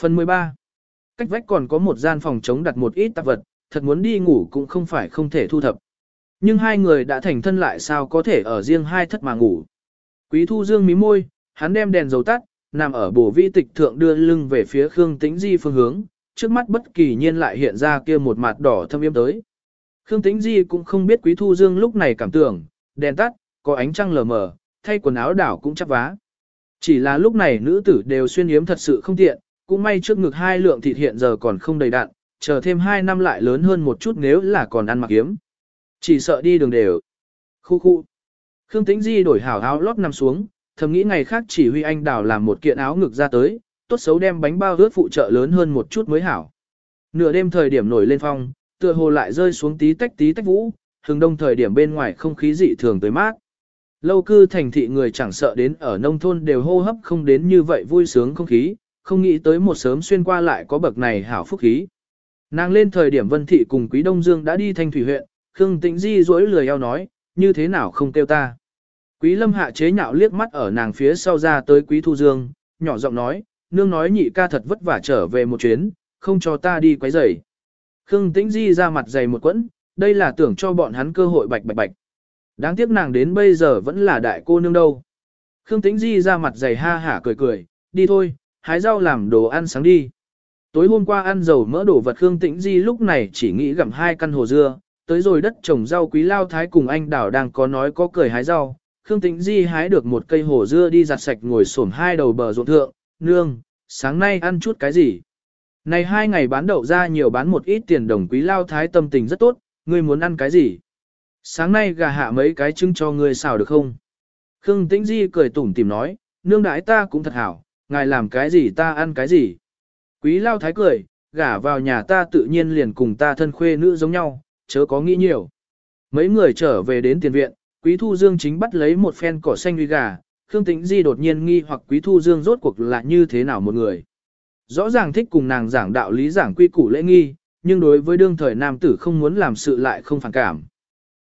Phần 13. Cách vách còn có một gian phòng chống đặt một ít tạp vật, thật muốn đi ngủ cũng không phải không thể thu thập. Nhưng hai người đã thành thân lại sao có thể ở riêng hai thất mà ngủ. Quý thu dương mí môi, hắn đem đèn dầu tắt, nằm ở bổ vi tịch thượng đưa lưng về phía Khương Tĩnh Di phương hướng, trước mắt bất kỳ nhiên lại hiện ra kia một mặt đỏ thâm yếm tới. Khương Tĩnh Di cũng không biết Quý Thu Dương lúc này cảm tưởng, đèn tắt, có ánh trăng lờ mờ, thay quần áo đảo cũng chắp vá. Chỉ là lúc này nữ tử đều xuyên yếm thật sự không tiện, cũng may trước ngực hai lượng thịt hiện giờ còn không đầy đặn, chờ thêm hai năm lại lớn hơn một chút nếu là còn ăn mặc yếm. Chỉ sợ đi đường đều. Khu khu. Khương Tĩnh Di đổi hảo áo lót nằm xuống, thầm nghĩ ngày khác chỉ huy anh đảo làm một kiện áo ngực ra tới, tốt xấu đem bánh bao rớt phụ trợ lớn hơn một chút mới hảo. Nửa đêm thời điểm nổi lên phong, tựa hồ lại rơi xuống tí tách tí tách vũ, hừng đông thời điểm bên ngoài không khí dị thường tới mát. Lâu cư thành thị người chẳng sợ đến ở nông thôn đều hô hấp không đến như vậy vui sướng không khí, không nghĩ tới một sớm xuyên qua lại có bậc này hảo phúc khí. Nàng lên thời điểm Vân Thị cùng Quý Đông Dương đã đi thanh thủy huyện, Khương Tĩnh Di dối lười eo nói, như thế nào không kêu ta. Quý Lâm hạ chế nhạo liếc mắt ở nàng phía sau ra tới Quý Thu Dương, nhỏ giọng nói, nương nói nhị ca thật vất vả trở về một chuyến, không cho ta đi quấy rầy. Khương Tĩnh Di ra mặt dày một quẫn, đây là tưởng cho bọn hắn cơ hội bạch bạch bạch. Đáng tiếc nàng đến bây giờ vẫn là đại cô nương đâu. Khương Tĩnh Di ra mặt dày ha hả cười cười, đi thôi, hái rau làm đồ ăn sáng đi. Tối hôm qua ăn dầu mỡ đổ vật Khương Tĩnh Di lúc này chỉ nghĩ gặm hai căn hồ dưa, tới rồi đất trồng rau quý lao thái cùng anh đảo đang có nói có cười hái rau. Khương Tĩnh Di hái được một cây hồ dưa đi giặt sạch ngồi xổm hai đầu bờ ruộng thượng, nương, sáng nay ăn chút cái gì? Này hai ngày bán đậu ra nhiều bán một ít tiền đồng quý lao thái tâm tình rất tốt, ngươi muốn ăn cái gì? Sáng nay gà hạ mấy cái trứng cho ngươi xào được không? Khương Tĩnh Di cười tủm tìm nói, nương đãi ta cũng thật hảo, ngài làm cái gì ta ăn cái gì? Quý lao thái cười, gả vào nhà ta tự nhiên liền cùng ta thân khuê nữ giống nhau, chớ có nghĩ nhiều. Mấy người trở về đến tiền viện, Quý Thu Dương chính bắt lấy một phen cỏ xanh uy gà, Khương Tĩnh Di đột nhiên nghi hoặc Quý Thu Dương rốt cuộc là như thế nào một người. Rõ ràng thích cùng nàng giảng đạo lý giảng quy củ lễ nghi, nhưng đối với đương thời nam tử không muốn làm sự lại không phản cảm.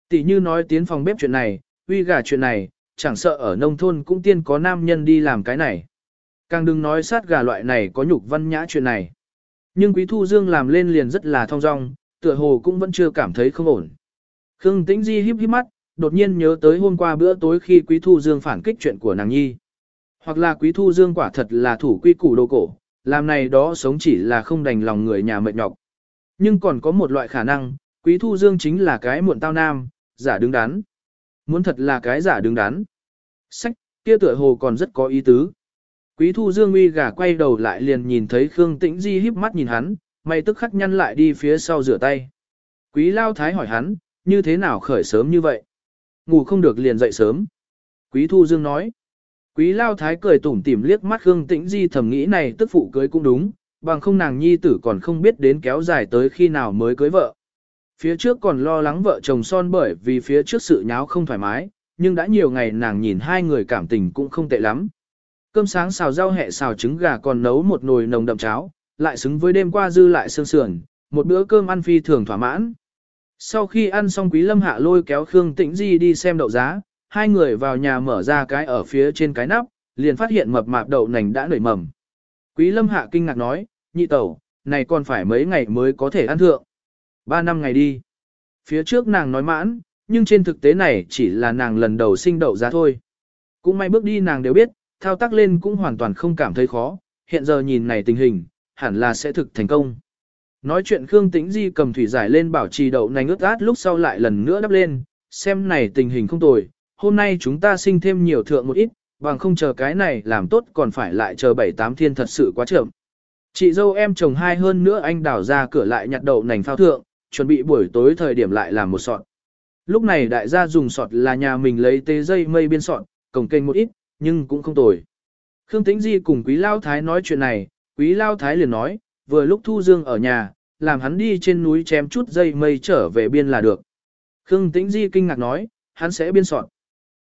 Tỷ như nói tiến phòng bếp chuyện này, uy gà chuyện này, chẳng sợ ở nông thôn cũng tiên có nam nhân đi làm cái này. Càng đừng nói sát gà loại này có nhục văn nhã chuyện này. Nhưng Quý Thu Dương làm lên liền rất là thong dong, tựa hồ cũng vẫn chưa cảm thấy không ổn. Khương Tĩnh Di híp híp mắt, đột nhiên nhớ tới hôm qua bữa tối khi Quý Thu Dương phản kích chuyện của nàng nhi. Hoặc là Quý Thu Dương quả thật là thủ quy củ đồ cổ, làm này đó sống chỉ là không đành lòng người nhà mệt nhọc. Nhưng còn có một loại khả năng, Quý Thu Dương chính là cái muộn tao nam, giả đứng đắn. Muốn thật là cái giả đứng đắn. Sách, kia tựa hồ còn rất có ý tứ. Quý Thu Dương uy gà quay đầu lại liền nhìn thấy Khương Tĩnh Di híp mắt nhìn hắn, mày tức khắc nhăn lại đi phía sau rửa tay. Quý Lao Thái hỏi hắn, như thế nào khởi sớm như vậy? Ngủ không được liền dậy sớm. Quý Thu Dương nói. Quý Lao Thái cười tủm tỉm liếc mắt Khương Tĩnh Di thầm nghĩ này tức phụ cưới cũng đúng, bằng không nàng nhi tử còn không biết đến kéo dài tới khi nào mới cưới vợ. Phía trước còn lo lắng vợ chồng son bởi vì phía trước sự nháo không thoải mái, nhưng đã nhiều ngày nàng nhìn hai người cảm tình cũng không tệ lắm. Cơm sáng xào rau hẹ xào trứng gà còn nấu một nồi nồng đậm cháo, lại xứng với đêm qua dư lại sương sườn, một bữa cơm ăn phi thường thỏa mãn. Sau khi ăn xong Quý Lâm Hạ lôi kéo Khương Tĩnh Di đi xem đậu giá, hai người vào nhà mở ra cái ở phía trên cái nắp, liền phát hiện mập mạp đậu nành đã nảy mầm. Quý Lâm Hạ kinh ngạc nói, nhị tẩu, này còn phải mấy ngày mới có thể ăn thượng. Ba năm ngày đi. Phía trước nàng nói mãn, nhưng trên thực tế này chỉ là nàng lần đầu sinh đậu giá thôi. Cũng may bước đi nàng đều biết, thao tác lên cũng hoàn toàn không cảm thấy khó, hiện giờ nhìn này tình hình, hẳn là sẽ thực thành công. Nói chuyện Khương Tĩnh Di cầm thủy giải lên bảo trì đậu nành ướt át lúc sau lại lần nữa đắp lên, xem này tình hình không tồi, hôm nay chúng ta sinh thêm nhiều thượng một ít, bằng không chờ cái này làm tốt còn phải lại chờ bảy tám thiên thật sự quá chậm. Chị dâu em chồng hai hơn nữa anh đào ra cửa lại nhặt đậu nành phao thượng, chuẩn bị buổi tối thời điểm lại làm một sọt. Lúc này đại gia dùng sọt là nhà mình lấy tê dây mây biên sọt, cổng kênh một ít, nhưng cũng không tồi. Khương Tĩnh Di cùng Quý Lao Thái nói chuyện này, Quý Lao Thái liền nói, vừa lúc Thu Dương ở nhà, làm hắn đi trên núi chém chút dây mây trở về biên là được. Khương Tĩnh Di kinh ngạc nói, hắn sẽ biên sọt.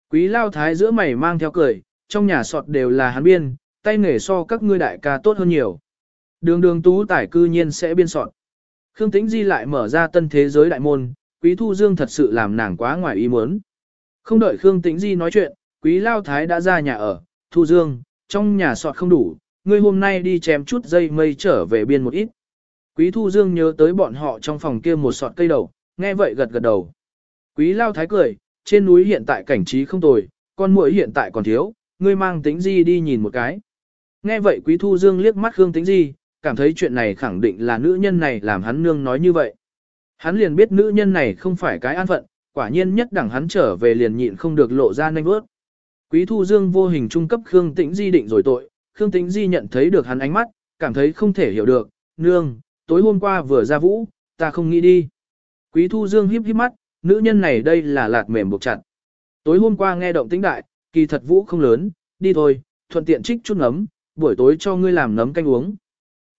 Quý Lao Thái giữa mày mang theo cười, trong nhà sọt đều là hắn biên, tay nghề so các ngươi đại ca tốt hơn nhiều. Đường đường tú tải cư nhiên sẽ biên sọt. Khương Tĩnh Di lại mở ra tân thế giới đại môn, Quý Thu Dương thật sự làm nàng quá ngoài ý muốn. Không đợi Khương Tĩnh Di nói chuyện, Quý Lao Thái đã ra nhà ở, Thu Dương, trong nhà sọt không đủ, ngươi hôm nay đi chém chút dây mây trở về biên một ít. Quý Thu Dương nhớ tới bọn họ trong phòng kia một sọt cây đầu, nghe vậy gật gật đầu. Quý Lao Thái cười, trên núi hiện tại cảnh trí không tồi, con muỗi hiện tại còn thiếu, ngươi mang tính di đi nhìn một cái. Nghe vậy Quý Thu Dương liếc mắt Khương tính di, cảm thấy chuyện này khẳng định là nữ nhân này làm hắn nương nói như vậy. Hắn liền biết nữ nhân này không phải cái an phận, quả nhiên nhất đẳng hắn trở về liền nhịn không được lộ ra nanh bước. Quý Thu Dương vô hình trung cấp Khương Tĩnh Di định rồi tội, Khương Tĩnh Di nhận thấy được hắn ánh mắt, cảm thấy không thể hiểu được, nương, tối hôm qua vừa ra vũ, ta không nghĩ đi. Quý Thu Dương híp híp mắt, nữ nhân này đây là lạt mềm buộc chặt. Tối hôm qua nghe động tĩnh đại, kỳ thật vũ không lớn, đi thôi, thuận tiện trích chút nấm, buổi tối cho ngươi làm nấm canh uống.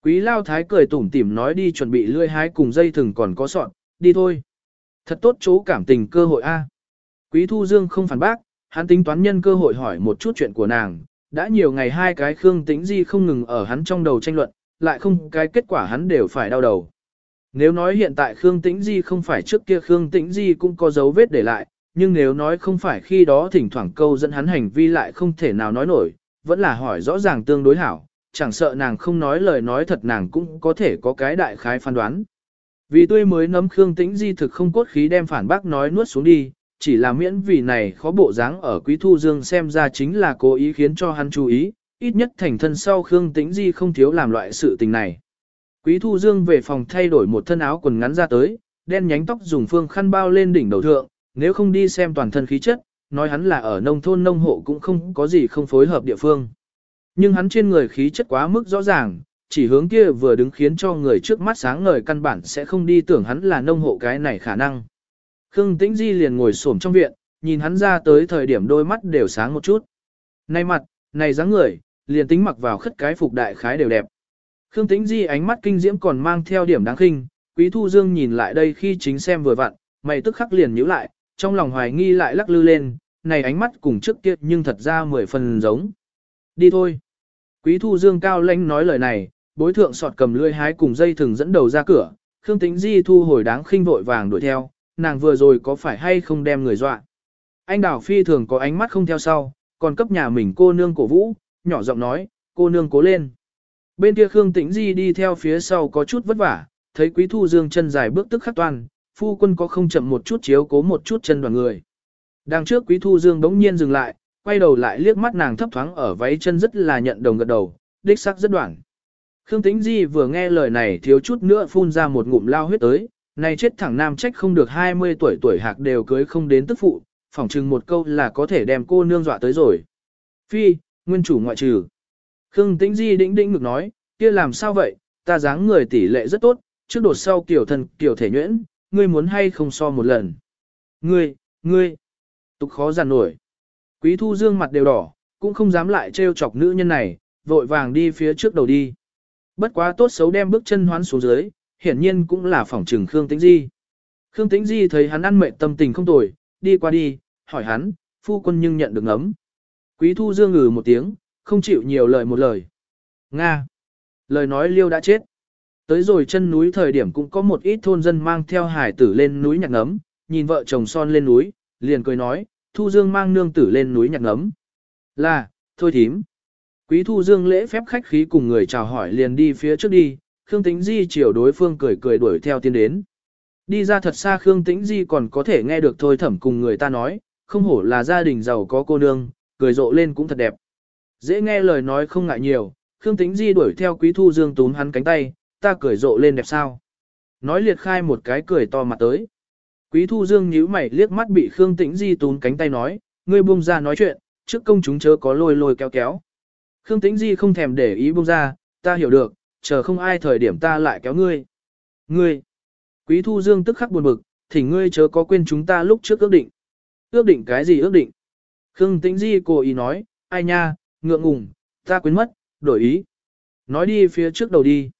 Quý Lao Thái cười tủm tỉm nói đi chuẩn bị lươi hái cùng dây thừng còn có sọn, đi thôi. Thật tốt chỗ cảm tình cơ hội A. Quý Thu Dương không phản bác, hắn tính toán nhân cơ hội hỏi một chút chuyện của nàng. Đã nhiều ngày hai cái Khương Tĩnh Di không ngừng ở hắn trong đầu tranh luận, lại không cái kết quả hắn đều phải đau đầu. Nếu nói hiện tại Khương Tĩnh Di không phải trước kia Khương Tĩnh Di cũng có dấu vết để lại, nhưng nếu nói không phải khi đó thỉnh thoảng câu dẫn hắn hành vi lại không thể nào nói nổi, vẫn là hỏi rõ ràng tương đối hảo, chẳng sợ nàng không nói lời nói thật nàng cũng có thể có cái đại khái phán đoán. Vì tôi mới nấm Khương Tĩnh Di thực không cốt khí đem phản bác nói nuốt xuống đi, chỉ là miễn vì này khó bộ dáng ở Quý Thu Dương xem ra chính là cố ý khiến cho hắn chú ý, ít nhất thành thân sau Khương Tĩnh Di không thiếu làm loại sự tình này. Quý Thu Dương về phòng thay đổi một thân áo quần ngắn ra tới, đen nhánh tóc dùng phương khăn bao lên đỉnh đầu thượng, nếu không đi xem toàn thân khí chất, nói hắn là ở nông thôn nông hộ cũng không có gì không phối hợp địa phương. Nhưng hắn trên người khí chất quá mức rõ ràng, chỉ hướng kia vừa đứng khiến cho người trước mắt sáng ngời căn bản sẽ không đi tưởng hắn là nông hộ cái này khả năng. Khương Tĩnh Di liền ngồi xổm trong viện, nhìn hắn ra tới thời điểm đôi mắt đều sáng một chút. Này mặt, này dáng người, liền tính mặc vào khất cái phục đại khái đều đẹp. Khương Tĩnh Di ánh mắt kinh diễm còn mang theo điểm đáng khinh, Quý Thu Dương nhìn lại đây khi chính xem vừa vặn, mày tức khắc liền nhíu lại, trong lòng hoài nghi lại lắc lư lên, này ánh mắt cùng trước kia nhưng thật ra mười phần giống. Đi thôi. Quý Thu Dương cao lãnh nói lời này, bối thượng sọt cầm lươi hái cùng dây thừng dẫn đầu ra cửa, Khương Tĩnh Di thu hồi đáng khinh vội vàng đuổi theo, nàng vừa rồi có phải hay không đem người dọa. Anh Đào Phi thường có ánh mắt không theo sau, còn cấp nhà mình cô nương cổ vũ, nhỏ giọng nói, cô nương cố lên. Bên kia Khương Tĩnh Di đi theo phía sau có chút vất vả, thấy Quý Thu Dương chân dài bước tức khắc toàn, phu quân có không chậm một chút chiếu cố một chút chân đoàn người. Đằng trước Quý Thu Dương bỗng nhiên dừng lại, quay đầu lại liếc mắt nàng thấp thoáng ở váy chân rất là nhận đồng gật đầu, đích sắc rất đoạn. Khương Tĩnh Di vừa nghe lời này thiếu chút nữa phun ra một ngụm lao huyết tới, này chết thẳng nam trách không được 20 tuổi tuổi hạc đều cưới không đến tức phụ, phỏng chừng một câu là có thể đem cô nương dọa tới rồi. Phi, nguyên chủ ngoại trừ. Khương Tĩnh Di đĩnh đĩnh ngực nói, kia làm sao vậy, ta dáng người tỷ lệ rất tốt, trước đột sau kiểu thần kiểu thể nhuyễn, ngươi muốn hay không so một lần. Ngươi, ngươi, tục khó giàn nổi. Quý thu dương mặt đều đỏ, cũng không dám lại trêu chọc nữ nhân này, vội vàng đi phía trước đầu đi. Bất quá tốt xấu đem bước chân hoán xuống dưới, hiển nhiên cũng là phỏng trừng Khương Tĩnh Di. Khương Tĩnh Di thấy hắn ăn mệt tâm tình không tồi, đi qua đi, hỏi hắn, phu quân nhưng nhận được ngấm. Quý thu dương ngừ một tiếng, không chịu nhiều lời một lời. Nga. Lời nói liêu đã chết. Tới rồi chân núi thời điểm cũng có một ít thôn dân mang theo hải tử lên núi nhặt ngấm, nhìn vợ chồng son lên núi, liền cười nói, Thu Dương mang nương tử lên núi nhặt ngấm. Là, thôi thím. Quý Thu Dương lễ phép khách khí cùng người chào hỏi liền đi phía trước đi, Khương Tĩnh Di chiều đối phương cười cười đuổi theo tiến đến. Đi ra thật xa Khương Tĩnh Di còn có thể nghe được thôi thẩm cùng người ta nói, không hổ là gia đình giàu có cô nương, cười rộ lên cũng thật đẹp. Dễ nghe lời nói không ngại nhiều, Khương Tĩnh Di đuổi theo Quý Thu Dương túm hắn cánh tay, ta cười rộ lên đẹp sao. Nói liệt khai một cái cười to mặt tới. Quý Thu Dương nhíu mày liếc mắt bị Khương Tĩnh Di túm cánh tay nói, ngươi buông ra nói chuyện, trước công chúng chớ có lôi lôi kéo kéo. Khương Tĩnh Di không thèm để ý buông ra, ta hiểu được, chờ không ai thời điểm ta lại kéo ngươi. Ngươi! Quý Thu Dương tức khắc buồn bực, thỉnh ngươi chớ có quên chúng ta lúc trước ước định. Ước định cái gì ước định? Khương Tĩnh Di cố ý nói, ai nha, ngượng ngùng, ta quên mất, đổi ý. Nói đi phía trước đầu đi.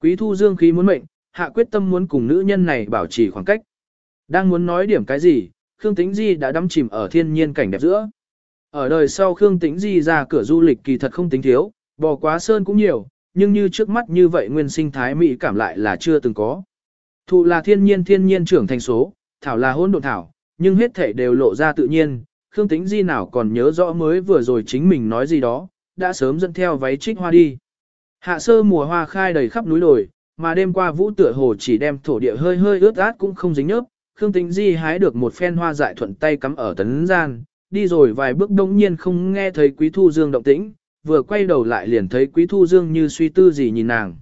Quý Thu Dương khí muốn mệnh, hạ quyết tâm muốn cùng nữ nhân này bảo trì khoảng cách. Đang muốn nói điểm cái gì, Khương Tĩnh Di đã đắm chìm ở thiên nhiên cảnh đẹp giữa. Ở đời sau Khương Tĩnh Di ra cửa du lịch kỳ thật không tính thiếu, bò quá sơn cũng nhiều, nhưng như trước mắt như vậy nguyên sinh thái mỹ cảm lại là chưa từng có. Thụ là thiên nhiên thiên nhiên trưởng thành số, thảo là hỗn độn thảo, nhưng hết thể đều lộ ra tự nhiên, Khương Tĩnh Di nào còn nhớ rõ mới vừa rồi chính mình nói gì đó, đã sớm dẫn theo váy trích hoa đi. Hạ sơ mùa hoa khai đầy khắp núi đồi, mà đêm qua vũ tựa hồ chỉ đem thổ địa hơi hơi ướt át cũng không dính nhớp, Khương Tĩnh Di hái được một phen hoa dại thuận tay cắm ở tấn gian, đi rồi vài bước đông nhiên không nghe thấy Quý Thu Dương động tĩnh, vừa quay đầu lại liền thấy Quý Thu Dương như suy tư gì nhìn nàng.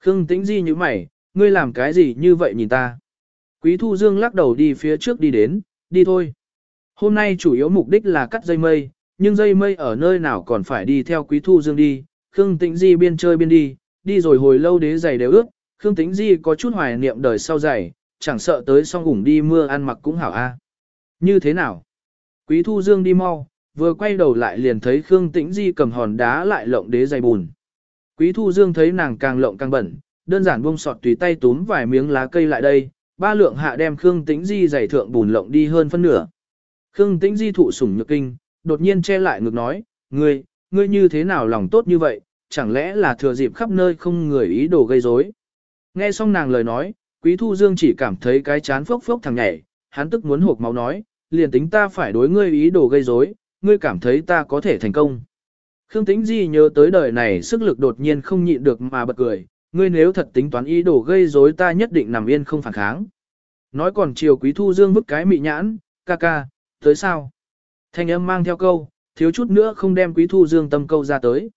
Khương Tĩnh Di như mày, ngươi làm cái gì như vậy nhìn ta? Quý Thu Dương lắc đầu đi phía trước đi đến, đi thôi. Hôm nay chủ yếu mục đích là cắt dây mây, nhưng dây mây ở nơi nào còn phải đi theo Quý Thu Dương đi, Khương Tĩnh Di biên chơi biên đi, đi rồi hồi lâu đế giày đều ướt, Khương Tĩnh Di có chút hoài niệm đời sau giày, chẳng sợ tới xong ủng đi mưa ăn mặc cũng hảo a. Như thế nào? Quý Thu Dương đi mau, vừa quay đầu lại liền thấy Khương Tĩnh Di cầm hòn đá lại lộng đế dày bùn. Quý Thu Dương thấy nàng càng lộng càng bẩn, đơn giản buông sọt tùy tay túm vài miếng lá cây lại đây, ba lượng hạ đem Khương Tĩnh Di giày thượng bùn lộng đi hơn phân nửa. Khương Tĩnh Di thụ sủng nhược kinh, đột nhiên che lại ngực nói, ngươi, ngươi như thế nào lòng tốt như vậy, chẳng lẽ là thừa dịp khắp nơi không người ý đồ gây rối? Nghe xong nàng lời nói, Quý Thu Dương chỉ cảm thấy cái chán phốc phốc thằng nhảy, hắn tức muốn hộp máu nói, liền tính ta phải đối ngươi ý đồ gây rối, ngươi cảm thấy ta có thể thành công. Khương Tĩnh Di nhớ tới đời này sức lực đột nhiên không nhịn được mà bật cười, ngươi nếu thật tính toán ý đồ gây rối ta nhất định nằm yên không phản kháng. Nói còn chiều Quý Thu Dương bức cái mị nhãn, ca ca, tới sao? Thanh âm mang theo câu, thiếu chút nữa không đem Quý Thu Dương tâm câu ra tới.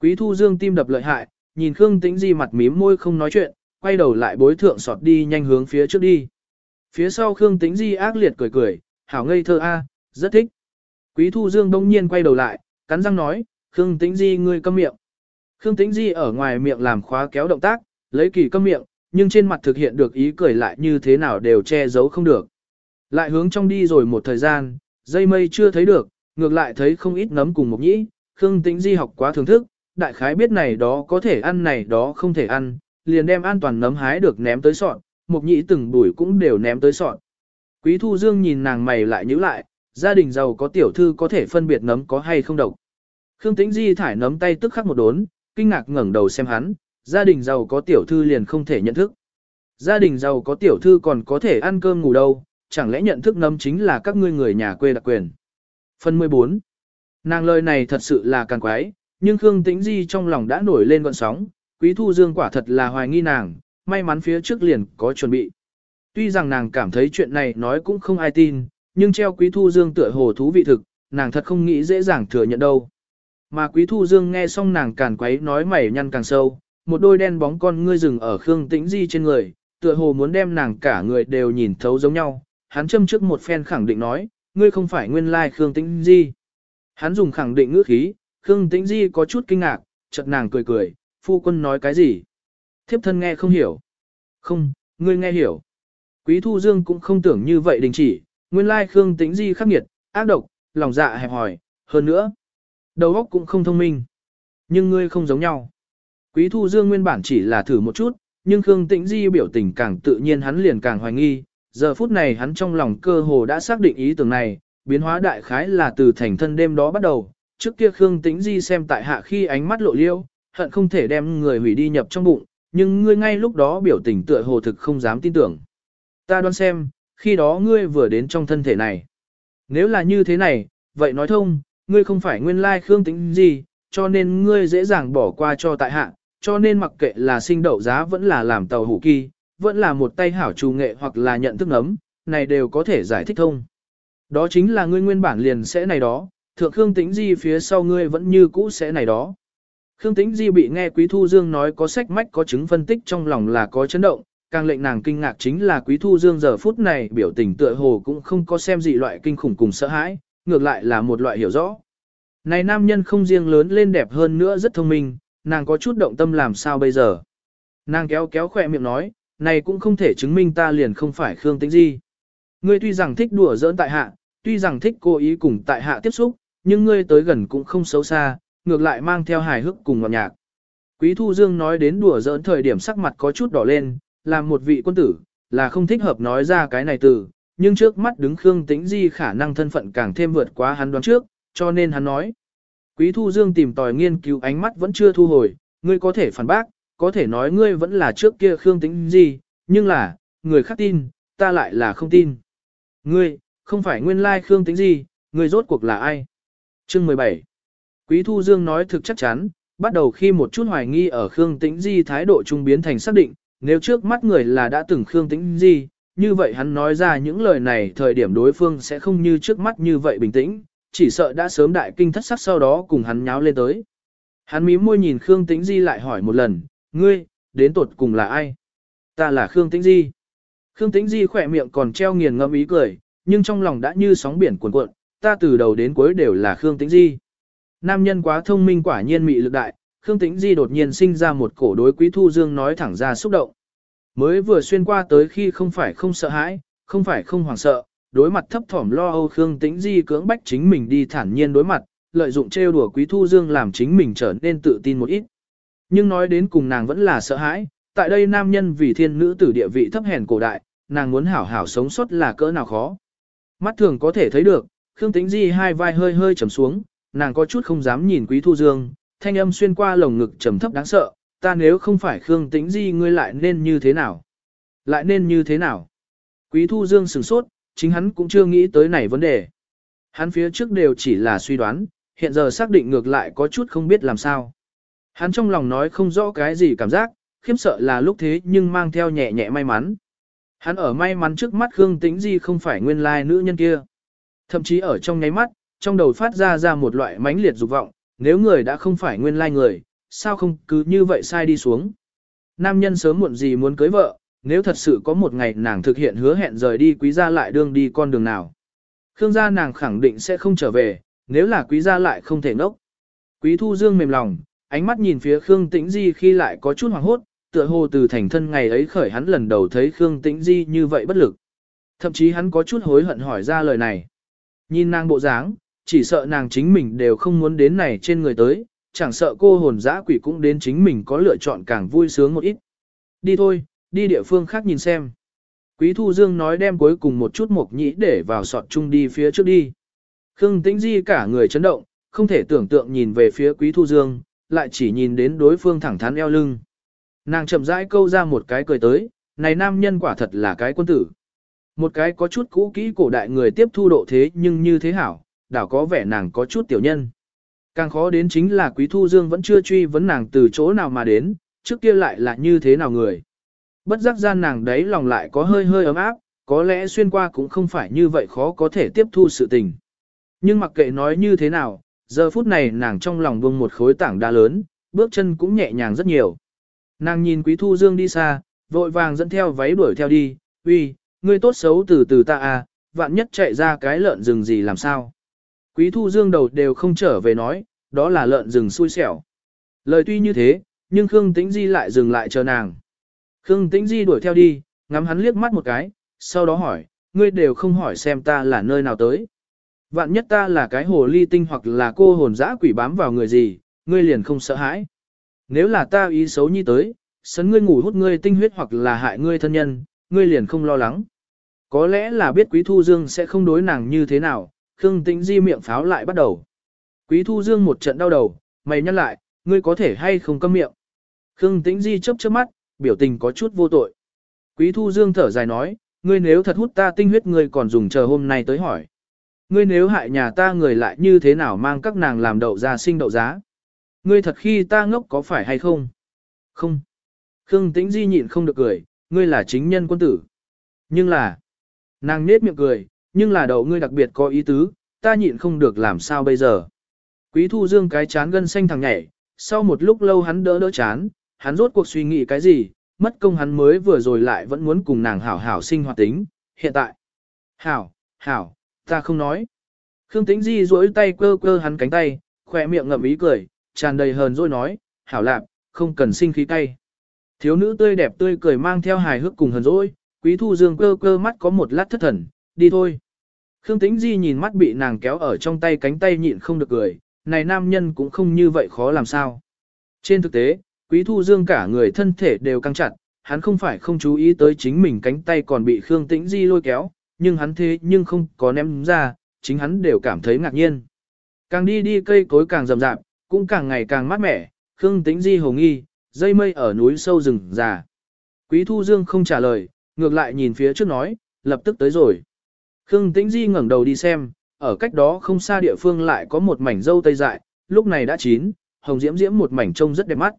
Quý Thu Dương tim đập lợi hại, nhìn Khương Tĩnh Di mặt mím môi không nói chuyện, quay đầu lại bối thượng sọt đi nhanh hướng phía trước đi. Phía sau Khương Tĩnh Di ác liệt cười cười, hảo ngây thơ a, rất thích. Quý Thu Dương đông nhiên quay đầu lại, cắn răng nói, Khương Tĩnh Di ngươi câm miệng. Khương Tĩnh Di ở ngoài miệng làm khóa kéo động tác, lấy kỳ câm miệng, nhưng trên mặt thực hiện được ý cười lại như thế nào đều che giấu không được. Lại hướng trong đi rồi một thời gian, dây mây chưa thấy được, ngược lại thấy không ít nấm cùng một nhĩ, Khương Tĩnh Di học quá thưởng thức, đại khái biết này đó có thể ăn này đó không thể ăn, liền đem an toàn nấm hái được ném tới sọn, một nhĩ từng bụi cũng đều ném tới sọn. Quý Thu Dương nhìn nàng mày lại nhíu lại, gia đình giàu có tiểu thư có thể phân biệt nấm có hay không độc. Khương Tĩnh Di thải nấm tay tức khắc một đốn, kinh ngạc ngẩng đầu xem hắn, gia đình giàu có tiểu thư liền không thể nhận thức. Gia đình giàu có tiểu thư còn có thể ăn cơm ngủ đâu, chẳng lẽ nhận thức nấm chính là các ngươi người nhà quê đặc quyền. Phần 14. Nàng lời này thật sự là càng quái, nhưng Khương Tĩnh Di trong lòng đã nổi lên gọn sóng, Quý Thu Dương quả thật là hoài nghi nàng, may mắn phía trước liền có chuẩn bị. Tuy rằng nàng cảm thấy chuyện này nói cũng không ai tin, nhưng treo Quý Thu Dương tựa hồ thú vị thực, nàng thật không nghĩ dễ dàng thừa nhận đâu. Mà Quý Thu Dương nghe xong nàng càn quấy nói mày nhăn càng sâu, một đôi đen bóng con ngươi rừng ở Khương Tĩnh Di trên người, tựa hồ muốn đem nàng cả người đều nhìn thấu giống nhau. Hắn châm trước một phen khẳng định nói, ngươi không phải nguyên lai Khương Tĩnh Di. Hắn dùng khẳng định ngữ khí, Khương Tĩnh Di có chút kinh ngạc, chợt nàng cười cười, phu quân nói cái gì? Thiếp thân nghe không hiểu. Không, ngươi nghe hiểu. Quý Thu Dương cũng không tưởng như vậy đình chỉ, nguyên lai Khương Tĩnh Di khắc nghiệt, ác độc, lòng dạ hẹp hòi, hơn nữa. Đầu óc cũng không thông minh. Nhưng ngươi không giống nhau. Quý Thu Dương nguyên bản chỉ là thử một chút, nhưng Khương Tĩnh Di biểu tình càng tự nhiên hắn liền càng hoài nghi. Giờ phút này hắn trong lòng cơ hồ đã xác định ý tưởng này, biến hóa đại khái là từ thành thân đêm đó bắt đầu. Trước kia Khương Tĩnh Di xem tại hạ khi ánh mắt lộ liêu, hận không thể đem người hủy đi nhập trong bụng, nhưng ngươi ngay lúc đó biểu tình tựa hồ thực không dám tin tưởng. Ta đoán xem, khi đó ngươi vừa đến trong thân thể này. Nếu là như thế này, vậy nói thông, ngươi không phải nguyên lai khương tính gì, cho nên ngươi dễ dàng bỏ qua cho tại hạ, cho nên mặc kệ là sinh đậu giá vẫn là làm tàu hủ kỳ, vẫn là một tay hảo trù nghệ hoặc là nhận thức nấm, này đều có thể giải thích thông. Đó chính là ngươi nguyên bản liền sẽ này đó, thượng khương tĩnh di phía sau ngươi vẫn như cũ sẽ này đó. Khương Tĩnh Di bị nghe Quý Thu Dương nói có sách mách có chứng phân tích trong lòng là có chấn động, càng lệnh nàng kinh ngạc chính là Quý Thu Dương giờ phút này biểu tình tựa hồ cũng không có xem gì loại kinh khủng cùng sợ hãi, ngược lại là một loại hiểu rõ. Này nam nhân không riêng lớn lên đẹp hơn nữa rất thông minh, nàng có chút động tâm làm sao bây giờ. Nàng kéo kéo khỏe miệng nói, này cũng không thể chứng minh ta liền không phải Khương Tĩnh Di. Ngươi tuy rằng thích đùa giỡn tại hạ, tuy rằng thích cố ý cùng tại hạ tiếp xúc, nhưng ngươi tới gần cũng không xấu xa, ngược lại mang theo hài hước cùng ngọt nhạc. Quý Thu Dương nói đến đùa giỡn thời điểm sắc mặt có chút đỏ lên, làm một vị quân tử, là không thích hợp nói ra cái này từ, nhưng trước mắt đứng Khương Tĩnh Di khả năng thân phận càng thêm vượt quá hắn đoán trước, cho nên hắn nói. Quý Thu Dương tìm tòi nghiên cứu ánh mắt vẫn chưa thu hồi, ngươi có thể phản bác, có thể nói ngươi vẫn là trước kia Khương Tĩnh Di, nhưng là, người khác tin, ta lại là không tin. Ngươi, không phải nguyên lai Khương Tĩnh Di, ngươi rốt cuộc là ai? Chương 17 Quý Thu Dương nói thực chắc chắn, bắt đầu khi một chút hoài nghi ở Khương Tĩnh Di thái độ trung biến thành xác định, nếu trước mắt người là đã từng Khương Tĩnh Di, như vậy hắn nói ra những lời này thời điểm đối phương sẽ không như trước mắt như vậy bình tĩnh, chỉ sợ đã sớm đại kinh thất sắc sau đó cùng hắn nháo lên tới. Hắn mím môi nhìn Khương Tĩnh Di lại hỏi một lần, ngươi, đến tột cùng là ai? Ta là Khương Tĩnh Di. Khương Tĩnh Di khỏe miệng còn treo nghiền ngẫm ý cười, nhưng trong lòng đã như sóng biển cuồn cuộn, ta từ đầu đến cuối đều là Khương Tĩnh Di. Nam nhân quá thông minh quả nhiên mị lực đại, Khương Tĩnh Di đột nhiên sinh ra một cổ đối Quý Thu Dương nói thẳng ra xúc động. Mới vừa xuyên qua tới khi không phải không sợ hãi, không phải không hoảng sợ, đối mặt thấp thỏm lo âu Khương Tĩnh Di cưỡng bách chính mình đi thản nhiên đối mặt, lợi dụng trêu đùa Quý Thu Dương làm chính mình trở nên tự tin một ít. Nhưng nói đến cùng nàng vẫn là sợ hãi, tại đây nam nhân vì thiên nữ tử địa vị thấp hèn cổ đại, nàng muốn hảo hảo sống sót là cỡ nào khó. Mắt thường có thể thấy được, Khương Tĩnh Di hai vai hơi hơi trầm xuống, nàng có chút không dám nhìn Quý Thu Dương, thanh âm xuyên qua lồng ngực trầm thấp đáng sợ, ta nếu không phải Khương Tĩnh Di ngươi lại nên như thế nào? Lại nên như thế nào? Quý Thu Dương sửng sốt, chính hắn cũng chưa nghĩ tới này vấn đề. Hắn phía trước đều chỉ là suy đoán, hiện giờ xác định ngược lại có chút không biết làm sao. Hắn trong lòng nói không rõ cái gì cảm giác, khiếm sợ là lúc thế nhưng mang theo nhẹ nhẹ may mắn. Hắn ở may mắn trước mắt Khương Tĩnh Di không phải nguyên lai nữ nhân kia. Thậm chí ở trong nháy mắt, trong đầu phát ra ra một loại mãnh liệt dục vọng, nếu người đã không phải nguyên lai người, sao không cứ như vậy sai đi xuống. Nam nhân sớm muộn gì muốn cưới vợ, nếu thật sự có một ngày nàng thực hiện hứa hẹn rời đi quý gia lại đương đi con đường nào. Khương gia nàng khẳng định sẽ không trở về, nếu là quý gia lại không thể nốc. Quý thu dương mềm lòng, ánh mắt nhìn phía Khương Tĩnh Di khi lại có chút hoảng hốt, tựa hồ từ thành thân ngày ấy khởi hắn lần đầu thấy Khương Tĩnh Di như vậy bất lực. Thậm chí hắn có chút hối hận hỏi ra lời này. Nhìn nàng bộ dáng, chỉ sợ nàng chính mình đều không muốn đến này trên người tới, chẳng sợ cô hồn dã quỷ cũng đến chính mình có lựa chọn càng vui sướng một ít. Đi thôi, đi địa phương khác nhìn xem. Quý Thu Dương nói đem cuối cùng một chút mộc nhĩ để vào sọt chung đi phía trước đi. Khương Tĩnh Di cả người chấn động, không thể tưởng tượng nhìn về phía Quý Thu Dương, lại chỉ nhìn đến đối phương thẳng thắn eo lưng. Nàng chậm rãi câu ra một cái cười tới, này nam nhân quả thật là cái quân tử. Một cái có chút cũ kỹ cổ đại người tiếp thu độ thế nhưng như thế hảo, đảo có vẻ nàng có chút tiểu nhân. Càng khó đến chính là Quý Thu Dương vẫn chưa truy vấn nàng từ chỗ nào mà đến, trước kia lại là như thế nào người. Bất giác gian nàng đấy lòng lại có hơi hơi ấm áp, có lẽ xuyên qua cũng không phải như vậy khó có thể tiếp thu sự tình. Nhưng mặc kệ nói như thế nào, giờ phút này nàng trong lòng buông một khối tảng đa lớn, bước chân cũng nhẹ nhàng rất nhiều. Nàng nhìn Quý Thu Dương đi xa, vội vàng dẫn theo váy đuổi theo đi, uy, ngươi tốt xấu từ từ ta à, vạn nhất chạy ra cái lợn rừng gì làm sao. Quý Thu Dương đầu đều không trở về nói, đó là lợn rừng xui xẻo. Lời tuy như thế, nhưng Khương Tĩnh Di lại dừng lại chờ nàng. Khương Tĩnh Di đuổi theo đi, ngắm hắn liếc mắt một cái, sau đó hỏi, ngươi đều không hỏi xem ta là nơi nào tới. Vạn nhất ta là cái hồ ly tinh hoặc là cô hồn dã quỷ bám vào người gì, ngươi liền không sợ hãi. Nếu là ta ý xấu như tới, sấn ngươi ngủ hút ngươi tinh huyết hoặc là hại ngươi thân nhân, ngươi liền không lo lắng. Có lẽ là biết Quý Thu Dương sẽ không đối nàng như thế nào, Khương Tĩnh Di miệng pháo lại bắt đầu. Quý Thu Dương một trận đau đầu, mày nhắc lại, ngươi có thể hay không câm miệng. Khương Tĩnh Di chớp chớp mắt, biểu tình có chút vô tội. Quý Thu Dương thở dài nói, ngươi nếu thật hút ta tinh huyết ngươi còn dùng chờ hôm nay tới hỏi. Ngươi nếu hại nhà ta người lại như thế nào mang các nàng làm đậu ra sinh đậu giá. Ngươi thật khi ta ngốc có phải hay không? Không. Khương Tĩnh Di nhịn không được cười, ngươi là chính nhân quân tử. Nhưng là, nàng nết miệng cười, nhưng là đầu ngươi đặc biệt có ý tứ, ta nhịn không được làm sao bây giờ. Quý Thu Dương cái chán gân xanh thằng nhảy, sau một lúc lâu hắn đỡ đỡ chán, hắn rốt cuộc suy nghĩ cái gì, mất công hắn mới vừa rồi lại vẫn muốn cùng nàng hảo hảo sinh hoạt tính, hiện tại. Hảo, hảo, ta không nói. Khương Tĩnh Di duỗi tay cơ cơ hắn cánh tay, khỏe miệng ngậm ý cười, tràn đầy hờn dỗi nói, hảo lạp, không cần sinh khí cay. Thiếu nữ tươi đẹp tươi cười mang theo hài hước cùng hờn dỗi, quý thu dương cơ cơ mắt có một lát thất thần, đi thôi. Khương Tĩnh Di nhìn mắt bị nàng kéo ở trong tay cánh tay nhịn không được cười, này nam nhân cũng không như vậy khó làm sao. Trên thực tế, Quý Thu Dương cả người thân thể đều căng chặt, hắn không phải không chú ý tới chính mình cánh tay còn bị Khương Tĩnh Di lôi kéo, nhưng hắn thế nhưng không có ném ra, chính hắn đều cảm thấy ngạc nhiên. Càng đi đi cây cối càng rậm rạp, cũng càng ngày càng mát mẻ, Khương Tĩnh Di hồ nghi, dây mây ở núi sâu rừng già. Quý Thu Dương không trả lời, ngược lại nhìn phía trước nói, lập tức tới rồi. Khương Tĩnh Di ngẩng đầu đi xem, ở cách đó không xa địa phương lại có một mảnh dâu tây dại, lúc này đã chín, hồng diễm diễm một mảnh trông rất đẹp mắt.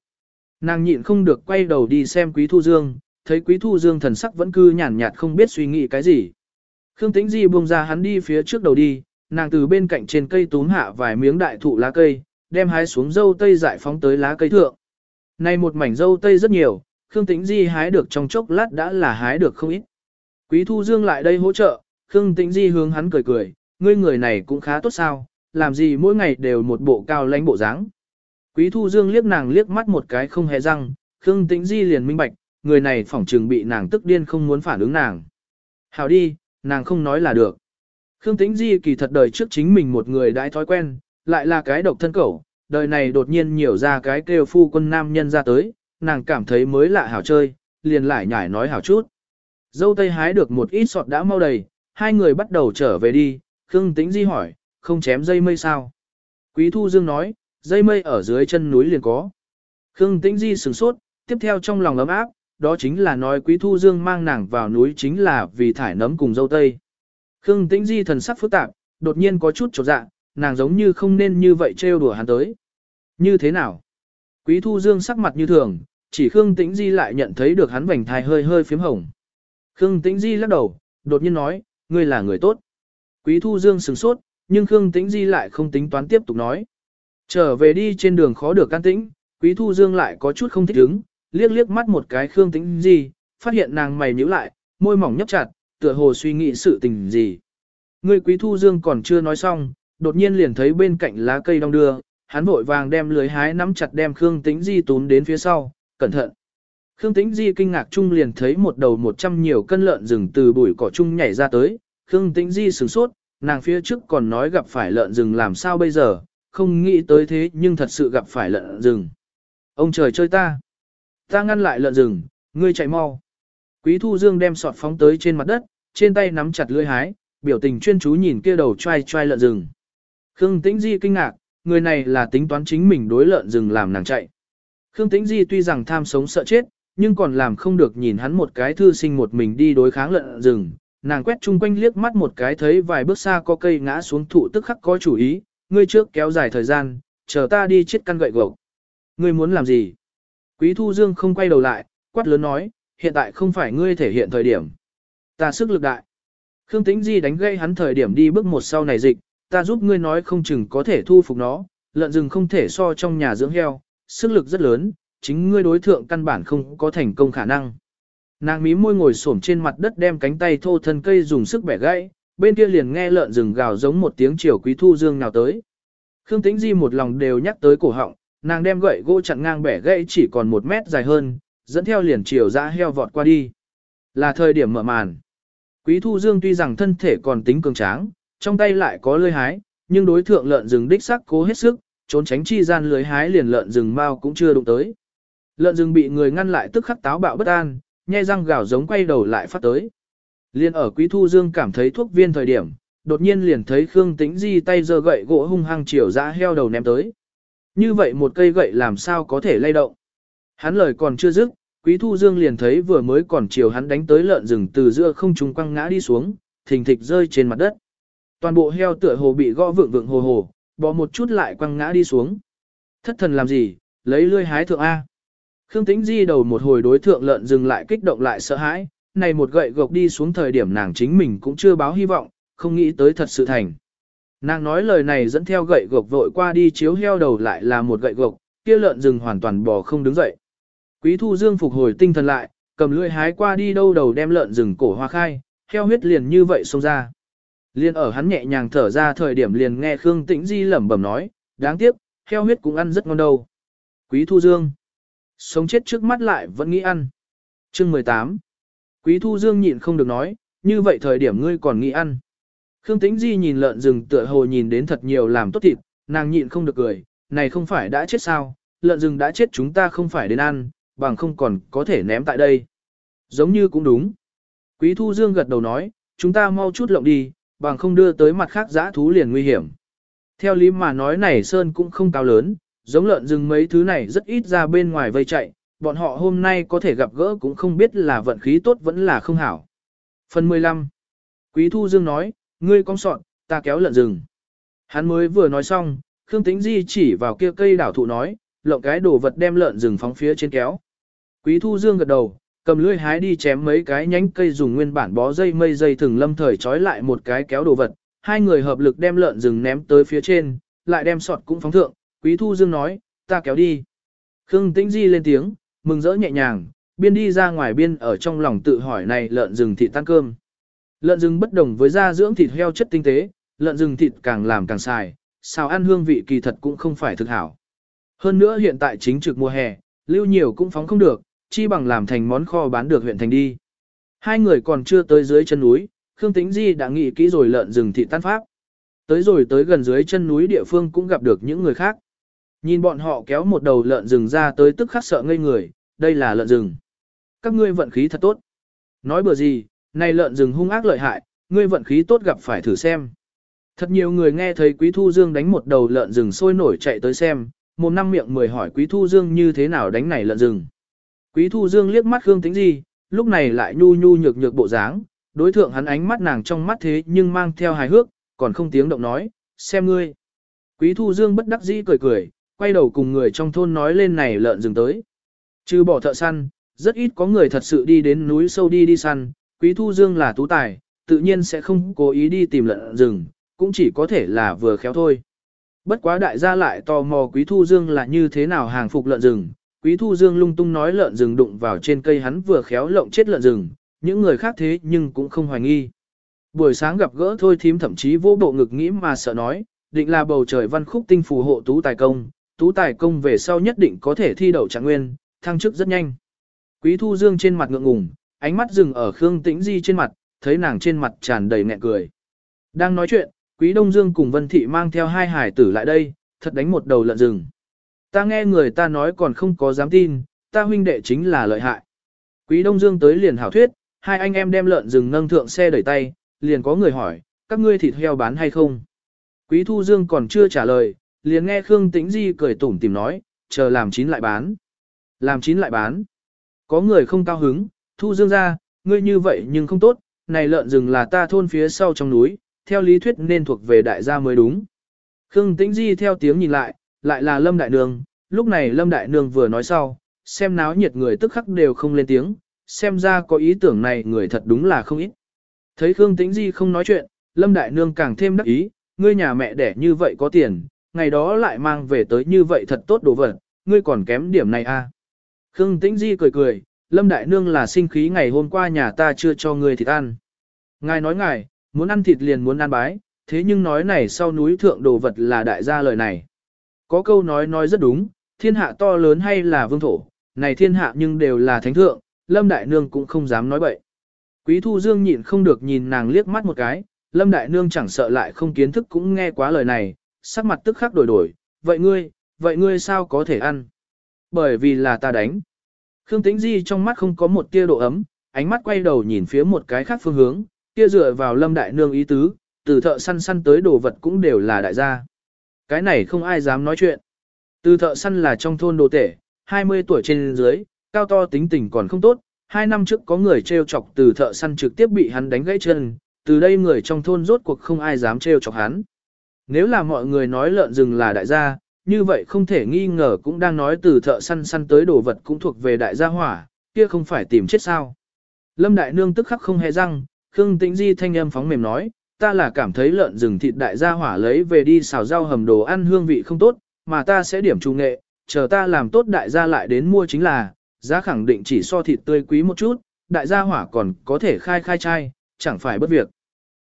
Nàng nhịn không được quay đầu đi xem Quý Thu Dương, thấy Quý Thu Dương thần sắc vẫn cứ nhàn nhạt không biết suy nghĩ cái gì. Khương Tĩnh Di buông ra hắn đi phía trước đầu đi, nàng từ bên cạnh trên cây túm hạ vài miếng đại thụ lá cây, đem hái xuống dâu tây dại phóng tới lá cây thượng. Nay một mảnh dâu tây rất nhiều, Khương Tĩnh Di hái được trong chốc lát đã là hái được không ít. Quý Thu Dương lại đây hỗ trợ, Khương Tĩnh Di hướng hắn cười cười, ngươi người này cũng khá tốt sao, làm gì mỗi ngày đều một bộ cao lãnh bộ dáng. Quý Thu Dương liếc nàng liếc mắt một cái không hề răng, Khương Tĩnh Di liền minh bạch, người này phỏng trừng bị nàng tức điên không muốn phản ứng nàng. Hào đi, nàng không nói là được. Khương Tĩnh Di kỳ thật đời trước chính mình một người đã thói quen, lại là cái độc thân cẩu, đời này đột nhiên nhiều ra cái kêu phu quân nam nhân ra tới, nàng cảm thấy mới lạ hảo chơi, liền lại nhảy nói hảo chút. Dâu tây hái được một ít sọt đã mau đầy, hai người bắt đầu trở về đi, Khương Tĩnh Di hỏi, không chém dây mây sao? Quý Thu Dương nói, dây mây ở dưới chân núi liền có. Khương Tĩnh Di sửng sốt, tiếp theo trong lòng ấm áp, đó chính là nói Quý Thu Dương mang nàng vào núi chính là vì thải nấm cùng dâu tây. Khương Tĩnh Di thần sắc phức tạp, đột nhiên có chút chột dạ, nàng giống như không nên như vậy trêu đùa hắn tới. Như thế nào? Quý Thu Dương sắc mặt như thường, chỉ Khương Tĩnh Di lại nhận thấy được hắn vành thai hơi hơi phím hồng. Khương Tĩnh Di lắc đầu, đột nhiên nói, ngươi là người tốt. Quý Thu Dương sừng sốt, nhưng Khương Tĩnh Di lại không tính toán tiếp tục nói. Trở về đi trên đường khó được can tĩnh, Quý Thu Dương lại có chút không thích ứng, liếc liếc mắt một cái Khương Tĩnh Di, phát hiện nàng mày nhíu lại, môi mỏng nhấp chặt, tựa hồ suy nghĩ sự tình gì. Người Quý Thu Dương còn chưa nói xong, đột nhiên liền thấy bên cạnh lá cây đong đưa, hắn vội vàng đem lưới hái nắm chặt đem Khương Tĩnh Di túm đến phía sau, cẩn thận. Khương Tĩnh Di kinh ngạc chung liền thấy một đầu một trăm nhiều cân lợn rừng từ bụi cỏ chung nhảy ra tới, Khương Tĩnh Di sửng sốt, nàng phía trước còn nói gặp phải lợn rừng làm sao bây giờ, không nghĩ tới thế nhưng thật sự gặp phải lợn rừng. Ông trời chơi ta. Ta ngăn lại lợn rừng, ngươi chạy mau. Quý Thu Dương đem sọt phóng tới trên mặt đất, trên tay nắm chặt lưỡi hái, biểu tình chuyên chú nhìn kia đầu trai trai lợn rừng. Khương Tĩnh Di kinh ngạc, người này là tính toán chính mình đối lợn rừng làm nàng chạy. Khương Tĩnh Di tuy rằng tham sống sợ chết, nhưng còn làm không được nhìn hắn một cái thư sinh một mình đi đối kháng lợn rừng. Nàng quét chung quanh liếc mắt một cái thấy vài bước xa có cây ngã xuống thụ tức khắc có chủ ý, ngươi trước kéo dài thời gian, chờ ta đi chết căn gậy gộc. Ngươi muốn làm gì? Quý Thu Dương không quay đầu lại, quát lớn nói, hiện tại không phải ngươi thể hiện thời điểm. Ta sức lực đại. Khương Tĩnh Di đánh gây hắn thời điểm đi bước một sau này dịch, ta giúp ngươi nói không chừng có thể thu phục nó, lợn rừng không thể so trong nhà dưỡng heo, sức lực rất lớn, chính ngươi đối thượng căn bản không có thành công khả năng. Nàng mí môi ngồi xổm trên mặt đất đem cánh tay thô thân cây dùng sức bẻ gãy, bên kia liền nghe lợn rừng gào giống một tiếng chiều quý thu dương nào tới. Khương Tĩnh Di một lòng đều nhắc tới cổ họng, nàng đem gậy gỗ chặn ngang bẻ gãy chỉ còn một mét dài hơn, dẫn theo liền chiều ra heo vọt qua đi. Là thời điểm mở màn. Quý thu dương tuy rằng thân thể còn tính cường tráng, trong tay lại có lưỡi hái, nhưng đối thượng lợn rừng đích sắc cố hết sức, trốn tránh chi gian lưới hái liền lợn rừng mau cũng chưa đụng tới. Lợn rừng bị người ngăn lại tức khắc táo bạo bất an, nhai răng gào giống quay đầu lại phát tới. Liên ở Quý Thu Dương cảm thấy thuốc viên thời điểm, đột nhiên liền thấy Khương Tĩnh Di tay giơ gậy gỗ hung hăng chiều ra heo đầu ném tới. Như vậy một cây gậy làm sao có thể lay động. Hắn lời còn chưa dứt, Quý Thu Dương liền thấy vừa mới còn chiều hắn đánh tới lợn rừng từ giữa không trung quăng ngã đi xuống, thình thịch rơi trên mặt đất. Toàn bộ heo tựa hồ bị gõ vượng vượng hồ hồ, bỏ một chút lại quăng ngã đi xuống. Thất thần làm gì, lấy lươi hái thượng A. Khương Tĩnh Di đầu một hồi đối thượng lợn rừng lại kích động lại sợ hãi, này một gậy gộc đi xuống thời điểm nàng chính mình cũng chưa báo hy vọng, không nghĩ tới thật sự thành. Nàng nói lời này dẫn theo gậy gộc vội qua đi chiếu heo đầu lại là một gậy gộc, kia lợn rừng hoàn toàn bò không đứng dậy. Quý Thu Dương phục hồi tinh thần lại, cầm lưỡi hái qua đi đâu đầu đem lợn rừng cổ hoa khai, heo huyết liền như vậy xông ra. Liên ở hắn nhẹ nhàng thở ra thời điểm liền nghe Khương Tĩnh Di lẩm bẩm nói, đáng tiếc, heo huyết cũng ăn rất ngon đâu. Quý Thu Dương. Sống chết trước mắt lại vẫn nghĩ ăn. Chương 18. Quý Thu Dương nhịn không được nói, như vậy thời điểm ngươi còn nghĩ ăn. Khương Tĩnh Di nhìn lợn rừng tựa hồ nhìn đến thật nhiều làm tốt thịt, nàng nhịn không được cười, này không phải đã chết sao, lợn rừng đã chết chúng ta không phải đến ăn, bằng không còn có thể ném tại đây. Giống như cũng đúng. Quý Thu Dương gật đầu nói, chúng ta mau chút lộng đi, bằng không đưa tới mặt khác giã thú liền nguy hiểm. Theo lý mà nói này Sơn cũng không cao lớn, giống lợn rừng mấy thứ này rất ít ra bên ngoài vây chạy, bọn họ hôm nay có thể gặp gỡ cũng không biết là vận khí tốt vẫn là không hảo. Phần 15 Quý Thu Dương nói, ngươi cong sọn, ta kéo lợn rừng. Hắn mới vừa nói xong, Khương Tĩnh Di chỉ vào kia cây đảo thụ nói, lộng cái đồ vật đem lợn rừng phóng phía trên kéo. Quý Thu Dương gật đầu, cầm lưỡi hái đi chém mấy cái nhánh cây dùng nguyên bản bó dây mây dây thừng lâm thời trói lại một cái kéo đồ vật. Hai người hợp lực đem lợn rừng ném tới phía trên, lại đem sọt cũng phóng thượng. Quý Thu Dương nói, ta kéo đi. Khương Tĩnh Di lên tiếng, mừng rỡ nhẹ nhàng, biên đi ra ngoài biên ở trong lòng tự hỏi này lợn rừng thịt tan cơm. Lợn rừng bất đồng với da dưỡng thịt heo chất tinh tế, lợn rừng thịt càng làm càng xài, xào ăn hương vị kỳ thật cũng không phải thực hảo. Hơn nữa hiện tại chính trực mùa hè, lưu nhiều cũng phóng không được, chi bằng làm thành món kho bán được huyện thành đi. Hai người còn chưa tới dưới chân núi, Khương Tĩnh Di đã nghĩ kỹ rồi lợn rừng thịt tan pháp. Tới rồi tới gần dưới chân núi địa phương cũng gặp được những người khác. Nhìn bọn họ kéo một đầu lợn rừng ra tới tức khắc sợ ngây người, đây là lợn rừng. Các ngươi vận khí thật tốt. Nói bừa gì, này lợn rừng hung ác lợi hại, ngươi vận khí tốt gặp phải thử xem. Thật nhiều người nghe thấy Quý Thu Dương đánh một đầu lợn rừng sôi nổi chạy tới xem, một năm miệng mười hỏi Quý Thu Dương như thế nào đánh này lợn rừng. Quý Thu Dương liếc mắt Khương Tĩnh Di, lúc này lại nhu nhu nhược nhược bộ dáng, đối thượng hắn ánh mắt nàng trong mắt thế nhưng mang theo hài hước, còn không tiếng động nói, xem ngươi. Quý Thu Dương bất đắc dĩ cười cười, quay đầu cùng người trong thôn nói lên này lợn rừng tới. Trừ bỏ thợ săn, rất ít có người thật sự đi đến núi sâu đi đi săn, Quý Thu Dương là tú tài, tự nhiên sẽ không cố ý đi tìm lợn rừng, cũng chỉ có thể là vừa khéo thôi. Bất quá đại gia lại tò mò Quý Thu Dương là như thế nào hàng phục lợn rừng, Quý Thu Dương lung tung nói lợn rừng đụng vào trên cây hắn vừa khéo lộng chết lợn rừng, những người khác thế nhưng cũng không hoài nghi. Buổi sáng gặp gỡ thôi thím thậm chí vô bộ ngực nghĩ mà sợ nói, định là bầu trời văn khúc tinh phù hộ tú tài công, tú tài công về sau nhất định có thể thi đậu trạng nguyên, thăng chức rất nhanh. Quý Thu Dương trên mặt ngượng ngùng, ánh mắt dừng ở Khương Tĩnh Di trên mặt, thấy nàng trên mặt tràn đầy nẹn cười. Đang nói chuyện, Quý Đông Dương cùng Vân Thị mang theo hai hải tử lại đây, thật đánh một đầu lợn rừng. Ta nghe người ta nói còn không có dám tin, ta huynh đệ chính là lợi hại. Quý Đông Dương tới liền hảo thuyết, hai anh em đem lợn rừng nâng thượng xe đẩy tay, liền có người hỏi, các ngươi thịt heo bán hay không? Quý Thu Dương còn chưa trả lời, liền nghe Khương Tĩnh Di cười tủm tìm nói, chờ làm chín lại bán. Làm chín lại bán. Có người không cao hứng, Thu Dương ra, ngươi như vậy nhưng không tốt, này lợn rừng là ta thôn phía sau trong núi, theo lý thuyết nên thuộc về đại gia mới đúng. Khương Tĩnh Di theo tiếng nhìn lại, lại là Lâm Đại Nương, lúc này Lâm Đại Nương vừa nói sau, xem náo nhiệt người tức khắc đều không lên tiếng, xem ra có ý tưởng này người thật đúng là không ít. Thấy Khương Tĩnh Di không nói chuyện, Lâm Đại Nương càng thêm đắc ý, ngươi nhà mẹ đẻ như vậy có tiền, ngày đó lại mang về tới như vậy thật tốt đồ vật, ngươi còn kém điểm này à. Khương Tĩnh Di cười cười, Lâm Đại Nương là sinh khí ngày hôm qua nhà ta chưa cho ngươi thịt ăn. Ngài nói ngài, muốn ăn thịt liền muốn ăn bái, thế nhưng nói này sau núi thượng đồ vật là đại gia lời này. Có câu nói nói rất đúng, thiên hạ to lớn hay là vương thổ, này thiên hạ nhưng đều là thánh thượng, Lâm Đại Nương cũng không dám nói bậy. Quý Thu Dương nhịn không được nhìn nàng liếc mắt một cái, Lâm Đại Nương chẳng sợ lại không kiến thức cũng nghe quá lời này, sắc mặt tức khắc đổi đổi, vậy ngươi, vậy ngươi sao có thể ăn? Bởi vì là ta đánh. Khương Tĩnh Di trong mắt không có một tia độ ấm, ánh mắt quay đầu nhìn phía một cái khác phương hướng, kia dựa vào Lâm Đại Nương ý tứ, từ thợ săn săn tới đồ vật cũng đều là đại gia. Cái này không ai dám nói chuyện. Từ thợ săn là trong thôn đồ tể, 20 tuổi trên dưới, cao to tính tình còn không tốt, hai năm trước có người treo chọc từ thợ săn trực tiếp bị hắn đánh gãy chân, từ đây người trong thôn rốt cuộc không ai dám treo chọc hắn. Nếu là mọi người nói lợn rừng là đại gia, như vậy không thể nghi ngờ cũng đang nói từ thợ săn săn tới đồ vật cũng thuộc về đại gia hỏa, kia không phải tìm chết sao. Lâm Đại Nương tức khắc không hề răng, Khương Tĩnh Di thanh âm phóng mềm nói, ta là cảm thấy lợn rừng thịt đại gia hỏa lấy về đi xào rau hầm đồ ăn hương vị không tốt, mà ta sẽ điểm trung nghệ, chờ ta làm tốt đại gia lại đến mua chính là, giá khẳng định chỉ so thịt tươi quý một chút, đại gia hỏa còn có thể khai khai chai, chẳng phải bất việc.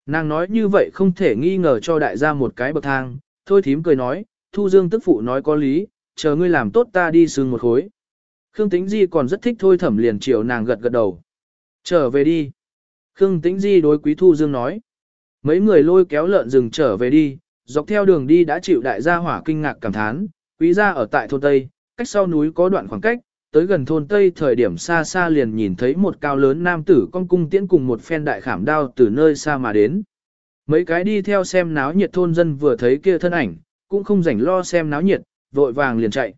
Nàng nói như vậy không thể nghi ngờ cho đại gia một cái bậc thang, thôi thím cười nói, thu dương tức phụ nói có lý, chờ ngươi làm tốt ta đi xương một khối. Khương Tĩnh Di còn rất thích thôi thẩm liền chiều nàng gật gật đầu. Trở về đi. Khương Tĩnh Di đối quý thu dương nói. Mấy người lôi kéo lợn rừng trở về đi, dọc theo đường đi đã chịu đại gia hỏa kinh ngạc cảm thán, quý gia ở tại thôn Tây, cách sau núi có đoạn khoảng cách, tới gần thôn Tây thời điểm xa xa liền nhìn thấy một cao lớn nam tử con cung tiễn cùng một phen đại khảm đao từ nơi xa mà đến. Mấy cái đi theo xem náo nhiệt thôn dân vừa thấy kia thân ảnh, cũng không rảnh lo xem náo nhiệt, vội vàng liền chạy.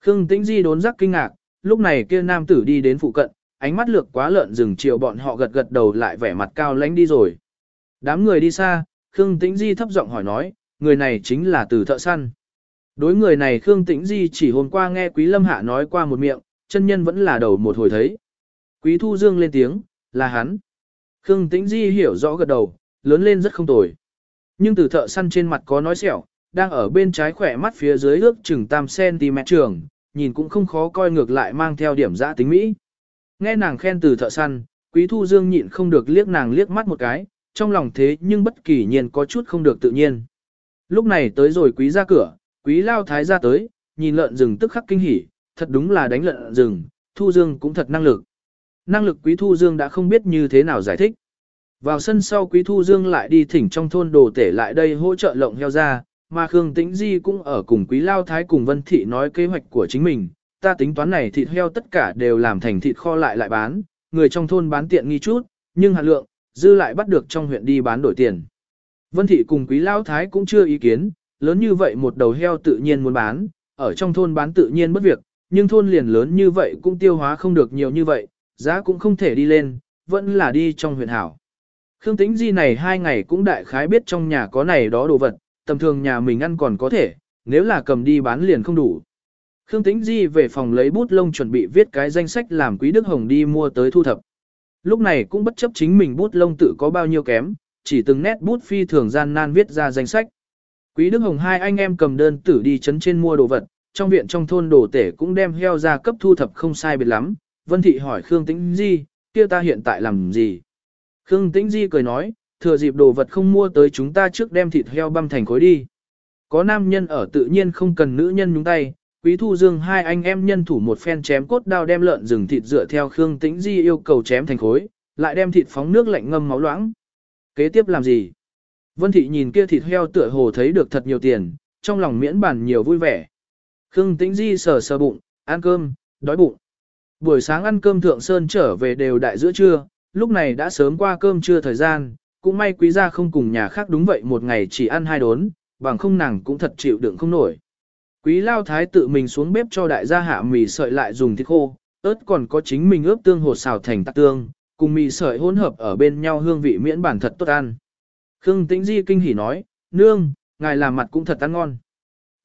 Khương Tĩnh Di đốn giác kinh ngạc, lúc này kia nam tử đi đến phụ cận, ánh mắt lược quá lợn rừng chiều bọn họ gật gật đầu lại vẻ mặt cao lãnh đi rồi. Đám người đi xa, Khương Tĩnh Di thấp giọng hỏi nói, người này chính là từ thợ săn. Đối người này Khương Tĩnh Di chỉ hôm qua nghe Quý Lâm Hạ nói qua một miệng, chân nhân vẫn là đầu một hồi thấy. Quý Thu Dương lên tiếng, là hắn. Khương Tĩnh Di hiểu rõ gật đầu, lớn lên rất không tồi. Nhưng từ thợ săn trên mặt có nói sẹo, đang ở bên trái khỏe mắt phía dưới ước chừng tam cm trường, nhìn cũng không khó coi ngược lại mang theo điểm giã tính mỹ. Nghe nàng khen từ thợ săn, Quý Thu Dương nhịn không được liếc nàng liếc mắt một cái, trong lòng thế nhưng bất kỳ nhiên có chút không được tự nhiên. Lúc này tới rồi Quý ra cửa, Quý Lao Thái ra tới, nhìn lợn rừng tức khắc kinh hỉ, thật đúng là đánh lợn rừng, Thu Dương cũng thật năng lực. Năng lực Quý Thu Dương đã không biết như thế nào giải thích. Vào sân sau Quý Thu Dương lại đi thỉnh trong thôn đồ tể lại đây hỗ trợ lộng heo ra, mà Khương Tĩnh Di cũng ở cùng Quý Lao Thái cùng Vân Thị nói kế hoạch của chính mình, ta tính toán này thịt heo tất cả đều làm thành thịt kho lại lại bán, người trong thôn bán tiện nghi chút, nhưng hạt lượng, dư lại bắt được trong huyện đi bán đổi tiền. Vân Thị cùng Quý Lao Thái cũng chưa ý kiến, lớn như vậy một đầu heo tự nhiên muốn bán, ở trong thôn bán tự nhiên bất việc, nhưng thôn liền lớn như vậy cũng tiêu hóa không được nhiều như vậy, giá cũng không thể đi lên, vẫn là đi trong huyện hảo. Khương Tĩnh Di này hai ngày cũng đại khái biết trong nhà có này đó đồ vật, tầm thường nhà mình ăn còn có thể, nếu là cầm đi bán liền không đủ. Khương Tĩnh Di về phòng lấy bút lông chuẩn bị viết cái danh sách làm Quý Đức Hồng đi mua tới thu thập. Lúc này cũng bất chấp chính mình bút lông tự có bao nhiêu kém, chỉ từng nét bút phi thường gian nan viết ra danh sách. Quý Đức Hồng hai anh em cầm đơn tử đi chấn trên mua đồ vật, trong viện trong thôn đồ tể cũng đem heo ra cấp thu thập không sai biệt lắm. Vân Thị hỏi Khương Tĩnh Di, kia ta hiện tại làm gì? Khương Tĩnh Di cười nói, thừa dịp đồ vật không mua tới chúng ta trước đem thịt heo băm thành khối đi. Có nam nhân ở tự nhiên không cần nữ nhân nhúng tay, Quý Thu Dương hai anh em nhân thủ một phen chém cốt đao đem lợn rừng thịt dựa theo Khương Tĩnh Di yêu cầu chém thành khối, lại đem thịt phóng nước lạnh ngâm máu loãng. Kế tiếp làm gì? Vân Thị nhìn kia thịt heo tựa hồ thấy được thật nhiều tiền, trong lòng miễn bản nhiều vui vẻ. Khương Tĩnh Di sờ sờ bụng, ăn cơm, đói bụng. Buổi sáng ăn cơm thượng sơn trở về đều đại giữa trưa, lúc này đã sớm qua cơm trưa thời gian, cũng may quý gia không cùng nhà khác đúng vậy một ngày chỉ ăn hai đốn, bằng không nàng cũng thật chịu đựng không nổi. Quý lao thái tự mình xuống bếp cho đại gia hạ mì sợi lại dùng thịt khô, ớt còn có chính mình ướp tương hột xào thành tạc tương, cùng mì sợi hỗn hợp ở bên nhau hương vị miễn bản thật tốt ăn. Khương Tĩnh Di kinh hỉ nói, nương, ngài làm mặt cũng thật ăn ngon.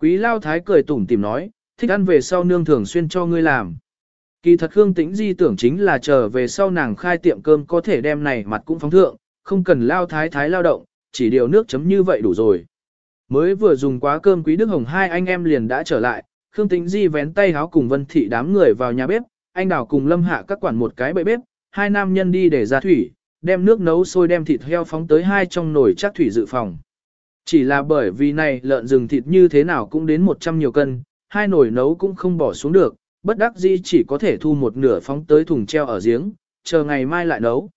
Quý lao thái cười tủm tìm nói, thích ăn về sau nương thường xuyên cho ngươi làm. Kỳ thật Khương Tĩnh Di tưởng chính là chờ về sau nàng khai tiệm cơm có thể đem này mặt cũng phóng thượng, không cần lao thái thái lao động, chỉ điều nước chấm như vậy đủ rồi. Mới vừa dùng quá cơm Quý Đức Hồng hai anh em liền đã trở lại, Khương Tĩnh Di vén tay háo cùng Vân Thị đám người vào nhà bếp, anh đào cùng Lâm Hạ các quản một cái bậy bếp, hai nam nhân đi để ra thủy, đem nước nấu sôi đem thịt heo phóng tới hai trong nồi chắc thủy dự phòng. Chỉ là bởi vì này lợn rừng thịt như thế nào cũng đến 100 nhiều cân, hai nồi nấu cũng không bỏ xuống được, bất đắc dĩ chỉ có thể thu một nửa phóng tới thùng treo ở giếng, chờ ngày mai lại nấu.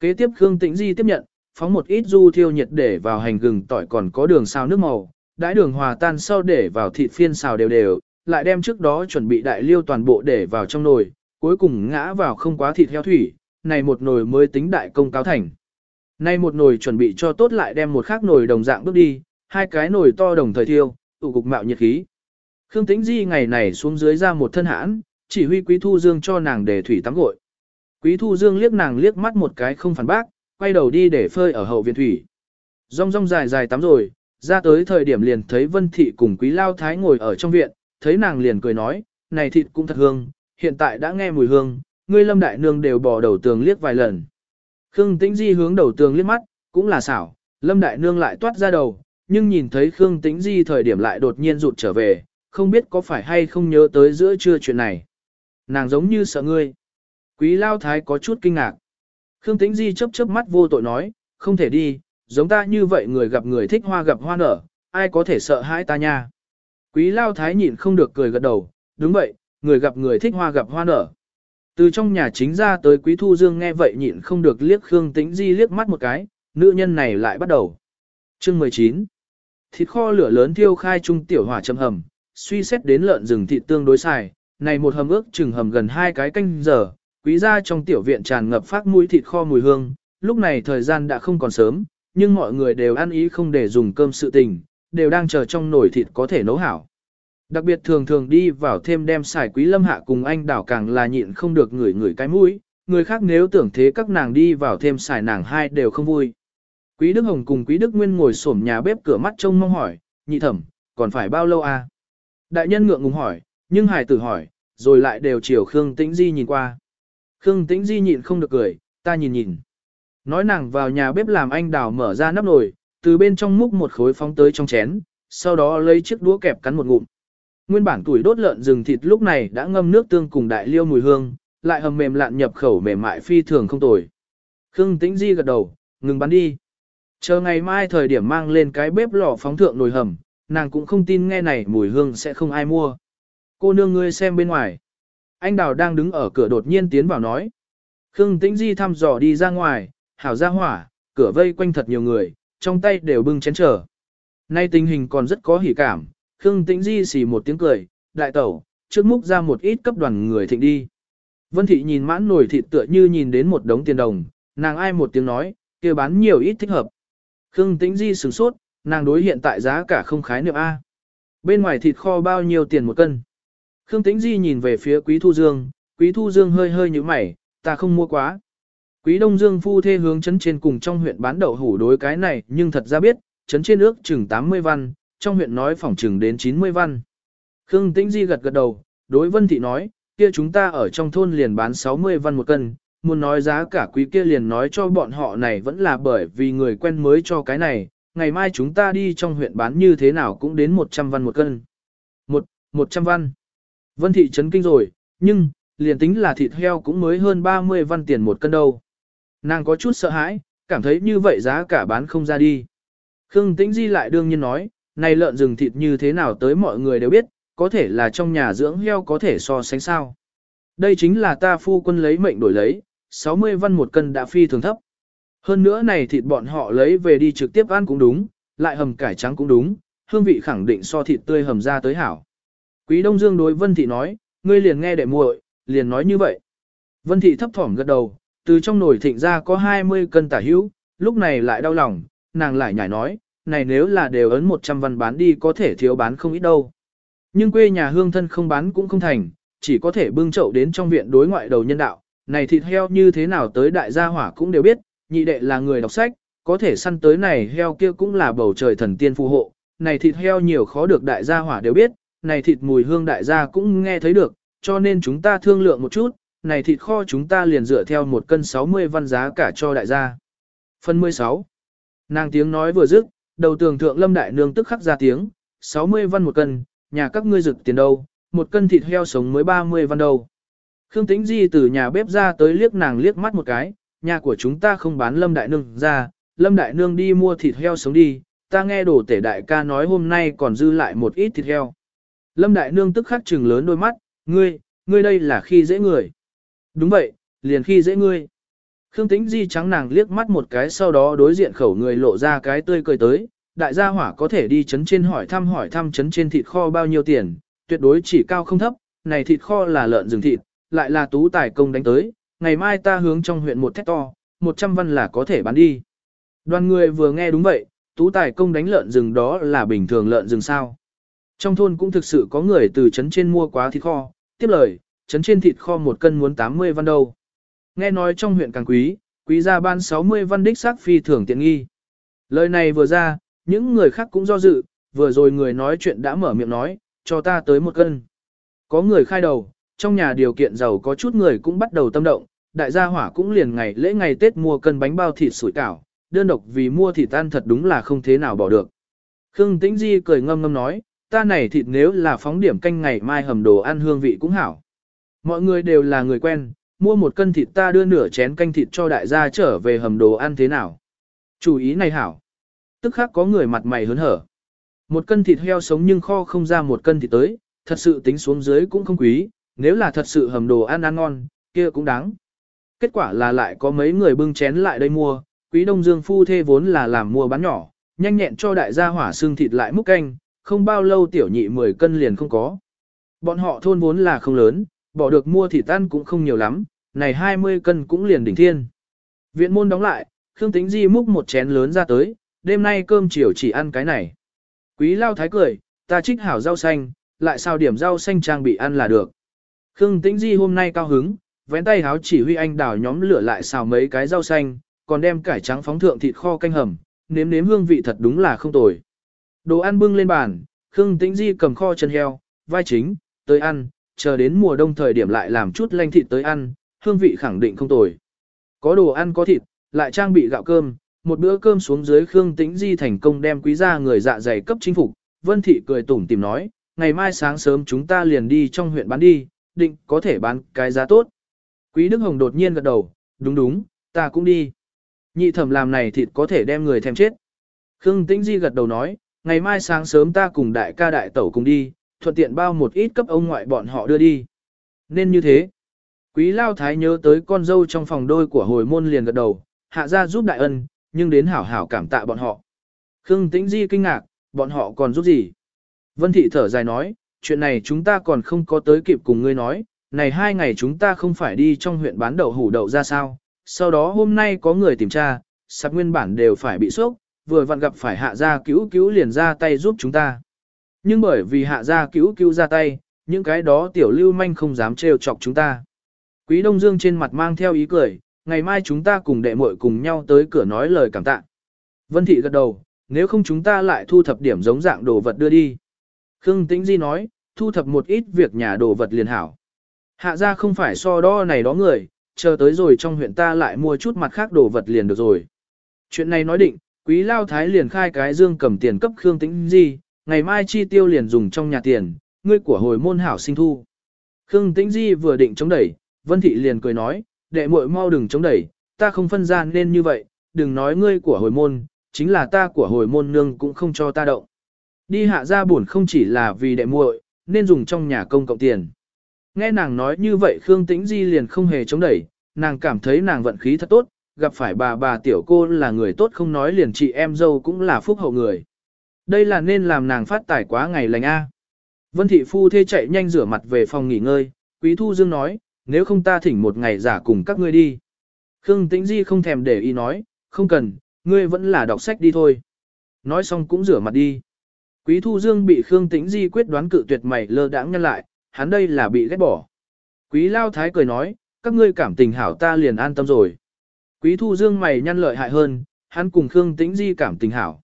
Kế tiếp Khương Tĩnh Di tiếp nhận, phóng một ít du thiêu nhiệt để vào hành gừng tỏi còn có đường xào nước màu, đãi đường hòa tan sau để vào thịt phiên xào đều đều, lại đem trước đó chuẩn bị đại liêu toàn bộ để vào trong nồi, cuối cùng ngã vào không quá thịt heo thủy, này một nồi mới tính đại công cáo thành. Nay một nồi chuẩn bị cho tốt lại đem một khác nồi đồng dạng bước đi, hai cái nồi to đồng thời thiêu, tụ cục mạo nhiệt khí. Khương Tĩnh Di ngày này xuống dưới ra một thân hãn, chỉ huy Quý Thu Dương cho nàng để thủy tắm gội. Quý Thu Dương liếc nàng liếc mắt một cái không phản bác, quay đầu đi để phơi ở hậu viện thủy. Rong rong dài dài tắm rồi, ra tới thời điểm liền thấy Vân Thị cùng Quý Lao Thái ngồi ở trong viện, thấy nàng liền cười nói, này thịt cũng thật hương, hiện tại đã nghe mùi hương, ngươi lâm đại nương đều bỏ đầu tường liếc vài lần. Khương Tĩnh Di hướng đầu tường liếc mắt, cũng là xảo, lâm đại nương lại toát ra đầu, nhưng nhìn thấy Khương Tĩnh Di thời điểm lại đột nhiên rụt trở về, không biết có phải hay không nhớ tới giữa trưa chuyện này. Nàng giống như sợ ngươi. Quý Lao Thái có chút kinh ngạc. Khương Tĩnh Di chớp chớp mắt vô tội nói, không thể đi, giống ta như vậy người gặp người thích hoa gặp hoa nở, ai có thể sợ hãi ta nha. Quý Lao Thái nhịn không được cười gật đầu, đúng vậy, người gặp người thích hoa gặp hoa nở. Từ trong nhà chính ra tới Quý Thu Dương nghe vậy nhịn không được liếc Khương Tĩnh Di liếc mắt một cái, nữ nhân này lại bắt đầu. Chương 19 Thịt kho lửa lớn thiêu khai trung tiểu hỏa châm hầm, suy xét đến lợn rừng thịt tương đối xài, này một hầm ước chừng hầm gần hai cái canh giờ, quý gia trong tiểu viện tràn ngập phát mũi thịt kho mùi hương, lúc này thời gian đã không còn sớm, nhưng mọi người đều ăn ý không để dùng cơm sự tình, đều đang chờ trong nồi thịt có thể nấu hảo. Đặc biệt thường thường đi vào thêm đem xài quý lâm hạ cùng anh đảo càng là nhịn không được ngửi ngửi cái mũi, người khác nếu tưởng thế các nàng đi vào thêm xài nàng hai đều không vui. Quý Đức Hồng cùng Quý Đức Nguyên ngồi xổm nhà bếp cửa mắt trông mong hỏi, nhị thẩm, còn phải bao lâu à? Đại nhân ngượng ngùng hỏi, nhưng hải tử hỏi, rồi lại đều chiều Khương Tĩnh Di nhìn qua. Khương Tĩnh Di nhịn không được cười, ta nhìn nhìn. Nói nàng vào nhà bếp làm anh đào mở ra nắp nồi, từ bên trong múc một khối phóng tới trong chén, sau đó lấy chiếc đũa kẹp cắn một ngụm. Nguyên bản tuổi đốt lợn rừng thịt lúc này đã ngâm nước tương cùng đại liêu mùi hương, lại hầm mềm lạn nhập khẩu mềm mại phi thường không tồi. Khương Tĩnh Di gật đầu, ngừng bắn đi. Chờ ngày mai thời điểm mang lên cái bếp lò phóng thượng nồi hầm, nàng cũng không tin nghe này mùi hương sẽ không ai mua. Cô nương ngươi xem bên ngoài. Anh Đào đang đứng ở cửa đột nhiên tiến vào nói. Khương Tĩnh Di thăm dò đi ra ngoài, hảo ra hỏa, cửa vây quanh thật nhiều người, trong tay đều bưng chén trở. Nay tình hình còn rất có hỉ cảm, Khương Tĩnh Di xì một tiếng cười, đại tẩu, trước múc ra một ít cấp đoàn người thịnh đi. Vân Thị nhìn mãn nổi thịt tựa như nhìn đến một đống tiền đồng, nàng ai một tiếng nói, kia bán nhiều ít thích hợp. Khương Tĩnh Di sửng sốt, nàng đối hiện tại giá cả không khái niệm A. Bên ngoài thịt kho bao nhiêu tiền một cân. Khương Tĩnh Di nhìn về phía Quý Thu Dương, Quý Thu Dương hơi hơi như mày, ta không mua quá. Quý Đông Dương phu thê hướng chấn trên cùng trong huyện bán đậu hủ đối cái này nhưng thật ra biết, chấn trên ước chừng 80 văn, trong huyện nói phỏng chừng đến 90 văn. Khương Tĩnh Di gật gật đầu, đối Vân Thị nói, kia chúng ta ở trong thôn liền bán 60 văn một cân, muốn nói giá cả quý kia liền nói cho bọn họ này vẫn là bởi vì người quen mới cho cái này, ngày mai chúng ta đi trong huyện bán như thế nào cũng đến 100 văn một cân. Một, 100 văn. Vân Thị chấn kinh rồi, nhưng, liền tính là thịt heo cũng mới hơn 30 văn tiền một cân đâu. Nàng có chút sợ hãi, cảm thấy như vậy giá cả bán không ra đi. Khương Tĩnh Di lại đương nhiên nói, này lợn rừng thịt như thế nào tới mọi người đều biết, có thể là trong nhà dưỡng heo có thể so sánh sao. Đây chính là ta phu quân lấy mệnh đổi lấy, 60 văn một cân đã phi thường thấp. Hơn nữa này thịt bọn họ lấy về đi trực tiếp ăn cũng đúng, lại hầm cải trắng cũng đúng, hương vị khẳng định so thịt tươi hầm ra tới hảo. Quý Đông Dương đối Vân Thị nói, ngươi liền nghe đệ muội, liền nói như vậy. Vân Thị thấp thỏm gật đầu, từ trong nồi thịnh ra có 20 cân tả hữu, lúc này lại đau lòng, nàng lại nhảy nói, này nếu là đều ấn 100 văn bán đi có thể thiếu bán không ít đâu. Nhưng quê nhà hương thân không bán cũng không thành, chỉ có thể bưng chậu đến trong viện đối ngoại đầu nhân đạo, này thịt heo như thế nào tới đại gia hỏa cũng đều biết, nhị đệ là người đọc sách, có thể săn tới này heo kia cũng là bầu trời thần tiên phù hộ, này thịt heo nhiều khó được đại gia hỏa đều biết, này thịt mùi hương đại gia cũng nghe thấy được, cho nên chúng ta thương lượng một chút, này thịt kho chúng ta liền dựa theo một cân 60 văn giá cả cho đại gia. Phần 16 Nàng tiếng nói vừa dứt, đầu tường thượng lâm đại nương tức khắc ra tiếng, 60 văn một cân, nhà các ngươi rực tiền đâu, một cân thịt heo sống mới 30 văn đâu. Khương Tĩnh Di từ nhà bếp ra tới liếc nàng liếc mắt một cái, nhà của chúng ta không bán lâm đại nương ra, lâm đại nương đi mua thịt heo sống đi, ta nghe đổ tể đại ca nói hôm nay còn dư lại một ít thịt heo. Lâm đại nương tức khắc trừng lớn đôi mắt, ngươi, ngươi đây là khi dễ người. Đúng vậy, liền khi dễ ngươi. Khương Tĩnh Di trắng nàng liếc mắt một cái sau đó đối diện khẩu người lộ ra cái tươi cười tới, đại gia hỏa có thể đi chấn trên hỏi thăm hỏi thăm chấn trên thịt kho bao nhiêu tiền, tuyệt đối chỉ cao không thấp, này thịt kho là lợn rừng thịt, lại là tú tài công đánh tới, ngày mai ta hướng trong huyện một thét to, 100 văn là có thể bán đi. Đoàn người vừa nghe đúng vậy, tú tài công đánh lợn rừng đó là bình thường lợn rừng sao. Trong thôn cũng thực sự có người từ chấn trên mua quá thịt kho, tiếp lời, chấn trên thịt kho một cân muốn 80 văn đâu. Nghe nói trong huyện càng quý, quý gia ban 60 văn đích xác phi thường tiện nghi. Lời này vừa ra, những người khác cũng do dự, vừa rồi người nói chuyện đã mở miệng nói, cho ta tới một cân. Có người khai đầu, trong nhà điều kiện giàu có chút người cũng bắt đầu tâm động, đại gia hỏa cũng liền ngày lễ ngày Tết mua cân bánh bao thịt sủi cảo, đơn độc vì mua thịt tan thật đúng là không thế nào bỏ được. Khương Tĩnh Di cười ngâm ngâm nói, ta này thịt nếu là phóng điểm canh ngày mai hầm đồ ăn hương vị cũng hảo. Mọi người đều là người quen, mua một cân thịt ta đưa nửa chén canh thịt cho đại gia trở về hầm đồ ăn thế nào. Chủ ý này hảo. Tức khác có người mặt mày hớn hở. Một cân thịt heo sống nhưng kho không ra một cân thịt tới, thật sự tính xuống dưới cũng không quý, nếu là thật sự hầm đồ ăn ăn ngon, kia cũng đáng. Kết quả là lại có mấy người bưng chén lại đây mua, quý đông dương phu thê vốn là làm mua bán nhỏ, nhanh nhẹn cho đại gia hỏa xương thịt lại múc canh, không bao lâu tiểu nhị 10 cân liền không có. Bọn họ thôn vốn là không lớn, bỏ được mua thịt ăn cũng không nhiều lắm, này 20 cân cũng liền đỉnh thiên. Viện môn đóng lại, Khương Tĩnh Di múc một chén lớn ra tới, đêm nay cơm chiều chỉ ăn cái này. Quý lao thái cười, ta trích hảo rau xanh, lại sao điểm rau xanh trang bị ăn là được. Khương Tĩnh Di hôm nay cao hứng, vén tay háo chỉ huy anh đào nhóm lửa lại xào mấy cái rau xanh, còn đem cải trắng phóng thượng thịt kho canh hầm, nếm nếm hương vị thật đúng là không tồi. Đồ ăn bưng lên bàn, Khương Tĩnh Di cầm kho chân heo, vai chính, tới ăn, chờ đến mùa đông thời điểm lại làm chút lanh thịt tới ăn, hương vị khẳng định không tồi. Có đồ ăn có thịt, lại trang bị gạo cơm, một bữa cơm xuống dưới Khương Tĩnh Di thành công đem quý gia người dạ dày cấp chính phục. Vân Thị cười tủm tìm nói, ngày mai sáng sớm chúng ta liền đi trong huyện bán đi, định có thể bán cái giá tốt. Quý Đức Hồng đột nhiên gật đầu, đúng đúng, ta cũng đi. Nhị thẩm làm này thịt có thể đem người thèm chết. Khương Tĩnh Di gật đầu nói, ngày mai sáng sớm ta cùng đại ca đại tẩu cùng đi, thuận tiện bao một ít cấp ông ngoại bọn họ đưa đi. Nên như thế. Quý Lao Thái nhớ tới con dâu trong phòng đôi của hồi môn liền gật đầu, hạ ra giúp đại ân, nhưng đến hảo hảo cảm tạ bọn họ. Khương Tĩnh Di kinh ngạc, bọn họ còn giúp gì? Vân Thị thở dài nói, chuyện này chúng ta còn không có tới kịp cùng ngươi nói, này hai ngày chúng ta không phải đi trong huyện bán đậu hủ đậu ra sao, sau đó hôm nay có người tìm tra, sạp nguyên bản đều phải bị sốc, vừa vặn gặp phải hạ gia cứu cứu liền ra tay giúp chúng ta. Nhưng bởi vì hạ gia cứu cứu ra tay, những cái đó tiểu lưu manh không dám trêu chọc chúng ta. Quý Đông Dương trên mặt mang theo ý cười, ngày mai chúng ta cùng đệ muội cùng nhau tới cửa nói lời cảm tạ. Vân Thị gật đầu, nếu không chúng ta lại thu thập điểm giống dạng đồ vật đưa đi. Khương Tĩnh Di nói, thu thập một ít việc nhà đồ vật liền hảo. Hạ ra không phải so đo này đó người, chờ tới rồi trong huyện ta lại mua chút mặt khác đồ vật liền được rồi. Chuyện này nói định, quý lao thái liền khai cái dương cầm tiền cấp Khương Tĩnh Di, ngày mai chi tiêu liền dùng trong nhà tiền, ngươi của hồi môn hảo sinh thu. Khương Tĩnh Di vừa định chống đẩy, Vân Thị liền cười nói, đệ muội mau đừng chống đẩy, ta không phân gian nên như vậy, đừng nói ngươi của hồi môn, chính là ta của hồi môn nương cũng không cho ta động. Đi hạ ra buồn không chỉ là vì đệ muội, nên dùng trong nhà công cộng tiền. Nghe nàng nói như vậy Khương Tĩnh Di liền không hề chống đẩy, nàng cảm thấy nàng vận khí thật tốt, gặp phải bà bà tiểu cô là người tốt không nói liền chị em dâu cũng là phúc hậu người. Đây là nên làm nàng phát tài quá ngày lành A. Vân thị phu thê chạy nhanh rửa mặt về phòng nghỉ ngơi, Quý Thu Dương nói, nếu không ta thỉnh một ngày giả cùng các ngươi đi. Khương Tĩnh Di không thèm để ý nói, không cần, ngươi vẫn là đọc sách đi thôi. Nói xong cũng rửa mặt đi. Quý Thu Dương bị Khương Tĩnh Di quyết đoán cự tuyệt mày lơ đãng nhân lại, hắn đây là bị ghét bỏ. Quý Lao Thái cười nói, các ngươi cảm tình hảo ta liền an tâm rồi. Quý Thu Dương mày nhăn lợi hại hơn, hắn cùng Khương Tĩnh Di cảm tình hảo.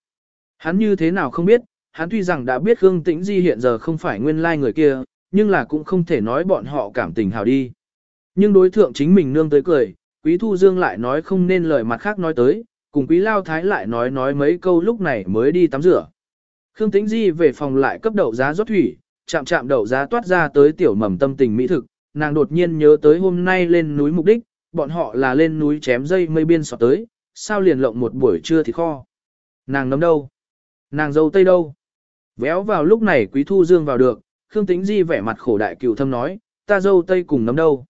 Hắn như thế nào không biết, hắn tuy rằng đã biết Khương Tĩnh Di hiện giờ không phải nguyên lai người kia, nhưng là cũng không thể nói bọn họ cảm tình hảo đi. Nhưng đối thượng chính mình nương tới cười, Quý Thu Dương lại nói không nên lời mặt khác nói tới, cùng Quý Lao Thái lại nói nói mấy câu lúc này mới đi tắm rửa. Khương Tĩnh Di về phòng lại cấp đậu giá rót thủy, chạm chạm đậu giá toát ra tới tiểu mầm tâm tình mỹ thực, nàng đột nhiên nhớ tới hôm nay lên núi mục đích, bọn họ là lên núi chém dây mây biên sọt tới, sao liền lộng một buổi trưa thì kho. Nàng nấm đâu? Nàng dâu tây đâu? Véo vào lúc này Quý Thu Dương vào được, Khương Tĩnh Di vẻ mặt khổ đại cựu thâm nói, ta dâu tây cùng nấm đâu?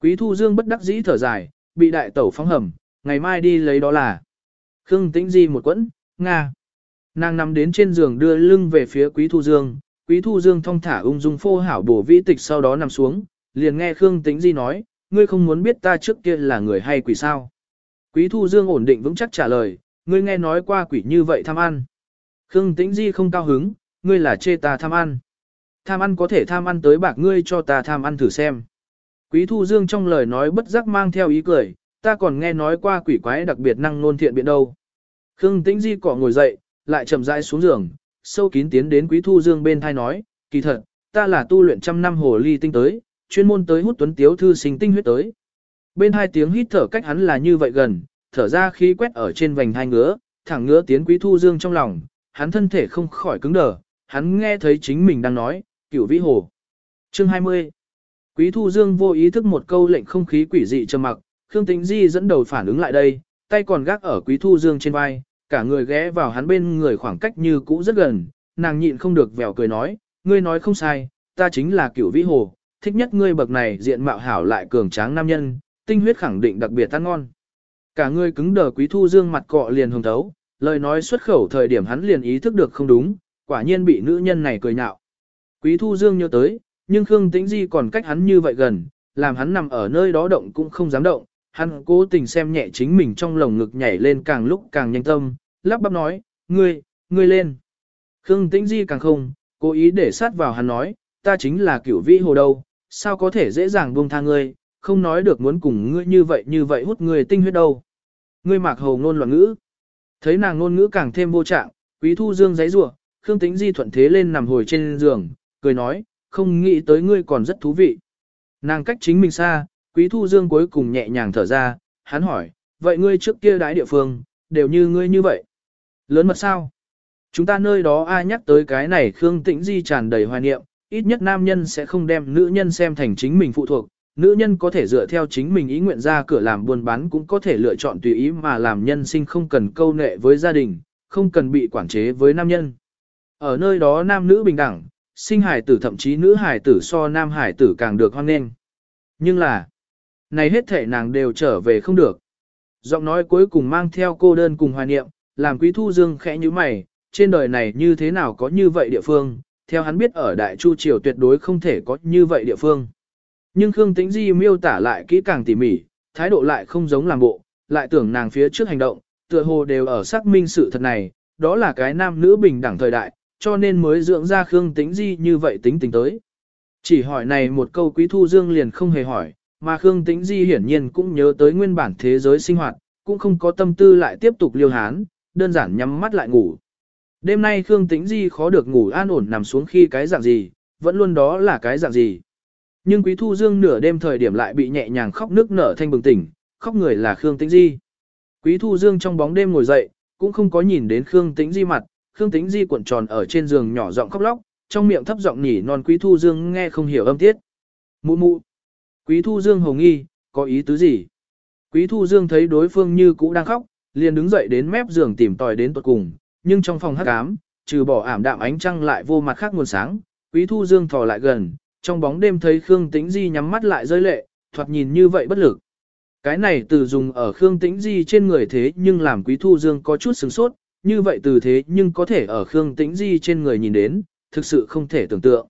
Quý Thu Dương bất đắc dĩ thở dài, bị đại tẩu phóng hầm, ngày mai đi lấy đó là. Khương Tĩnh Di một quẫn, Nga. Nàng nằm đến trên giường đưa lưng về phía Quý Thu Dương, Quý Thu Dương thong thả ung dung phô hảo bổ vĩ tịch sau đó nằm xuống, liền nghe Khương Tĩnh Di nói, ngươi không muốn biết ta trước kia là người hay quỷ sao. Quý Thu Dương ổn định vững chắc trả lời, ngươi nghe nói qua quỷ như vậy tham ăn. Khương Tĩnh Di không cao hứng, ngươi là chê ta tham ăn. Tham ăn có thể tham ăn tới bạc ngươi cho ta tham ăn thử xem. Quý Thu Dương trong lời nói bất giác mang theo ý cười, ta còn nghe nói qua quỷ quái đặc biệt năng nôn thiện biện đâu. Khương Tĩnh Di cọ ngồi dậy, lại chậm rãi xuống giường, sâu kín tiến đến Quý Thu Dương bên thai nói, kỳ thật, ta là tu luyện trăm năm hồ ly tinh tới, chuyên môn tới hút tuấn tiếu thư sinh tinh huyết tới. Bên hai tiếng hít thở cách hắn là như vậy gần, thở ra khí quét ở trên vành hai ngứa, thẳng ngứa tiến Quý Thu Dương trong lòng, hắn thân thể không khỏi cứng đờ, hắn nghe thấy chính mình đang nói, cửu vĩ hồ. Chương 20 Quý Thu Dương vô ý thức một câu lệnh không khí quỷ dị trầm mặc, Khương Tĩnh Di dẫn đầu phản ứng lại đây, tay còn gác ở Quý Thu Dương trên vai, cả người ghé vào hắn bên người khoảng cách như cũ rất gần, nàng nhịn không được vèo cười nói, ngươi nói không sai, ta chính là cửu vĩ hồ, thích nhất ngươi bậc này diện mạo hảo lại cường tráng nam nhân, tinh huyết khẳng định đặc biệt ăn ngon. Cả người cứng đờ Quý Thu Dương mặt cọ liền hồng thấu, lời nói xuất khẩu thời điểm hắn liền ý thức được không đúng, quả nhiên bị nữ nhân này cười nhạo. Quý Thu Dương nhớ tới, nhưng Khương Tĩnh Di còn cách hắn như vậy gần, làm hắn nằm ở nơi đó động cũng không dám động, hắn cố tình xem nhẹ chính mình trong lồng ngực nhảy lên càng lúc càng nhanh tâm, lắp bắp nói, ngươi, ngươi lên. Khương Tĩnh Di càng không, cố ý để sát vào hắn nói, ta chính là cửu vĩ hồ đâu, sao có thể dễ dàng buông tha ngươi, không nói được muốn cùng ngươi như vậy như vậy hút người tinh huyết đâu. Ngươi mạc hồ ngôn loạn ngữ. Thấy nàng ngôn ngữ càng thêm vô trạng, quý thu dương giấy rủa Khương Tĩnh Di thuận thế lên nằm hồi trên giường, cười nói, không nghĩ tới ngươi còn rất thú vị. Nàng cách chính mình xa, Quý Thu Dương cuối cùng nhẹ nhàng thở ra, hắn hỏi, vậy ngươi trước kia đái địa phương, đều như ngươi như vậy. Lớn mật sao? Chúng ta nơi đó ai nhắc tới cái này Khương Tĩnh Di tràn đầy hoài niệm, ít nhất nam nhân sẽ không đem nữ nhân xem thành chính mình phụ thuộc, nữ nhân có thể dựa theo chính mình ý nguyện ra cửa làm buôn bán cũng có thể lựa chọn tùy ý mà làm nhân sinh không cần câu nệ với gia đình, không cần bị quản chế với nam nhân. Ở nơi đó nam nữ bình đẳng, sinh hải tử thậm chí nữ hải tử so nam hải tử càng được hoan nghênh. Nhưng là, này hết thể nàng đều trở về không được. Giọng nói cuối cùng mang theo cô đơn cùng hoài niệm, làm quý thu dương khẽ như mày, trên đời này như thế nào có như vậy địa phương, theo hắn biết ở Đại Chu Triều tuyệt đối không thể có như vậy địa phương. Nhưng Khương Tĩnh Di miêu tả lại kỹ càng tỉ mỉ, thái độ lại không giống làm bộ, lại tưởng nàng phía trước hành động, tựa hồ đều ở xác minh sự thật này, đó là cái nam nữ bình đẳng thời đại, cho nên mới dưỡng ra Khương Tĩnh Di như vậy tính tình tới. Chỉ hỏi này một câu Quý Thu Dương liền không hề hỏi, mà Khương Tĩnh Di hiển nhiên cũng nhớ tới nguyên bản thế giới sinh hoạt, cũng không có tâm tư lại tiếp tục liêu hán, đơn giản nhắm mắt lại ngủ. Đêm nay Khương Tĩnh Di khó được ngủ an ổn nằm xuống khi cái dạng gì, vẫn luôn đó là cái dạng gì. Nhưng Quý Thu Dương nửa đêm thời điểm lại bị nhẹ nhàng khóc nước nở thanh bừng tỉnh, khóc người là Khương Tĩnh Di. Quý Thu Dương trong bóng đêm ngồi dậy, cũng không có nhìn đến Khương Tĩnh Di mặt, Khương Tĩnh Di cuộn tròn ở trên giường nhỏ giọng khóc lóc, trong miệng thấp giọng nhỉ non Quý Thu Dương nghe không hiểu âm tiết. Mụ mụ. Quý Thu Dương hồng nghi, có ý tứ gì? Quý Thu Dương thấy đối phương như cũ đang khóc, liền đứng dậy đến mép giường tìm tòi đến tuột cùng, nhưng trong phòng hắc ám, trừ bỏ ảm đạm ánh trăng lại vô mặt khác nguồn sáng, Quý Thu Dương thò lại gần, trong bóng đêm thấy Khương Tĩnh Di nhắm mắt lại rơi lệ, thoạt nhìn như vậy bất lực. Cái này từ dùng ở Khương Tĩnh Di trên người thế nhưng làm Quý Thu Dương có chút sửng sốt, như vậy từ thế nhưng có thể ở Khương Tĩnh Di trên người nhìn đến, thực sự không thể tưởng tượng.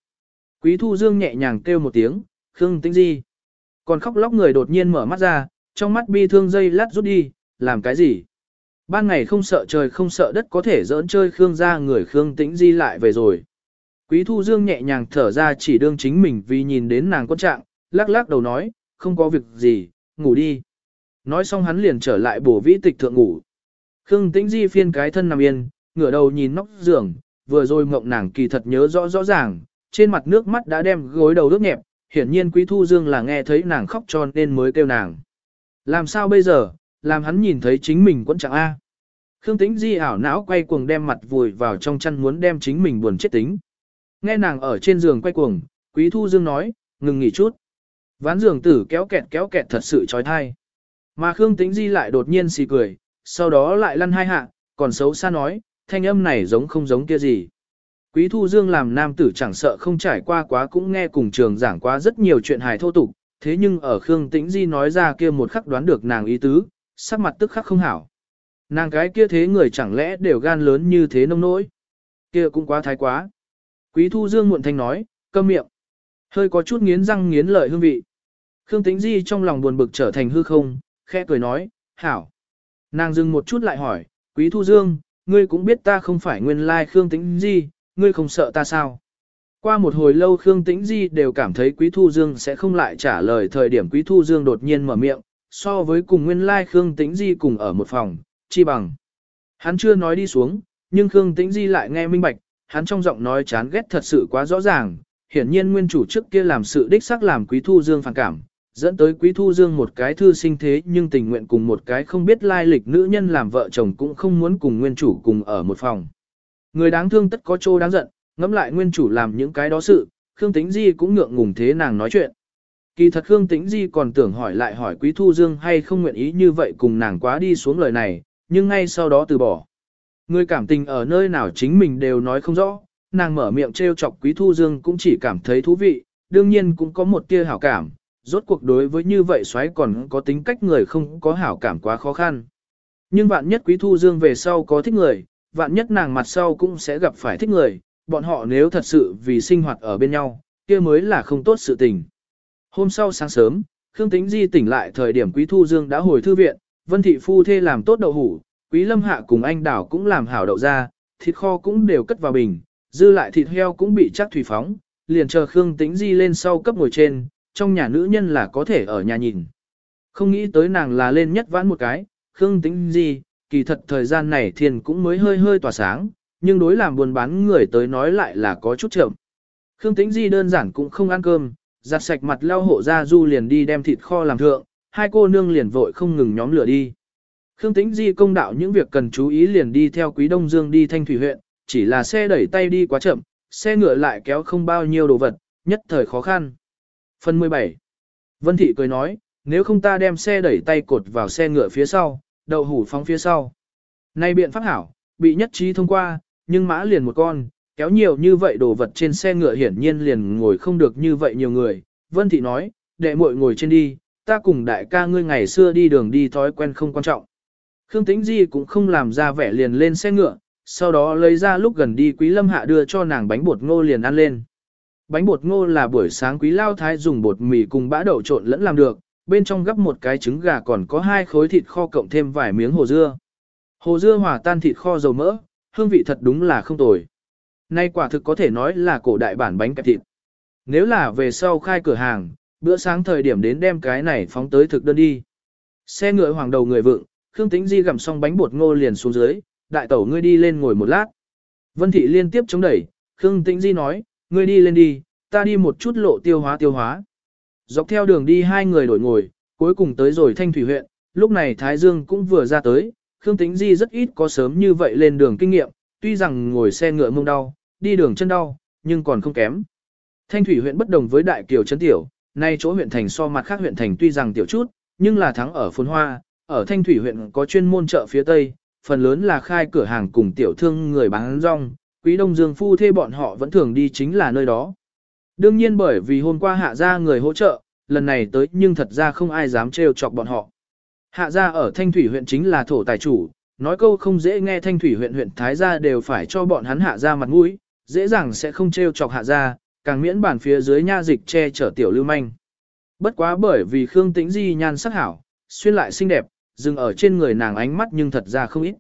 Quý Thu Dương nhẹ nhàng kêu một tiếng, Khương Tĩnh Di. Còn khóc lóc người đột nhiên mở mắt ra, trong mắt bi thương dây lát rút đi, làm cái gì? Ban ngày không sợ trời không sợ đất có thể dỡn chơi Khương ra người Khương Tĩnh Di lại về rồi. Quý Thu Dương nhẹ nhàng thở ra chỉ đương chính mình vì nhìn đến nàng quân trạng, lắc lắc đầu nói, không có việc gì, ngủ đi. Nói xong hắn liền trở lại bổ vĩ tịch thượng ngủ. Khương Tĩnh Di phiên cái thân nằm yên, ngửa đầu nhìn nóc giường, vừa rồi mộng nàng kỳ thật nhớ rõ rõ ràng, trên mặt nước mắt đã đem gối đầu nước nhẹp, hiển nhiên Quý Thu Dương là nghe thấy nàng khóc cho nên mới kêu nàng. Làm sao bây giờ, làm hắn nhìn thấy chính mình quẫn chẳng A. Khương Tĩnh Di ảo não quay cuồng đem mặt vùi vào trong chăn muốn đem chính mình buồn chết tính. Nghe nàng ở trên giường quay cuồng, Quý Thu Dương nói, ngừng nghỉ chút. Ván giường tử kéo kẹt kéo kẹt thật sự trói thai. Mà Khương Tĩnh Di lại đột nhiên xì cười, sau đó lại lăn hai hạ, còn xấu xa nói, thanh âm này giống không giống kia gì. Quý Thu Dương làm nam tử chẳng sợ không trải qua quá cũng nghe cùng trường giảng quá rất nhiều chuyện hài thô tục, thế nhưng ở Khương Tĩnh Di nói ra kia một khắc đoán được nàng ý tứ, sắc mặt tức khắc không hảo. Nàng cái kia thế người chẳng lẽ đều gan lớn như thế nông nỗi. Kia cũng quá thái quá. Quý Thu Dương muộn thanh nói, câm miệng. Hơi có chút nghiến răng nghiến lợi hương vị. Khương Tĩnh Di trong lòng buồn bực trở thành hư không, khẽ cười nói, hảo. Nàng dừng một chút lại hỏi, Quý Thu Dương, ngươi cũng biết ta không phải nguyên lai Khương Tĩnh Di, ngươi không sợ ta sao? Qua một hồi lâu Khương Tĩnh Di đều cảm thấy Quý Thu Dương sẽ không lại trả lời thời điểm Quý Thu Dương đột nhiên mở miệng, so với cùng nguyên lai Khương Tĩnh Di cùng ở một phòng, chi bằng. Hắn chưa nói đi xuống, nhưng Khương Tĩnh Di lại nghe minh bạch, hắn trong giọng nói chán ghét thật sự quá rõ ràng, hiển nhiên nguyên chủ trước kia làm sự đích xác làm Quý Thu Dương phản cảm, dẫn tới Quý Thu Dương một cái thư sinh thế nhưng tình nguyện cùng một cái không biết lai lịch nữ nhân làm vợ chồng cũng không muốn cùng nguyên chủ cùng ở một phòng. Người đáng thương tất có chỗ đáng giận, ngẫm lại nguyên chủ làm những cái đó sự, Khương Tĩnh Di cũng ngượng ngùng thế nàng nói chuyện. Kỳ thật Khương Tĩnh Di còn tưởng hỏi lại hỏi Quý Thu Dương hay không nguyện ý như vậy cùng nàng quá đi xuống lời này, nhưng ngay sau đó từ bỏ. Người cảm tình ở nơi nào chính mình đều nói không rõ, nàng mở miệng trêu chọc Quý Thu Dương cũng chỉ cảm thấy thú vị, đương nhiên cũng có một tia hảo cảm, rốt cuộc đối với như vậy xoáy còn có tính cách người không có hảo cảm quá khó khăn. Nhưng vạn nhất Quý Thu Dương về sau có thích người, vạn nhất nàng mặt sau cũng sẽ gặp phải thích người, bọn họ nếu thật sự vì sinh hoạt ở bên nhau, kia mới là không tốt sự tình. Hôm sau sáng sớm, Khương Tĩnh Di tỉnh lại thời điểm Quý Thu Dương đã hồi thư viện, Vân Thị Phu Thê làm tốt đậu hủ, Quý Lâm Hạ cùng anh Đảo cũng làm hảo đậu ra, thịt kho cũng đều cất vào bình, dư lại thịt heo cũng bị chắc thủy phóng, liền chờ Khương Tĩnh Di lên sau cấp ngồi trên, trong nhà nữ nhân là có thể ở nhà nhìn. Không nghĩ tới nàng là lên nhất vãn một cái, Khương Tĩnh Di, kỳ thật thời gian này thiền cũng mới hơi hơi tỏa sáng, nhưng đối làm buôn bán người tới nói lại là có chút chậm. Khương Tĩnh Di đơn giản cũng không ăn cơm, giặt sạch mặt lau hộ ra du liền đi đem thịt kho làm thượng, hai cô nương liền vội không ngừng nhóm lửa đi. Khương Tĩnh Di công đạo những việc cần chú ý liền đi theo Quý Đông Dương đi Thanh Thủy huyện, chỉ là xe đẩy tay đi quá chậm, xe ngựa lại kéo không bao nhiêu đồ vật, nhất thời khó khăn. Phần 17 Vân Thị cười nói, nếu không ta đem xe đẩy tay cột vào xe ngựa phía sau, đậu hủ phóng phía sau. Nay biện pháp hảo, bị nhất trí thông qua, nhưng mã liền một con, kéo nhiều như vậy đồ vật trên xe ngựa hiển nhiên liền ngồi không được như vậy nhiều người. Vân Thị nói, đệ muội ngồi trên đi, ta cùng đại ca ngươi ngày xưa đi đường đi thói quen không quan trọng. Khương Tĩnh Di cũng không làm ra vẻ liền lên xe ngựa, sau đó lấy ra lúc gần đi Quý Lâm Hạ đưa cho nàng bánh bột ngô liền ăn lên. Bánh bột ngô là buổi sáng Quý Lao Thái dùng bột mì cùng bã đậu trộn lẫn làm được, bên trong gấp một cái trứng gà còn có hai khối thịt kho cộng thêm vài miếng hồ dưa. Hồ dưa hòa tan thịt kho dầu mỡ, hương vị thật đúng là không tồi. Nay quả thực có thể nói là cổ đại bản bánh kẹp thịt. Nếu là về sau khai cửa hàng, bữa sáng thời điểm đến đem cái này phóng tới thực đơn đi. Xe ngựa hoàng đầu người vượng, Khương Tĩnh Di gặm xong bánh bột ngô liền xuống dưới, đại tẩu ngươi đi lên ngồi một lát. Vân Thị liên tiếp chống đẩy, Khương Tĩnh Di nói, ngươi đi lên đi, ta đi một chút lộ tiêu hóa tiêu hóa. Dọc theo đường đi hai người đổi ngồi, cuối cùng tới rồi Thanh Thủy huyện, lúc này Thái Dương cũng vừa ra tới, Khương Tĩnh Di rất ít có sớm như vậy lên đường kinh nghiệm, tuy rằng ngồi xe ngựa mông đau, đi đường chân đau, nhưng còn không kém. Thanh Thủy huyện bất đồng với Đại Kiều Trấn Tiểu, nay chỗ huyện thành so mặt khác huyện thành tuy rằng tiểu chút, nhưng là thắng ở phồn hoa, ở Thanh Thủy huyện có chuyên môn chợ phía Tây, phần lớn là khai cửa hàng cùng tiểu thương người bán rong, quý đông dương phu thê bọn họ vẫn thường đi chính là nơi đó. Đương nhiên bởi vì hôm qua hạ ra người hỗ trợ, lần này tới nhưng thật ra không ai dám trêu chọc bọn họ. Hạ ra ở Thanh Thủy huyện chính là thổ tài chủ, nói câu không dễ nghe Thanh Thủy huyện huyện Thái gia đều phải cho bọn hắn hạ ra mặt mũi, dễ dàng sẽ không trêu chọc hạ ra, càng miễn bản phía dưới nha dịch che chở tiểu lưu manh. Bất quá bởi vì Khương Tĩnh Di nhan sắc hảo, xuyên lại xinh đẹp, dừng ở trên người nàng ánh mắt nhưng thật ra không ít.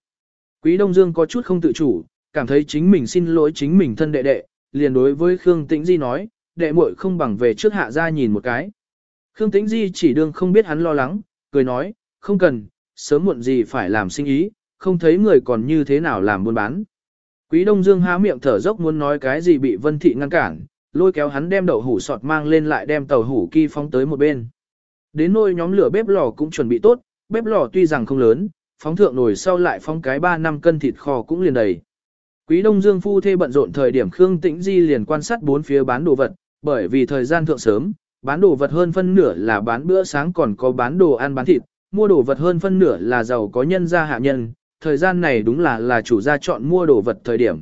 Quý Đông Dương có chút không tự chủ, cảm thấy chính mình xin lỗi chính mình thân đệ đệ, liền đối với Khương Tĩnh Di nói, đệ muội không bằng về trước hạ ra nhìn một cái. Khương Tĩnh Di chỉ đương không biết hắn lo lắng, cười nói, không cần, sớm muộn gì phải làm sinh ý, không thấy người còn như thế nào làm buôn bán. Quý Đông Dương há miệng thở dốc muốn nói cái gì bị Vân Thị ngăn cản, lôi kéo hắn đem đậu hủ sọt mang lên lại đem tàu hủ kỳ phóng tới một bên. Đến nôi nhóm lửa bếp lò cũng chuẩn bị tốt, bếp lò tuy rằng không lớn, phóng thượng nồi sau lại phóng cái 3 năm cân thịt kho cũng liền đầy. Quý Đông Dương phu thê bận rộn thời điểm Khương Tĩnh Di liền quan sát bốn phía bán đồ vật, bởi vì thời gian thượng sớm, bán đồ vật hơn phân nửa là bán bữa sáng còn có bán đồ ăn bán thịt, mua đồ vật hơn phân nửa là giàu có nhân gia hạ nhân, thời gian này đúng là là chủ gia chọn mua đồ vật thời điểm.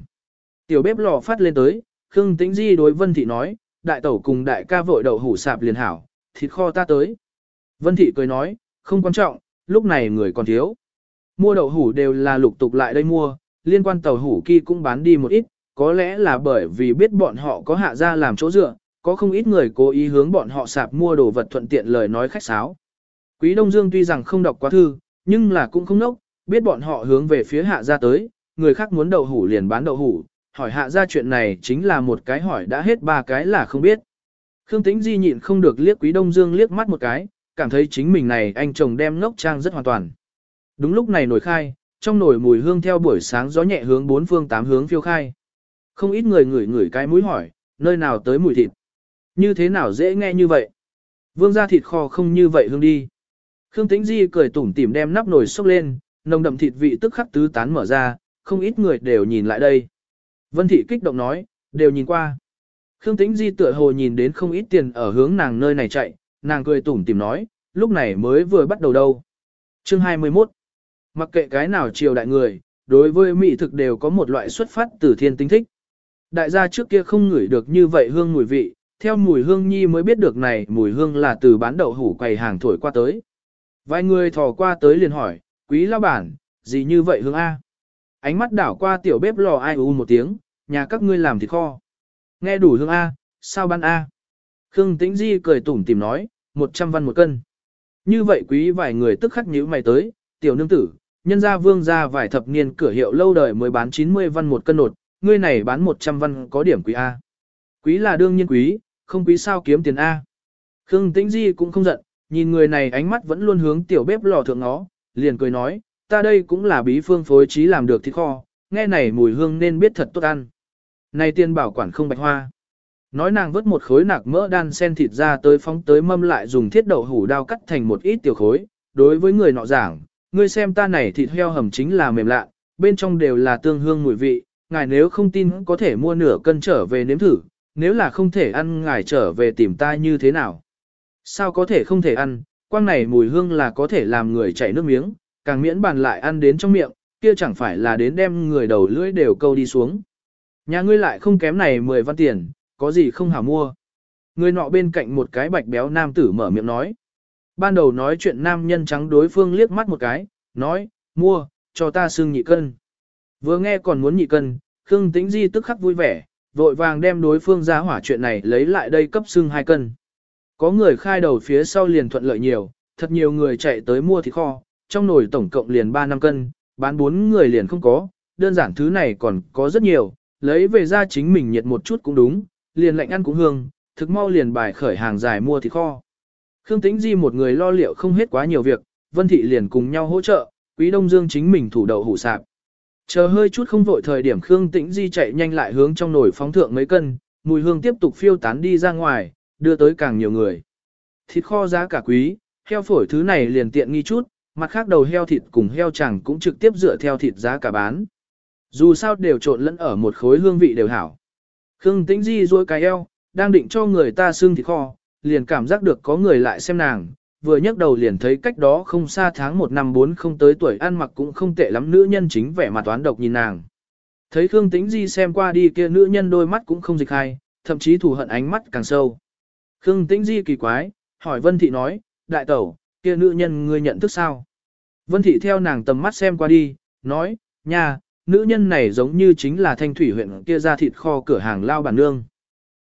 Tiểu bếp lò phát lên tới, Khương Tĩnh Di đối Vân Thị nói, đại tẩu cùng đại ca vội đậu hủ sạp liền hảo, thịt kho ta tới. Vân Thị cười nói, không quan trọng, lúc này người còn thiếu. Mua đậu hủ đều là lục tục lại đây mua, liên quan tàu hủ kia cũng bán đi một ít, có lẽ là bởi vì biết bọn họ có hạ ra làm chỗ dựa, có không ít người cố ý hướng bọn họ sạp mua đồ vật thuận tiện lời nói khách sáo. Quý Đông Dương tuy rằng không đọc quá thư, nhưng là cũng không nốc, biết bọn họ hướng về phía hạ ra tới, người khác muốn đậu hủ liền bán đậu hủ, hỏi hạ ra chuyện này chính là một cái hỏi đã hết ba cái là không biết. Khương Tĩnh Di nhịn không được liếc Quý Đông Dương liếc mắt một cái, cảm thấy chính mình này anh chồng đem ngốc trang rất hoàn toàn. Đúng lúc này nổi khai, trong nồi mùi hương theo buổi sáng gió nhẹ hướng bốn phương tám hướng phiêu khai. Không ít người ngửi ngửi cái mũi hỏi, nơi nào tới mùi thịt. Như thế nào dễ nghe như vậy? Vương gia thịt kho không như vậy hương đi. Khương Tĩnh Di cười tủm tỉm đem nắp nồi xốc lên, nồng đậm thịt vị tức khắc tứ tán mở ra, không ít người đều nhìn lại đây. Vân Thị kích động nói, đều nhìn qua. Khương Tĩnh Di tựa hồ nhìn đến không ít tiền ở hướng nàng nơi này chạy, nàng cười tủm tỉm nói, lúc này mới vừa bắt đầu đâu. Chương 21 Mặc kệ cái nào triều đại người, đối với mỹ thực đều có một loại xuất phát từ thiên tinh thích. Đại gia trước kia không ngửi được như vậy hương mùi vị, theo mùi hương nhi mới biết được này mùi hương là từ bán đậu hủ quầy hàng thổi qua tới. Vài người thò qua tới liền hỏi, quý lao bản, gì như vậy hương A? Ánh mắt đảo qua tiểu bếp lò ai u một tiếng, nhà các ngươi làm thịt kho. Nghe đủ hương A, sao bán A? Khương Tĩnh Di cười tủm tìm nói, 100 văn một cân. Như vậy quý vài người tức khắc nhíu mày tới, tiểu nương tử, nhân gia vương gia vài thập niên cửa hiệu lâu đời mới bán 90 văn một cân nột, ngươi này bán 100 văn có điểm quý A. Quý là đương nhiên quý, không quý sao kiếm tiền A. Khương Tĩnh Di cũng không giận, nhìn người này ánh mắt vẫn luôn hướng tiểu bếp lò thượng nó, liền cười nói, ta đây cũng là bí phương phối trí làm được thịt kho, nghe này mùi hương nên biết thật tốt ăn. Này tiên bảo quản không bạch hoa. Nói nàng vớt một khối nạc mỡ đan sen thịt ra tới phóng tới mâm lại dùng thiết đậu hủ đao cắt thành một ít tiểu khối. Đối với người nọ giảng, ngươi xem ta này thịt heo hầm chính là mềm lạ, bên trong đều là tương hương mùi vị, ngài nếu không tin có thể mua nửa cân trở về nếm thử, nếu là không thể ăn ngài trở về tìm ta như thế nào. Sao có thể không thể ăn, quang này mùi hương là có thể làm người chảy nước miếng, càng miễn bàn lại ăn đến trong miệng, kia chẳng phải là đến đem người đầu lưỡi đều câu đi xuống. Nhà ngươi lại không kém này 10 văn tiền, có gì không hảo mua. Người nọ bên cạnh một cái bạch béo nam tử mở miệng nói. Ban đầu nói chuyện nam nhân trắng đối phương liếc mắt một cái, nói, mua, cho ta xương nhị cân. Vừa nghe còn muốn nhị cân, Khương Tĩnh Di tức khắc vui vẻ, vội vàng đem đối phương ra hỏa chuyện này lấy lại đây cấp xương hai cân. Có người khai đầu phía sau liền thuận lợi nhiều, thật nhiều người chạy tới mua thịt kho, trong nồi tổng cộng liền 3 năm cân, bán 4 người liền không có, đơn giản thứ này còn có rất nhiều, lấy về ra chính mình nhiệt một chút cũng đúng, liền lạnh ăn cũng hương, thực mau liền bài khởi hàng dài mua thịt kho. Khương Tĩnh Di một người lo liệu không hết quá nhiều việc, Vân Thị liền cùng nhau hỗ trợ, Quý Đông Dương chính mình thủ đậu hủ sạp. Chờ hơi chút không vội thời điểm Khương Tĩnh Di chạy nhanh lại hướng trong nồi phóng thượng mấy cân, mùi hương tiếp tục phiêu tán đi ra ngoài, đưa tới càng nhiều người. Thịt kho giá cả quý, heo phổi thứ này liền tiện nghi chút, mặt khác đầu heo thịt cùng heo chẳng cũng trực tiếp dựa theo thịt giá cả bán. Dù sao đều trộn lẫn ở một khối hương vị đều hảo. Khương Tĩnh Di duỗi cái eo, đang định cho người ta xương thịt kho, liền cảm giác được có người lại xem nàng, vừa nhấc đầu liền thấy cách đó không xa tháng một năm bốn không tới tuổi ăn mặc cũng không tệ lắm nữ nhân chính vẻ mặt toán độc nhìn nàng. Thấy Khương Tĩnh Di xem qua đi kia nữ nhân đôi mắt cũng không dịch hay, thậm chí thù hận ánh mắt càng sâu. Khương Tĩnh Di kỳ quái, hỏi Vân Thị nói, đại tẩu, kia nữ nhân ngươi nhận thức sao? Vân Thị theo nàng tầm mắt xem qua đi, nói, nha, nữ nhân này giống như chính là thanh thủy huyện kia ra thịt kho cửa hàng lao bản nương.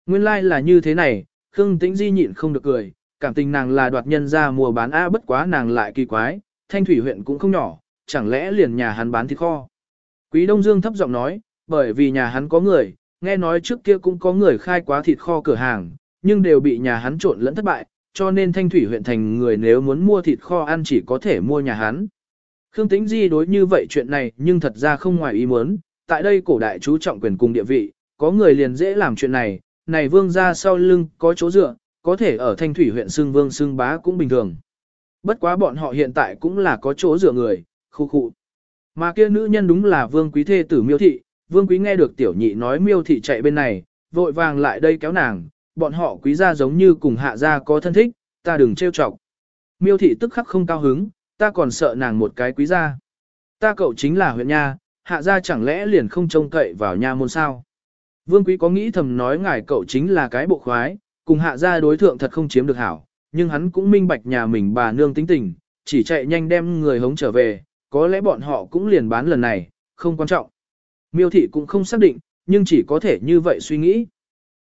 Nguyên lai like là như thế này, Khương Tĩnh Di nhịn không được cười, cảm tình nàng là đoạt nhân ra mùa bán A bất quá nàng lại kỳ quái, thanh thủy huyện cũng không nhỏ, chẳng lẽ liền nhà hắn bán thịt kho. Quý Đông Dương thấp giọng nói, bởi vì nhà hắn có người, nghe nói trước kia cũng có người khai quá thịt kho cửa hàng, nhưng đều bị nhà hắn trộn lẫn thất bại, cho nên thanh thủy huyện thành người nếu muốn mua thịt kho ăn chỉ có thể mua nhà hắn. Khương Tĩnh Di đối như vậy chuyện này nhưng thật ra không ngoài ý muốn, tại đây cổ đại chú trọng quyền cùng địa vị, có người liền dễ làm chuyện này, này vương ra sau lưng có chỗ dựa, có thể ở thanh thủy huyện xương vương xương bá cũng bình thường. Bất quá bọn họ hiện tại cũng là có chỗ dựa người, khu khu. Mà kia nữ nhân đúng là vương quý thê tử miêu thị, vương quý nghe được tiểu nhị nói miêu thị chạy bên này, vội vàng lại đây kéo nàng, bọn họ quý gia giống như cùng hạ gia có thân thích, ta đừng trêu chọc. Miêu thị tức khắc không cao hứng, ta còn sợ nàng một cái quý gia. Ta cậu chính là huyện nha, hạ gia chẳng lẽ liền không trông cậy vào nha môn sao. Vương quý có nghĩ thầm nói ngài cậu chính là cái bộ khoái, cùng hạ gia đối thượng thật không chiếm được hảo, nhưng hắn cũng minh bạch nhà mình bà nương tính tình, chỉ chạy nhanh đem người hống trở về, có lẽ bọn họ cũng liền bán lần này, không quan trọng. Miêu thị cũng không xác định, nhưng chỉ có thể như vậy suy nghĩ.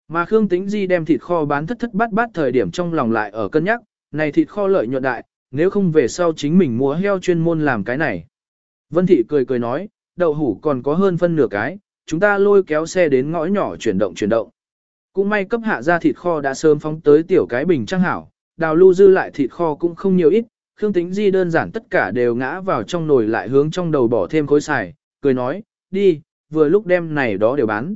Mà Khương Tĩnh Di đem thịt kho bán thất thất bát bát thời điểm trong lòng lại ở cân nhắc, này thịt kho lợi nhuận đại, nếu không về sau chính mình mua heo chuyên môn làm cái này. Vân Thị cười cười nói, đậu hủ còn có hơn phân nửa cái, chúng ta lôi kéo xe đến ngõ nhỏ chuyển động chuyển động. Cũng may cấp hạ ra thịt kho đã sớm phóng tới tiểu cái bình trang hảo, đào lưu dư lại thịt kho cũng không nhiều ít, Khương Tĩnh Di đơn giản tất cả đều ngã vào trong nồi lại hướng trong đầu bỏ thêm khối xài, cười nói, đi, vừa lúc đem này đó đều bán.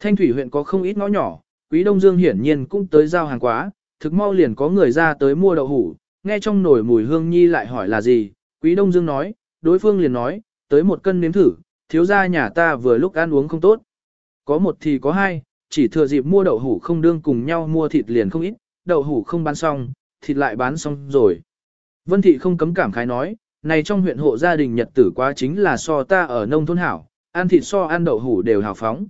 Thanh Thủy huyện có không ít ngõ nhỏ, Quý Đông Dương hiển nhiên cũng tới giao hàng quá, thực mau liền có người ra tới mua đậu hủ, nghe trong nồi mùi hương nhi lại hỏi là gì, Quý Đông Dương nói, đối phương liền nói, tới một cân nếm thử, thiếu gia nhà ta vừa lúc ăn uống không tốt. Có một thì có hai, chỉ thừa dịp mua đậu hủ không đương cùng nhau mua thịt liền không ít, đậu hủ không bán xong, thịt lại bán xong rồi. Vân Thị không cấm cảm khái nói, này trong huyện hộ gia đình nhật tử quá chính là so ta ở nông thôn hảo, ăn thịt so ăn đậu hủ đều hào phóng.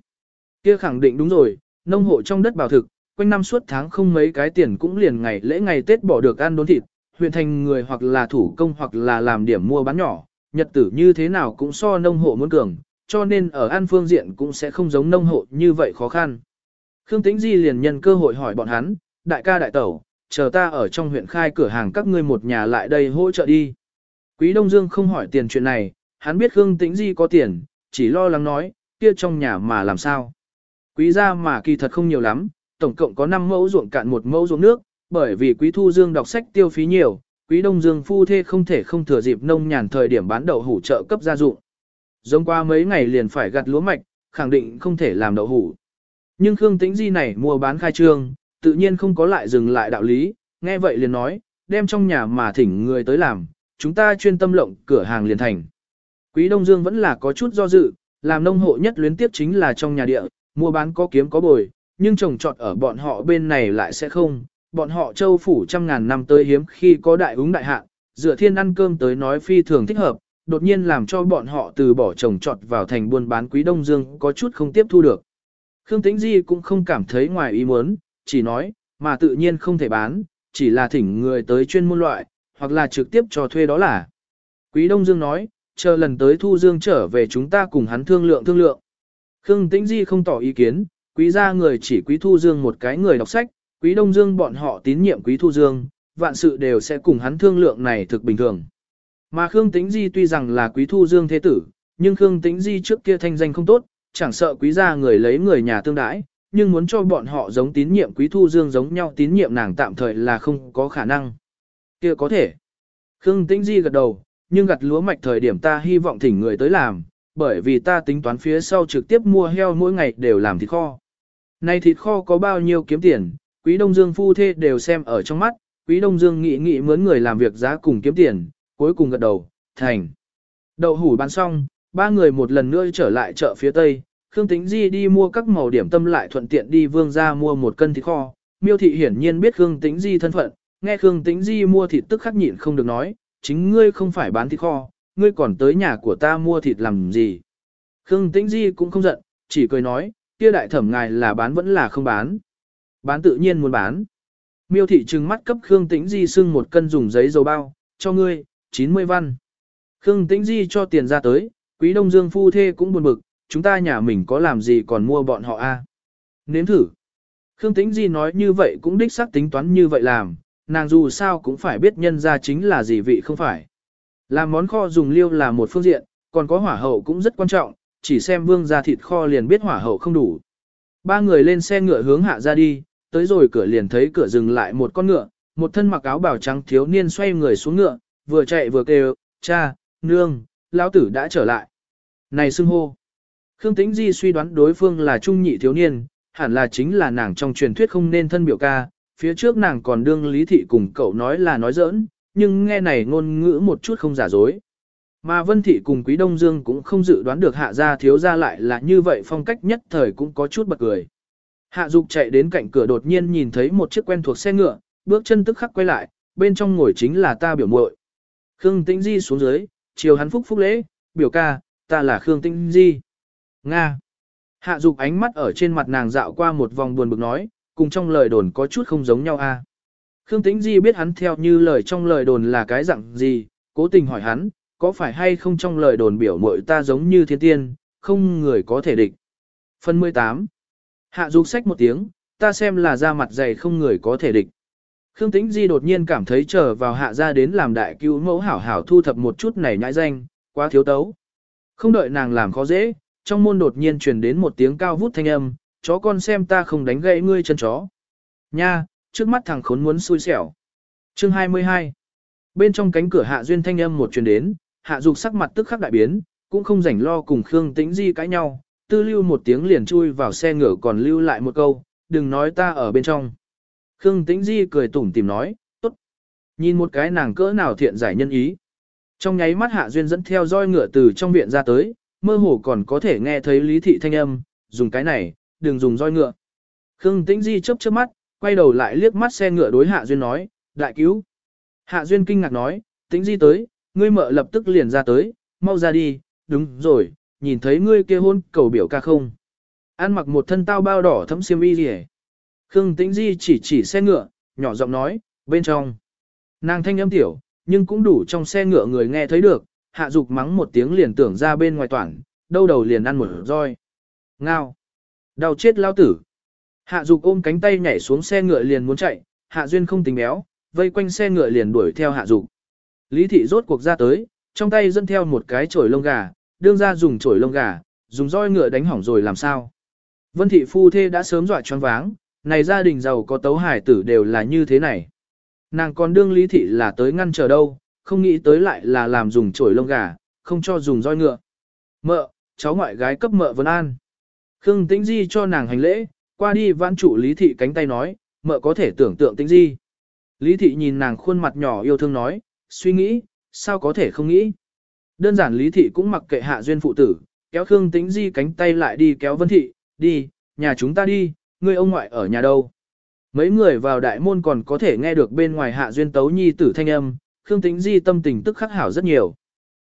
Kia khẳng định đúng rồi, nông hộ trong đất bảo thực, quanh năm suốt tháng không mấy cái tiền cũng liền ngày lễ ngày Tết bỏ được ăn đốn thịt, huyện thành người hoặc là thủ công hoặc là làm điểm mua bán nhỏ, nhật tử như thế nào cũng so nông hộ muốn cường, cho nên ở An phương diện cũng sẽ không giống nông hộ như vậy khó khăn. Khương Tĩnh Di liền nhân cơ hội hỏi bọn hắn, đại ca đại tẩu, chờ ta ở trong huyện khai cửa hàng các ngươi một nhà lại đây hỗ trợ đi. Quý Đông Dương không hỏi tiền chuyện này, hắn biết Khương Tĩnh Di có tiền, chỉ lo lắng nói, kia trong nhà mà làm sao. Quý gia mà kỳ thật không nhiều lắm, tổng cộng có 5 mẫu ruộng cạn một mẫu ruộng nước, bởi vì Quý Thu Dương đọc sách tiêu phí nhiều, Quý Đông Dương phu thê không thể không thừa dịp nông nhàn thời điểm bán đậu hủ trợ cấp gia dụng. Giống qua mấy ngày liền phải gặt lúa mạch, khẳng định không thể làm đậu hủ. Nhưng Khương Tĩnh Di này mua bán khai trương, tự nhiên không có lại dừng lại đạo lý, nghe vậy liền nói, đem trong nhà mà thỉnh người tới làm, chúng ta chuyên tâm lộng cửa hàng liền thành. Quý Đông Dương vẫn là có chút do dự, làm nông hộ nhất luyến tiếp chính là trong nhà địa, mua bán có kiếm có bồi, nhưng trồng trọt ở bọn họ bên này lại sẽ không, bọn họ châu phủ trăm ngàn năm tới hiếm khi có đại ứng đại hạn, dựa thiên ăn cơm tới nói phi thường thích hợp, đột nhiên làm cho bọn họ từ bỏ trồng trọt vào thành buôn bán quý đông dương có chút không tiếp thu được. Khương Tĩnh Di cũng không cảm thấy ngoài ý muốn, chỉ nói, mà tự nhiên không thể bán, chỉ là thỉnh người tới chuyên môn loại, hoặc là trực tiếp cho thuê đó là. Quý Đông Dương nói, chờ lần tới Thu Dương trở về chúng ta cùng hắn thương lượng thương lượng. Khương Tĩnh Di không tỏ ý kiến, quý gia người chỉ quý Thu Dương một cái người đọc sách, quý Đông Dương bọn họ tín nhiệm quý Thu Dương, vạn sự đều sẽ cùng hắn thương lượng này thực bình thường. Mà Khương Tĩnh Di tuy rằng là quý Thu Dương thế tử, nhưng Khương Tĩnh Di trước kia thanh danh không tốt, chẳng sợ quý gia người lấy người nhà tương đãi, nhưng muốn cho bọn họ giống tín nhiệm quý Thu Dương giống nhau tín nhiệm nàng tạm thời là không có khả năng. kia có thể. Khương Tĩnh Di gật đầu, nhưng gặt lúa mạch thời điểm ta hy vọng thỉnh người tới làm, bởi vì ta tính toán phía sau trực tiếp mua heo mỗi ngày đều làm thịt kho. Này thịt kho có bao nhiêu kiếm tiền, quý Đông Dương phu thê đều xem ở trong mắt, quý Đông Dương nghĩ nghĩ mướn người làm việc giá cùng kiếm tiền, cuối cùng gật đầu, thành. Đậu hủ bán xong, ba người một lần nữa trở lại chợ phía tây, Khương Tĩnh Di đi mua các màu điểm tâm lại thuận tiện đi vương ra mua một cân thịt kho. Miêu thị hiển nhiên biết Khương Tĩnh Di thân phận, nghe Khương Tĩnh Di mua thịt tức khắc nhịn không được nói, chính ngươi không phải bán thịt kho, ngươi còn tới nhà của ta mua thịt làm gì. Khương Tĩnh Di cũng không giận, chỉ cười nói, kia đại thẩm ngài là bán vẫn là không bán. Bán tự nhiên muốn bán. Miêu thị trừng mắt cấp Khương Tĩnh Di xưng một cân dùng giấy dầu bao, cho ngươi, 90 văn. Khương Tĩnh Di cho tiền ra tới, quý đông dương phu thê cũng buồn bực, chúng ta nhà mình có làm gì còn mua bọn họ a? À? Nếm thử. Khương Tĩnh Di nói như vậy cũng đích xác tính toán như vậy làm, nàng dù sao cũng phải biết nhân ra chính là gì vị không phải. Làm món kho dùng liêu là một phương diện, còn có hỏa hậu cũng rất quan trọng, chỉ xem vương ra thịt kho liền biết hỏa hậu không đủ. Ba người lên xe ngựa hướng hạ ra đi, tới rồi cửa liền thấy cửa dừng lại một con ngựa, một thân mặc áo bào trắng thiếu niên xoay người xuống ngựa, vừa chạy vừa kêu, cha, nương, lão tử đã trở lại. Này xưng hô. Khương Tĩnh Di suy đoán đối phương là trung nhị thiếu niên, hẳn là chính là nàng trong truyền thuyết không nên thân biểu ca, phía trước nàng còn đương lý thị cùng cậu nói là nói giỡn, nhưng nghe này ngôn ngữ một chút không giả dối. Mà Vân Thị cùng Quý Đông Dương cũng không dự đoán được hạ gia thiếu gia lại là như vậy phong cách nhất thời cũng có chút bật cười. Hạ Dục chạy đến cạnh cửa đột nhiên nhìn thấy một chiếc quen thuộc xe ngựa, bước chân tức khắc quay lại, bên trong ngồi chính là ta biểu muội. Khương Tĩnh Di xuống dưới, chiều hắn phúc phúc lễ, biểu ca, ta là Khương Tĩnh Di. Nga. Hạ Dục ánh mắt ở trên mặt nàng dạo qua một vòng buồn bực nói, cùng trong lời đồn có chút không giống nhau a. Khương Tĩnh Di biết hắn theo như lời trong lời đồn là cái dạng gì, cố tình hỏi hắn, có phải hay không trong lời đồn biểu muội ta giống như thiên tiên, không người có thể địch. Phần 18 Hạ dục sách một tiếng, ta xem là da mặt dày không người có thể địch. Khương Tĩnh Di đột nhiên cảm thấy trở vào hạ ra đến làm đại cứu mẫu hảo hảo thu thập một chút này nhãi danh, quá thiếu tấu. Không đợi nàng làm khó dễ, trong môn đột nhiên truyền đến một tiếng cao vút thanh âm, chó con xem ta không đánh gãy ngươi chân chó. Nha, trước mắt thằng khốn muốn xui xẻo. Chương 22 Bên trong cánh cửa hạ duyên thanh âm một truyền đến, hạ dục sắc mặt tức khắc đại biến, cũng không rảnh lo cùng Khương Tĩnh Di cãi nhau, tư lưu một tiếng liền chui vào xe ngựa còn lưu lại một câu, đừng nói ta ở bên trong. Khương Tĩnh Di cười tủm tìm nói, tốt. Nhìn một cái nàng cỡ nào thiện giải nhân ý. Trong nháy mắt Hạ Duyên dẫn theo roi ngựa từ trong viện ra tới, mơ hồ còn có thể nghe thấy lý thị thanh âm, dùng cái này, đừng dùng roi ngựa. Khương Tĩnh Di chớp chớp mắt, quay đầu lại liếc mắt xe ngựa đối Hạ Duyên nói, đại cứu. Hạ Duyên kinh ngạc nói, Tĩnh Di tới, ngươi mợ lập tức liền ra tới, mau ra đi, đúng rồi, nhìn thấy ngươi kia hôn cầu biểu ca không. an mặc một thân tao bao đỏ thấm xiêm y rỉ. Khương Tĩnh Di chỉ chỉ xe ngựa, nhỏ giọng nói, bên trong. Nàng thanh âm tiểu, nhưng cũng đủ trong xe ngựa người nghe thấy được, hạ dục mắng một tiếng liền tưởng ra bên ngoài toàn, đâu đầu liền ăn một roi. Ngao. Đau chết lao tử. Hạ dục ôm cánh tay nhảy xuống xe ngựa liền muốn chạy, hạ duyên không tính béo, vây quanh xe ngựa liền đuổi theo hạ dục. Lý thị rốt cuộc ra tới, trong tay dẫn theo một cái chổi lông gà, đương ra dùng chổi lông gà, dùng roi ngựa đánh hỏng rồi làm sao. Vân thị phu thê đã sớm dọa choáng váng, này gia đình giàu có tấu hải tử đều là như thế này. Nàng còn đương lý thị là tới ngăn chờ đâu, không nghĩ tới lại là làm dùng chổi lông gà, không cho dùng roi ngựa. Mợ, cháu ngoại gái cấp mợ Vân An. Khương Tĩnh Di cho nàng hành lễ, qua đi vãn trụ Lý Thị cánh tay nói, mợ có thể tưởng tượng tĩnh di. Lý Thị nhìn nàng khuôn mặt nhỏ yêu thương nói, suy nghĩ, sao có thể không nghĩ. Đơn giản Lý Thị cũng mặc kệ hạ duyên phụ tử, kéo Khương Tĩnh Di cánh tay lại đi kéo Vân Thị, đi, nhà chúng ta đi, ngươi ông ngoại ở nhà đâu. Mấy người vào đại môn còn có thể nghe được bên ngoài hạ duyên tấu nhi tử thanh âm, Khương Tĩnh Di tâm tình tức khắc hảo rất nhiều.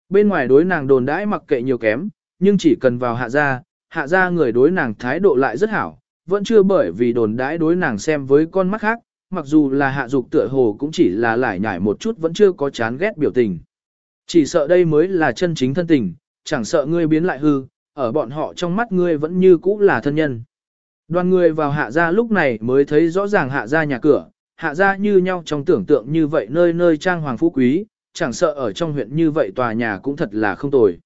Bên ngoài đối nàng đồn đãi mặc kệ nhiều kém, nhưng chỉ cần vào hạ gia, hạ gia người đối nàng thái độ lại rất hảo, vẫn chưa bởi vì đồn đãi đối nàng xem với con mắt khác, mặc dù là hạ dục tựa hồ cũng chỉ là lải nhải một chút vẫn chưa có chán ghét biểu tình. Chỉ sợ đây mới là chân chính thân tình, chẳng sợ ngươi biến lại hư, ở bọn họ trong mắt ngươi vẫn như cũ là thân nhân. Đoàn người vào hạ gia lúc này mới thấy rõ ràng hạ gia nhà cửa, hạ gia như nhau trong tưởng tượng như vậy nơi nơi trang hoàng phú quý, chẳng sợ ở trong huyện như vậy tòa nhà cũng thật là không tồi.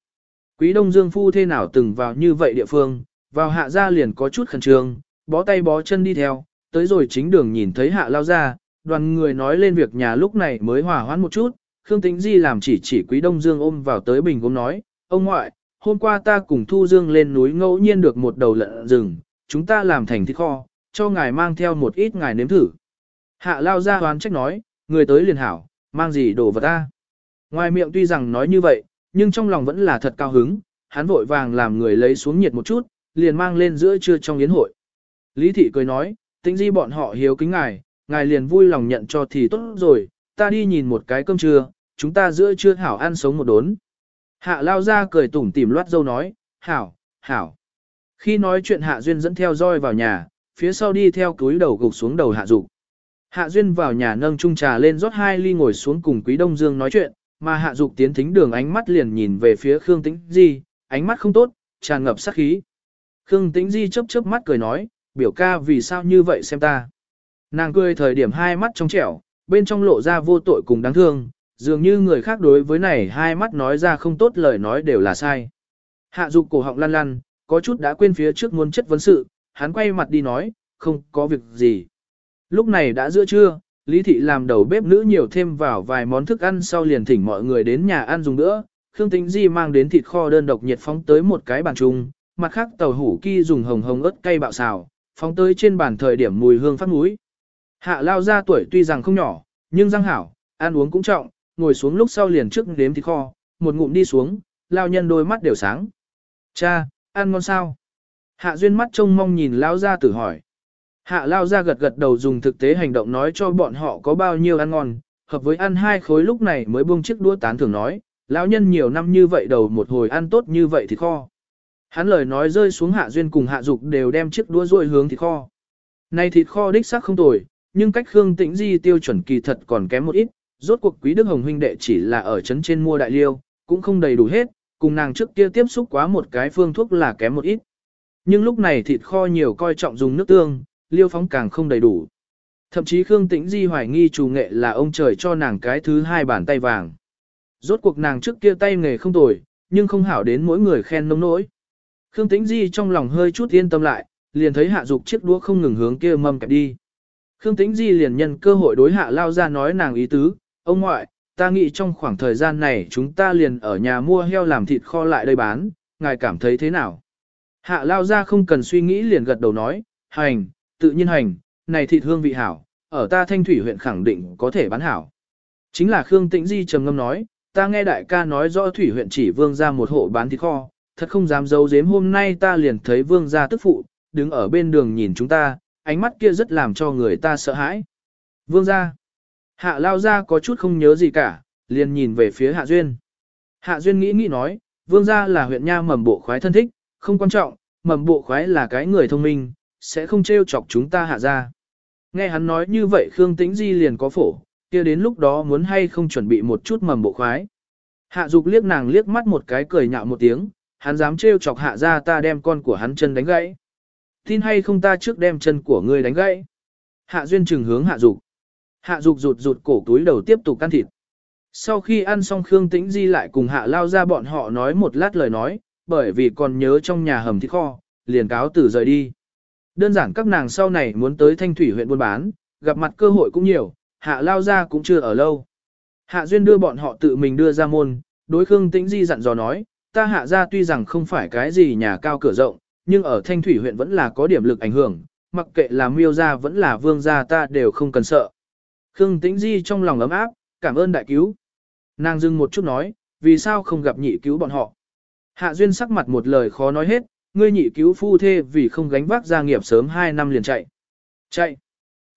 Quý Đông Dương Phu thế nào từng vào như vậy địa phương, vào hạ gia liền có chút khẩn trương, bó tay bó chân đi theo, tới rồi chính đường nhìn thấy hạ lao ra, đoàn người nói lên việc nhà lúc này mới hòa hoãn một chút, Khương Tĩnh Di làm chỉ chỉ Quý Đông Dương ôm vào tới bình gốm nói, ông ngoại, hôm qua ta cùng Thu Dương lên núi ngẫu nhiên được một đầu lợn rừng, chúng ta làm thành thịt kho, cho ngài mang theo một ít ngài nếm thử. Hạ lao ra hoán trách nói, người tới liền hảo, mang gì đồ vật ta. Ngoài miệng tuy rằng nói như vậy, nhưng trong lòng vẫn là thật cao hứng, hắn vội vàng làm người lấy xuống nhiệt một chút, liền mang lên giữa trưa trong yến hội. Lý thị cười nói, tĩnh di bọn họ hiếu kính ngài, ngài liền vui lòng nhận cho thì tốt rồi, ta đi nhìn một cái cơm trưa, chúng ta giữa trưa hảo ăn sống một đốn. Hạ lao ra cười tủm tỉm loát dâu nói, hảo, hảo. Khi nói chuyện Hạ Duyên dẫn theo roi vào nhà, phía sau đi theo túi đầu gục xuống đầu Hạ Dục. Hạ Duyên vào nhà nâng chung trà lên rót hai ly ngồi xuống cùng Quý Đông Dương nói chuyện, mà Hạ Dục tiến thính đường ánh mắt liền nhìn về phía Khương Tĩnh Di, ánh mắt không tốt, tràn ngập sát khí. Khương Tĩnh Di chớp chớp mắt cười nói, biểu ca vì sao như vậy xem ta. Nàng cười thời điểm hai mắt trong trẻo, bên trong lộ ra vô tội cùng đáng thương, dường như người khác đối với này hai mắt nói ra không tốt lời nói đều là sai. Hạ dục cổ họng lăn lăn, có chút đã quên phía trước muốn chất vấn sự, hắn quay mặt đi nói, không có việc gì. Lúc này đã giữa trưa, Lý Thị làm đầu bếp nữ nhiều thêm vào vài món thức ăn sau liền thỉnh mọi người đến nhà ăn dùng nữa. Khương Tĩnh Di mang đến thịt kho đơn độc nhiệt phóng tới một cái bàn chung, mặt khác tàu hủ ki dùng hồng hồng ớt cay bạo xào, phóng tới trên bàn thời điểm mùi hương phát mũi. Hạ lao ra tuổi tuy rằng không nhỏ, nhưng răng hảo, ăn uống cũng trọng, ngồi xuống lúc sau liền trước đếm thịt kho, một ngụm đi xuống, lao nhân đôi mắt đều sáng. Cha, ăn ngon sao? Hạ duyên mắt trông mong nhìn lao ra tử hỏi. Hạ lao ra gật gật đầu dùng thực tế hành động nói cho bọn họ có bao nhiêu ăn ngon, hợp với ăn hai khối lúc này mới buông chiếc đũa tán thưởng nói, lão nhân nhiều năm như vậy đầu một hồi ăn tốt như vậy thì kho. Hắn lời nói rơi xuống hạ duyên cùng hạ dục đều đem chiếc đũa ruồi hướng thịt kho. Này thịt kho đích xác không tồi, nhưng cách Khương Tĩnh Di tiêu chuẩn kỳ thật còn kém một ít, rốt cuộc Quý Đức Hồng huynh đệ chỉ là ở trấn trên mua đại liêu, cũng không đầy đủ hết, cùng nàng trước kia tiếp xúc quá một cái phương thuốc là kém một ít. Nhưng lúc này thịt kho nhiều coi trọng dùng nước tương, liêu phóng càng không đầy đủ. Thậm chí Khương Tĩnh Di hoài nghi chủ nghệ là ông trời cho nàng cái thứ hai bàn tay vàng. Rốt cuộc nàng trước kia tay nghề không tồi, nhưng không hảo đến mỗi người khen nông nỗi. Khương Tĩnh Di trong lòng hơi chút yên tâm lại, liền thấy hạ dục chiếc đũa không ngừng hướng kia mâm kẹp đi. Khương Tĩnh Di liền nhân cơ hội đối hạ lao ra nói nàng ý tứ, ông ngoại, ta nghĩ trong khoảng thời gian này chúng ta liền ở nhà mua heo làm thịt kho lại đây bán, ngài cảm thấy thế nào? Hạ lao ra không cần suy nghĩ liền gật đầu nói, hành, tự nhiên hành, này thịt hương vị hảo, ở ta thanh thủy huyện khẳng định có thể bán hảo. Chính là Khương Tĩnh Di trầm ngâm nói, ta nghe đại ca nói rõ thủy huyện chỉ vương ra một hộ bán thịt kho, thật không dám giấu giếm hôm nay ta liền thấy vương gia tức phụ, đứng ở bên đường nhìn chúng ta, ánh mắt kia rất làm cho người ta sợ hãi. Vương gia, hạ lao ra có chút không nhớ gì cả, liền nhìn về phía hạ duyên. Hạ duyên nghĩ nghĩ nói, vương gia là huyện nha mầm bộ khoái thân thích, không quan trọng, mầm bộ khoái là cái người thông minh, sẽ không trêu chọc chúng ta hạ ra. Nghe hắn nói như vậy Khương Tĩnh Di liền có phổ, kia đến lúc đó muốn hay không chuẩn bị một chút mầm bộ khoái. Hạ dục liếc nàng liếc mắt một cái cười nhạo một tiếng, hắn dám trêu chọc hạ ra ta đem con của hắn chân đánh gãy. Tin hay không ta trước đem chân của ngươi đánh gãy. Hạ duyên trừng hướng hạ dục. Hạ dục rụt rụt cổ túi đầu tiếp tục ăn thịt. Sau khi ăn xong Khương Tĩnh Di lại cùng hạ lao ra bọn họ nói một lát lời nói, bởi vì còn nhớ trong nhà hầm thịt kho, liền cáo từ rời đi. Đơn giản các nàng sau này muốn tới Thanh Thủy huyện buôn bán, gặp mặt cơ hội cũng nhiều, hạ lao ra cũng chưa ở lâu. Hạ Duyên đưa bọn họ tự mình đưa ra môn, đối Khương Tĩnh Di dặn dò nói, ta hạ ra tuy rằng không phải cái gì nhà cao cửa rộng, nhưng ở Thanh Thủy huyện vẫn là có điểm lực ảnh hưởng, mặc kệ là miêu gia vẫn là vương gia ta đều không cần sợ. Khương Tĩnh Di trong lòng ấm áp, cảm ơn đại cứu. Nàng dừng một chút nói, vì sao không gặp nhị cứu bọn họ. Hạ Duyên sắc mặt một lời khó nói hết, ngươi nhị cứu phu thê vì không gánh vác gia nghiệp sớm 2 năm liền chạy. Chạy.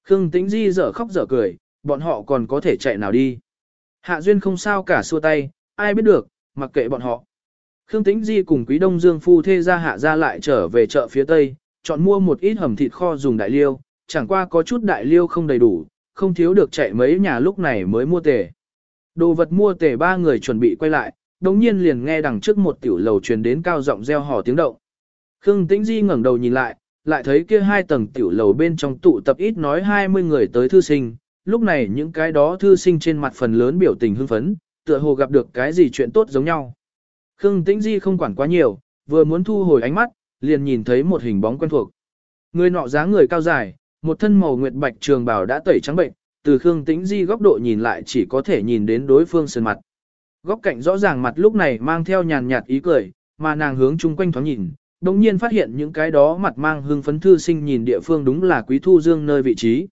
Khương Tĩnh Di dở khóc dở cười, bọn họ còn có thể chạy nào đi. Hạ Duyên không sao cả xua tay, ai biết được, mặc kệ bọn họ. Khương Tĩnh Di cùng Quý Đông Dương phu thê ra hạ ra lại trở về chợ phía Tây, chọn mua một ít hầm thịt kho dùng đại liêu, chẳng qua có chút đại liêu không đầy đủ, không thiếu được chạy mấy nhà lúc này mới mua tề. Đồ vật mua tề ba người chuẩn bị quay lại, đồng nhiên liền nghe đằng trước một tiểu lầu truyền đến cao giọng reo hò tiếng động. Khương Tĩnh Di ngẩng đầu nhìn lại, lại thấy kia hai tầng tiểu lầu bên trong tụ tập ít nói 20 người tới thư sinh, lúc này những cái đó thư sinh trên mặt phần lớn biểu tình hưng phấn, tựa hồ gặp được cái gì chuyện tốt giống nhau. Khương Tĩnh Di không quản quá nhiều, vừa muốn thu hồi ánh mắt, liền nhìn thấy một hình bóng quen thuộc. Người nọ dáng người cao dài, một thân màu nguyệt bạch trường bào đã tẩy trắng bệnh, từ Khương Tĩnh Di góc độ nhìn lại chỉ có thể nhìn đến đối phương sườn mặt. Góc cạnh rõ ràng mặt lúc này mang theo nhàn nhạt ý cười, mà nàng hướng chung quanh thoáng nhìn, đồng nhiên phát hiện những cái đó mặt mang hương phấn thư sinh nhìn địa phương đúng là Quý Thu Dương nơi vị trí.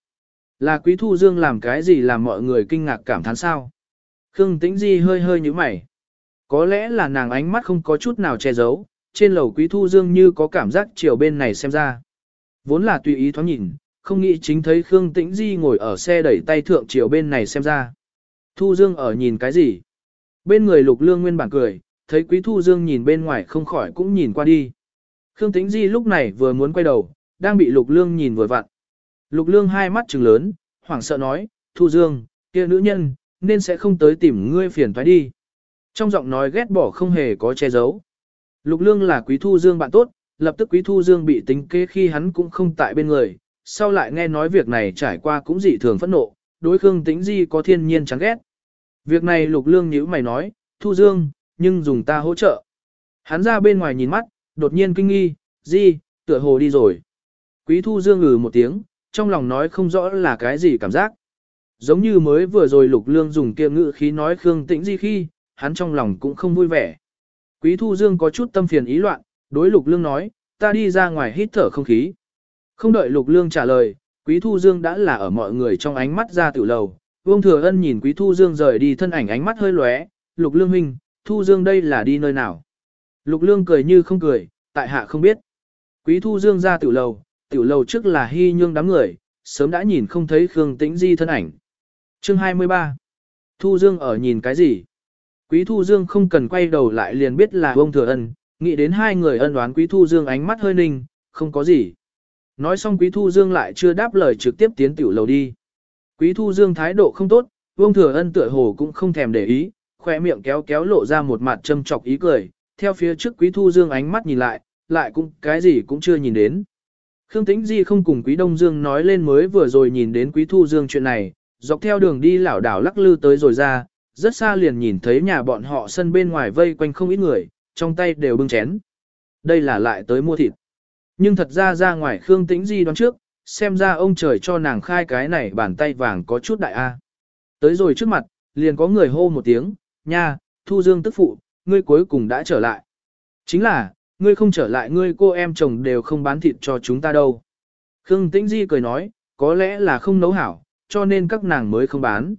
Là Quý Thu Dương làm cái gì làm mọi người kinh ngạc cảm thán sao? Khương Tĩnh Di hơi hơi như mày. Có lẽ là nàng ánh mắt không có chút nào che giấu, trên lầu Quý Thu Dương như có cảm giác chiều bên này xem ra. Vốn là tùy ý thoáng nhìn, không nghĩ chính thấy Khương Tĩnh Di ngồi ở xe đẩy tay thượng chiều bên này xem ra. Thu Dương ở nhìn cái gì? Bên người Lục Lương nguyên bản cười, thấy Quý Thu Dương nhìn bên ngoài không khỏi cũng nhìn qua đi. Khương Tĩnh Di lúc này vừa muốn quay đầu, đang bị Lục Lương nhìn vừa vặn. Lục Lương hai mắt trừng lớn, hoảng sợ nói, Thu Dương, kia nữ nhân, nên sẽ không tới tìm ngươi phiền thoái đi. Trong giọng nói ghét bỏ không hề có che giấu. Lục Lương là Quý Thu Dương bạn tốt, lập tức Quý Thu Dương bị tính kế khi hắn cũng không tại bên người, sau lại nghe nói việc này trải qua cũng dị thường phẫn nộ, đối Khương Tĩnh Di có thiên nhiên chán ghét. Việc này Lục Lương nhíu mày nói, Thu Dương, nhưng dùng ta hỗ trợ. Hắn ra bên ngoài nhìn mắt, đột nhiên kinh nghi, Di, tựa hồ đi rồi. Quý Thu Dương ngừ một tiếng, trong lòng nói không rõ là cái gì cảm giác. Giống như mới vừa rồi Lục Lương dùng kia ngữ khí nói Khương Tĩnh Di khi, hắn trong lòng cũng không vui vẻ. Quý Thu Dương có chút tâm phiền ý loạn, đối Lục Lương nói, ta đi ra ngoài hít thở không khí. Không đợi Lục Lương trả lời, Quý Thu Dương đã là ở mọi người trong ánh mắt ra tiểu lầu. Vương Thừa Ân nhìn Quý Thu Dương rời đi thân ảnh ánh mắt hơi lóe, Lục Lương huynh, Thu Dương đây là đi nơi nào? Lục Lương cười như không cười, tại hạ không biết. Quý Thu Dương ra tiểu lầu, tiểu lầu trước là hy nhương đám người, sớm đã nhìn không thấy Khương Tĩnh Di thân ảnh. Chương 23 Thu Dương ở nhìn cái gì? Quý Thu Dương không cần quay đầu lại liền biết là ông Thừa Ân, nghĩ đến hai người ân đoán Quý Thu Dương ánh mắt hơi ninh, không có gì. Nói xong Quý Thu Dương lại chưa đáp lời trực tiếp tiến tiểu lầu đi. Quý Thu Dương thái độ không tốt, Vương Thừa Ân tựa hồ cũng không thèm để ý, khỏe miệng kéo kéo lộ ra một mặt châm chọc ý cười, theo phía trước Quý Thu Dương ánh mắt nhìn lại, lại cũng cái gì cũng chưa nhìn đến. Khương Tĩnh Di không cùng Quý Đông Dương nói lên mới vừa rồi nhìn đến Quý Thu Dương chuyện này, dọc theo đường đi lảo đảo lắc lư tới rồi ra, rất xa liền nhìn thấy nhà bọn họ sân bên ngoài vây quanh không ít người, trong tay đều bưng chén. Đây là lại tới mua thịt. Nhưng thật ra ra ngoài Khương Tĩnh Di đoán trước, xem ra ông trời cho nàng khai cái này bàn tay vàng có chút đại a. Tới rồi trước mặt, liền có người hô một tiếng, nha, Thu Dương tức phụ, ngươi cuối cùng đã trở lại. Chính là, ngươi không trở lại ngươi cô em chồng đều không bán thịt cho chúng ta đâu. Khương Tĩnh Di cười nói, có lẽ là không nấu hảo, cho nên các nàng mới không bán.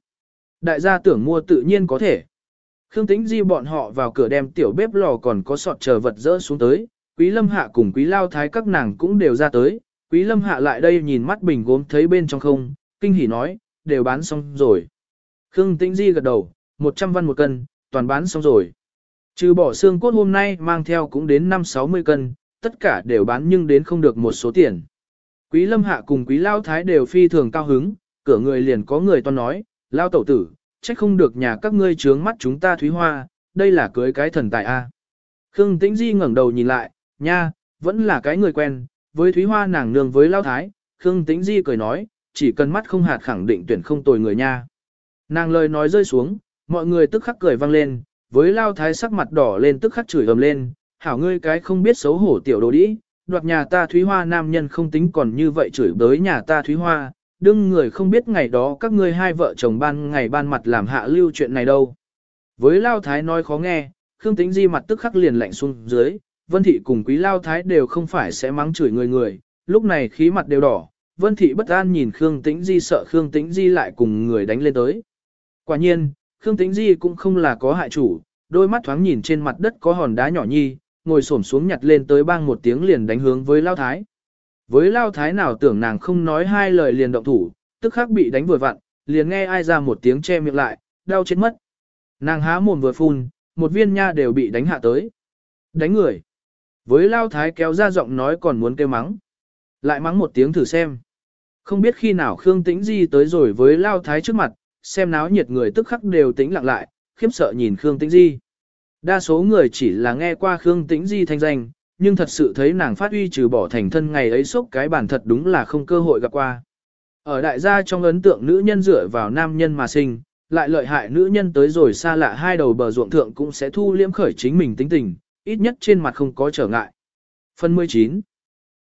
Đại gia tưởng mua tự nhiên có thể. Khương Tĩnh Di bọn họ vào cửa đem tiểu bếp lò còn có sọt chờ vật dỡ xuống tới, Quý Lâm Hạ cùng Quý Lao Thái các nàng cũng đều ra tới, Quý Lâm Hạ lại đây nhìn mắt bình gốm thấy bên trong không, kinh hỉ nói, đều bán xong rồi. Khương Tĩnh Di gật đầu, 100 văn một cân, toàn bán xong rồi. Trừ bỏ xương cốt hôm nay mang theo cũng đến 5-60 cân, tất cả đều bán nhưng đến không được một số tiền. Quý Lâm Hạ cùng Quý Lao Thái đều phi thường cao hứng, cửa người liền có người toan nói, Lao Tẩu Tử, trách không được nhà các ngươi trướng mắt chúng ta Thúy Hoa, đây là cưới cái thần tài A. Khương Tĩnh Di ngẩng đầu nhìn lại, nha, vẫn là cái người quen, với Thúy Hoa nàng nương với Lao Thái, Khương Tĩnh Di cười nói, chỉ cần mắt không hạt khẳng định tuyển không tồi người nha. Nàng lời nói rơi xuống, mọi người tức khắc cười vang lên, với Lao Thái sắc mặt đỏ lên tức khắc chửi ầm lên, hảo ngươi cái không biết xấu hổ tiểu đồ đĩ, đoạt nhà ta Thúy Hoa nam nhân không tính còn như vậy chửi bới nhà ta Thúy Hoa, đương người không biết ngày đó các ngươi hai vợ chồng ban ngày ban mặt làm hạ lưu chuyện này đâu. Với Lao Thái nói khó nghe, Khương Tĩnh Di mặt tức khắc liền lạnh xuống dưới, Vân Thị cùng Quý Lao Thái đều không phải sẽ mắng chửi người người, lúc này khí mặt đều đỏ, Vân Thị bất an nhìn Khương Tĩnh Di sợ Khương Tĩnh Di lại cùng người đánh lên tới. Quả nhiên, Khương Tĩnh Di cũng không là có hại chủ, đôi mắt thoáng nhìn trên mặt đất có hòn đá nhỏ nhi, ngồi xổm xuống nhặt lên tới bang một tiếng liền đánh hướng với Lao Thái. Với Lao Thái nào tưởng nàng không nói hai lời liền động thủ, tức khắc bị đánh vừa vặn, liền nghe ai ra một tiếng che miệng lại, đau chết mất. Nàng há mồm vừa phun, một viên nha đều bị đánh hạ tới. Đánh người. Với Lao Thái kéo ra giọng nói còn muốn kêu mắng. Lại mắng một tiếng thử xem. Không biết khi nào Khương Tĩnh Di tới rồi với Lao Thái trước mặt, xem náo nhiệt người tức khắc đều tĩnh lặng lại, khiếp sợ nhìn Khương Tĩnh Di. Đa số người chỉ là nghe qua Khương Tĩnh Di thanh danh, nhưng thật sự thấy nàng phát uy trừ bỏ thành thân ngày ấy sốc cái bản thật đúng là không cơ hội gặp qua. Ở đại gia trong ấn tượng nữ nhân dựa vào nam nhân mà sinh, lại lợi hại nữ nhân tới rồi xa lạ hai đầu bờ ruộng thượng cũng sẽ thu liễm khởi chính mình tính tình, ít nhất trên mặt không có trở ngại. Phần 19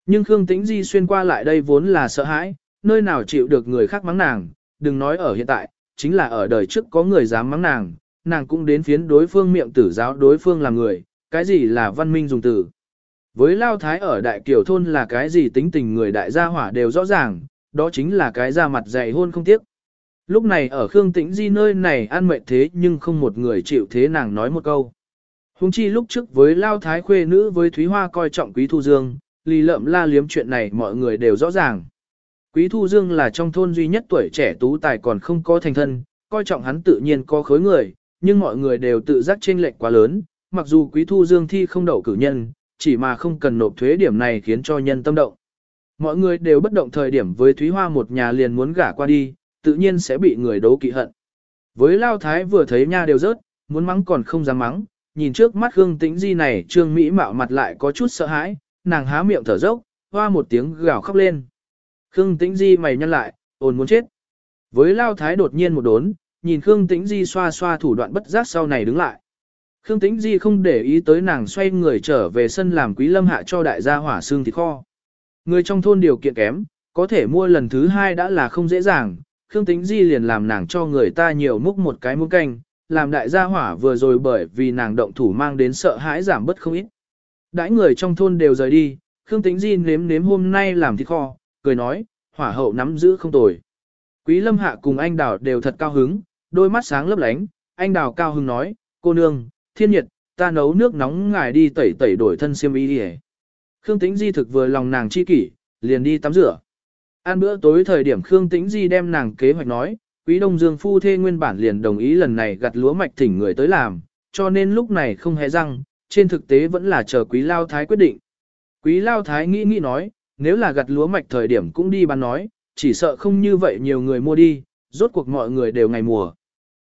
Nhưng Khương Tĩnh Di xuyên qua lại đây vốn là sợ hãi, nơi nào chịu được người khác mắng nàng, đừng nói ở hiện tại, chính là ở đời trước có người dám mắng nàng, nàng cũng đến phiến đối phương miệng tử giáo đối phương là người, cái gì là văn minh dùng từ. Với Lao Thái ở Đại Kiều Thôn là cái gì tính tình người đại gia hỏa đều rõ ràng, đó chính là cái ra mặt dày hôn không tiếc. Lúc này ở Khương Tĩnh Di nơi này ăn mệt thế nhưng không một người chịu thế nàng nói một câu. Hùng chi lúc trước với Lao Thái khuê nữ với Thúy Hoa coi trọng Quý Thu Dương, lì lợm la liếm chuyện này mọi người đều rõ ràng. Quý Thu Dương là trong thôn duy nhất tuổi trẻ tú tài còn không có thành thân, coi trọng hắn tự nhiên có khối người, nhưng mọi người đều tự giác chênh lệch quá lớn, mặc dù Quý Thu Dương thi không đậu cử nhân, chỉ mà không cần nộp thuế điểm này khiến cho nhân tâm động. Mọi người đều bất động thời điểm với Thúy Hoa một nhà liền muốn gả qua đi, tự nhiên sẽ bị người đấu kỵ hận. Với Lao Thái vừa thấy nha đều rớt, muốn mắng còn không dám mắng, nhìn trước mắt hương Tĩnh Di này trương Mỹ mạo mặt lại có chút sợ hãi, nàng há miệng thở dốc, hoa một tiếng gào khóc lên. Khương Tĩnh Di mày nhăn lại, ồn muốn chết. Với Lao Thái đột nhiên một đốn, nhìn Khương Tĩnh Di xoa xoa thủ đoạn bất giác sau này đứng lại. Khương Tĩnh Di không để ý tới nàng xoay người trở về sân làm quý lâm hạ cho đại gia hỏa xương thịt kho. Người trong thôn điều kiện kém, có thể mua lần thứ hai đã là không dễ dàng, Khương Tĩnh Di liền làm nàng cho người ta nhiều múc một cái muỗng canh, làm đại gia hỏa vừa rồi bởi vì nàng động thủ mang đến sợ hãi giảm bớt không ít. Đãi người trong thôn đều rời đi, Khương Tĩnh Di nếm nếm hôm nay làm thịt kho, cười nói, hỏa hậu nắm giữ không tồi. Quý lâm hạ cùng anh đào đều thật cao hứng, đôi mắt sáng lấp lánh, anh đào cao hứng nói, cô nương, thiên nhiệt, ta nấu nước nóng ngài đi tẩy tẩy đổi thân xiêm y đi Khương Tĩnh Di thực vừa lòng nàng chi kỷ, liền đi tắm rửa. Ăn bữa tối thời điểm Khương Tĩnh Di đem nàng kế hoạch nói, Quý Đông Dương phu thê nguyên bản liền đồng ý lần này gặt lúa mạch thỉnh người tới làm, cho nên lúc này không hề răng, trên thực tế vẫn là chờ Quý Lao Thái quyết định. Quý Lao Thái nghĩ nghĩ nói, nếu là gặt lúa mạch thời điểm cũng đi bán nói, chỉ sợ không như vậy nhiều người mua đi, rốt cuộc mọi người đều ngày mùa.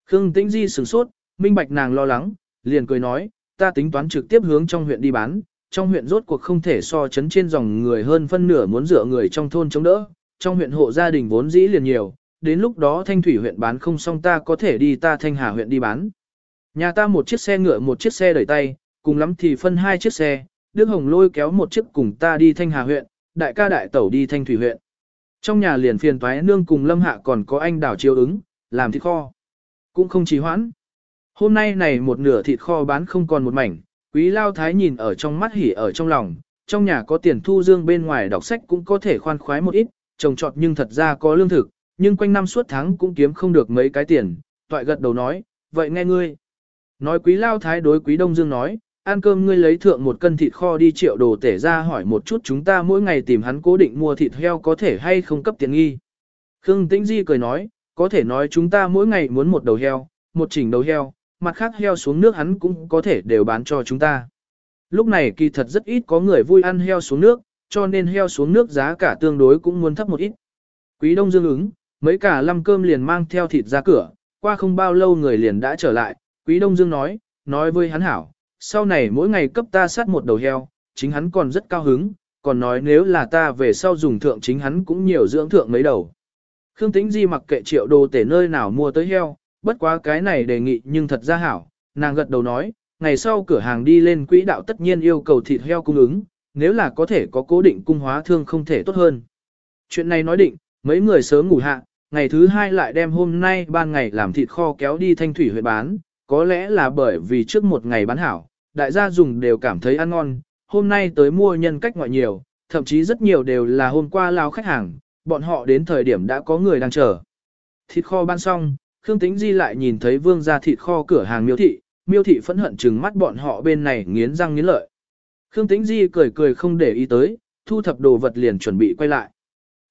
Khương Tĩnh Di sửng sốt, minh bạch nàng lo lắng, liền cười nói, ta tính toán trực tiếp hướng trong huyện đi bán, trong huyện rốt cuộc không thể so chấn trên dòng người hơn phân nửa muốn dựa người trong thôn chống đỡ, trong huyện hộ gia đình vốn dĩ liền nhiều, đến lúc đó thanh thủy huyện bán không xong ta có thể đi ta thanh hà huyện đi bán. Nhà ta một chiếc xe ngựa một chiếc xe đẩy tay, cùng lắm thì phân hai chiếc xe, Đức Hồng lôi kéo một chiếc cùng ta đi thanh hà huyện, đại ca đại tẩu đi thanh thủy huyện. Trong nhà liền phiền toái nương cùng lâm hạ còn có anh đảo chiếu ứng, làm thịt kho. Cũng không trì hoãn. Hôm nay này một nửa thịt kho bán không còn một mảnh, quý lao thái nhìn ở trong mắt hỉ ở trong lòng, trong nhà có tiền thu dương bên ngoài đọc sách cũng có thể khoan khoái một ít, trồng trọt nhưng thật ra có lương thực, nhưng quanh năm suốt tháng cũng kiếm không được mấy cái tiền, toại gật đầu nói, vậy nghe ngươi. Nói quý lao thái đối quý đông dương nói, ăn cơm ngươi lấy thượng một cân thịt kho đi triệu đồ tể ra hỏi một chút chúng ta mỗi ngày tìm hắn cố định mua thịt heo có thể hay không cấp tiền nghi. Khương Tĩnh Di cười nói, có thể nói chúng ta mỗi ngày muốn một đầu heo, một chỉnh đầu heo, mặt khác heo xuống nước hắn cũng có thể đều bán cho chúng ta. Lúc này kỳ thật rất ít có người vui ăn heo xuống nước, cho nên heo xuống nước giá cả tương đối cũng muốn thấp một ít. Quý Đông Dương ứng, mấy cả lăm cơm liền mang theo thịt ra cửa, qua không bao lâu người liền đã trở lại, Quý Đông Dương nói, nói với hắn hảo, sau này mỗi ngày cấp ta sát một đầu heo, chính hắn còn rất cao hứng, còn nói nếu là ta về sau dùng thượng chính hắn cũng nhiều dưỡng thượng mấy đầu. Khương Tĩnh Di mặc kệ triệu đồ tể nơi nào mua tới heo, bất quá cái này đề nghị nhưng thật ra hảo, nàng gật đầu nói, ngày sau cửa hàng đi lên quỹ đạo tất nhiên yêu cầu thịt heo cung ứng, nếu là có thể có cố định cung hóa thương không thể tốt hơn. Chuyện này nói định, mấy người sớm ngủ hạ, ngày thứ hai lại đem hôm nay ban ngày làm thịt kho kéo đi thanh thủy huyện bán, có lẽ là bởi vì trước một ngày bán hảo, đại gia dùng đều cảm thấy ăn ngon, hôm nay tới mua nhân cách ngoại nhiều, thậm chí rất nhiều đều là hôm qua lao khách hàng, bọn họ đến thời điểm đã có người đang chờ. Thịt kho ban xong, Khương Tĩnh Di lại nhìn thấy vương gia thịt kho cửa hàng miêu thị, miêu thị phẫn hận trừng mắt bọn họ bên này nghiến răng nghiến lợi. Khương Tĩnh Di cười cười không để ý tới, thu thập đồ vật liền chuẩn bị quay lại.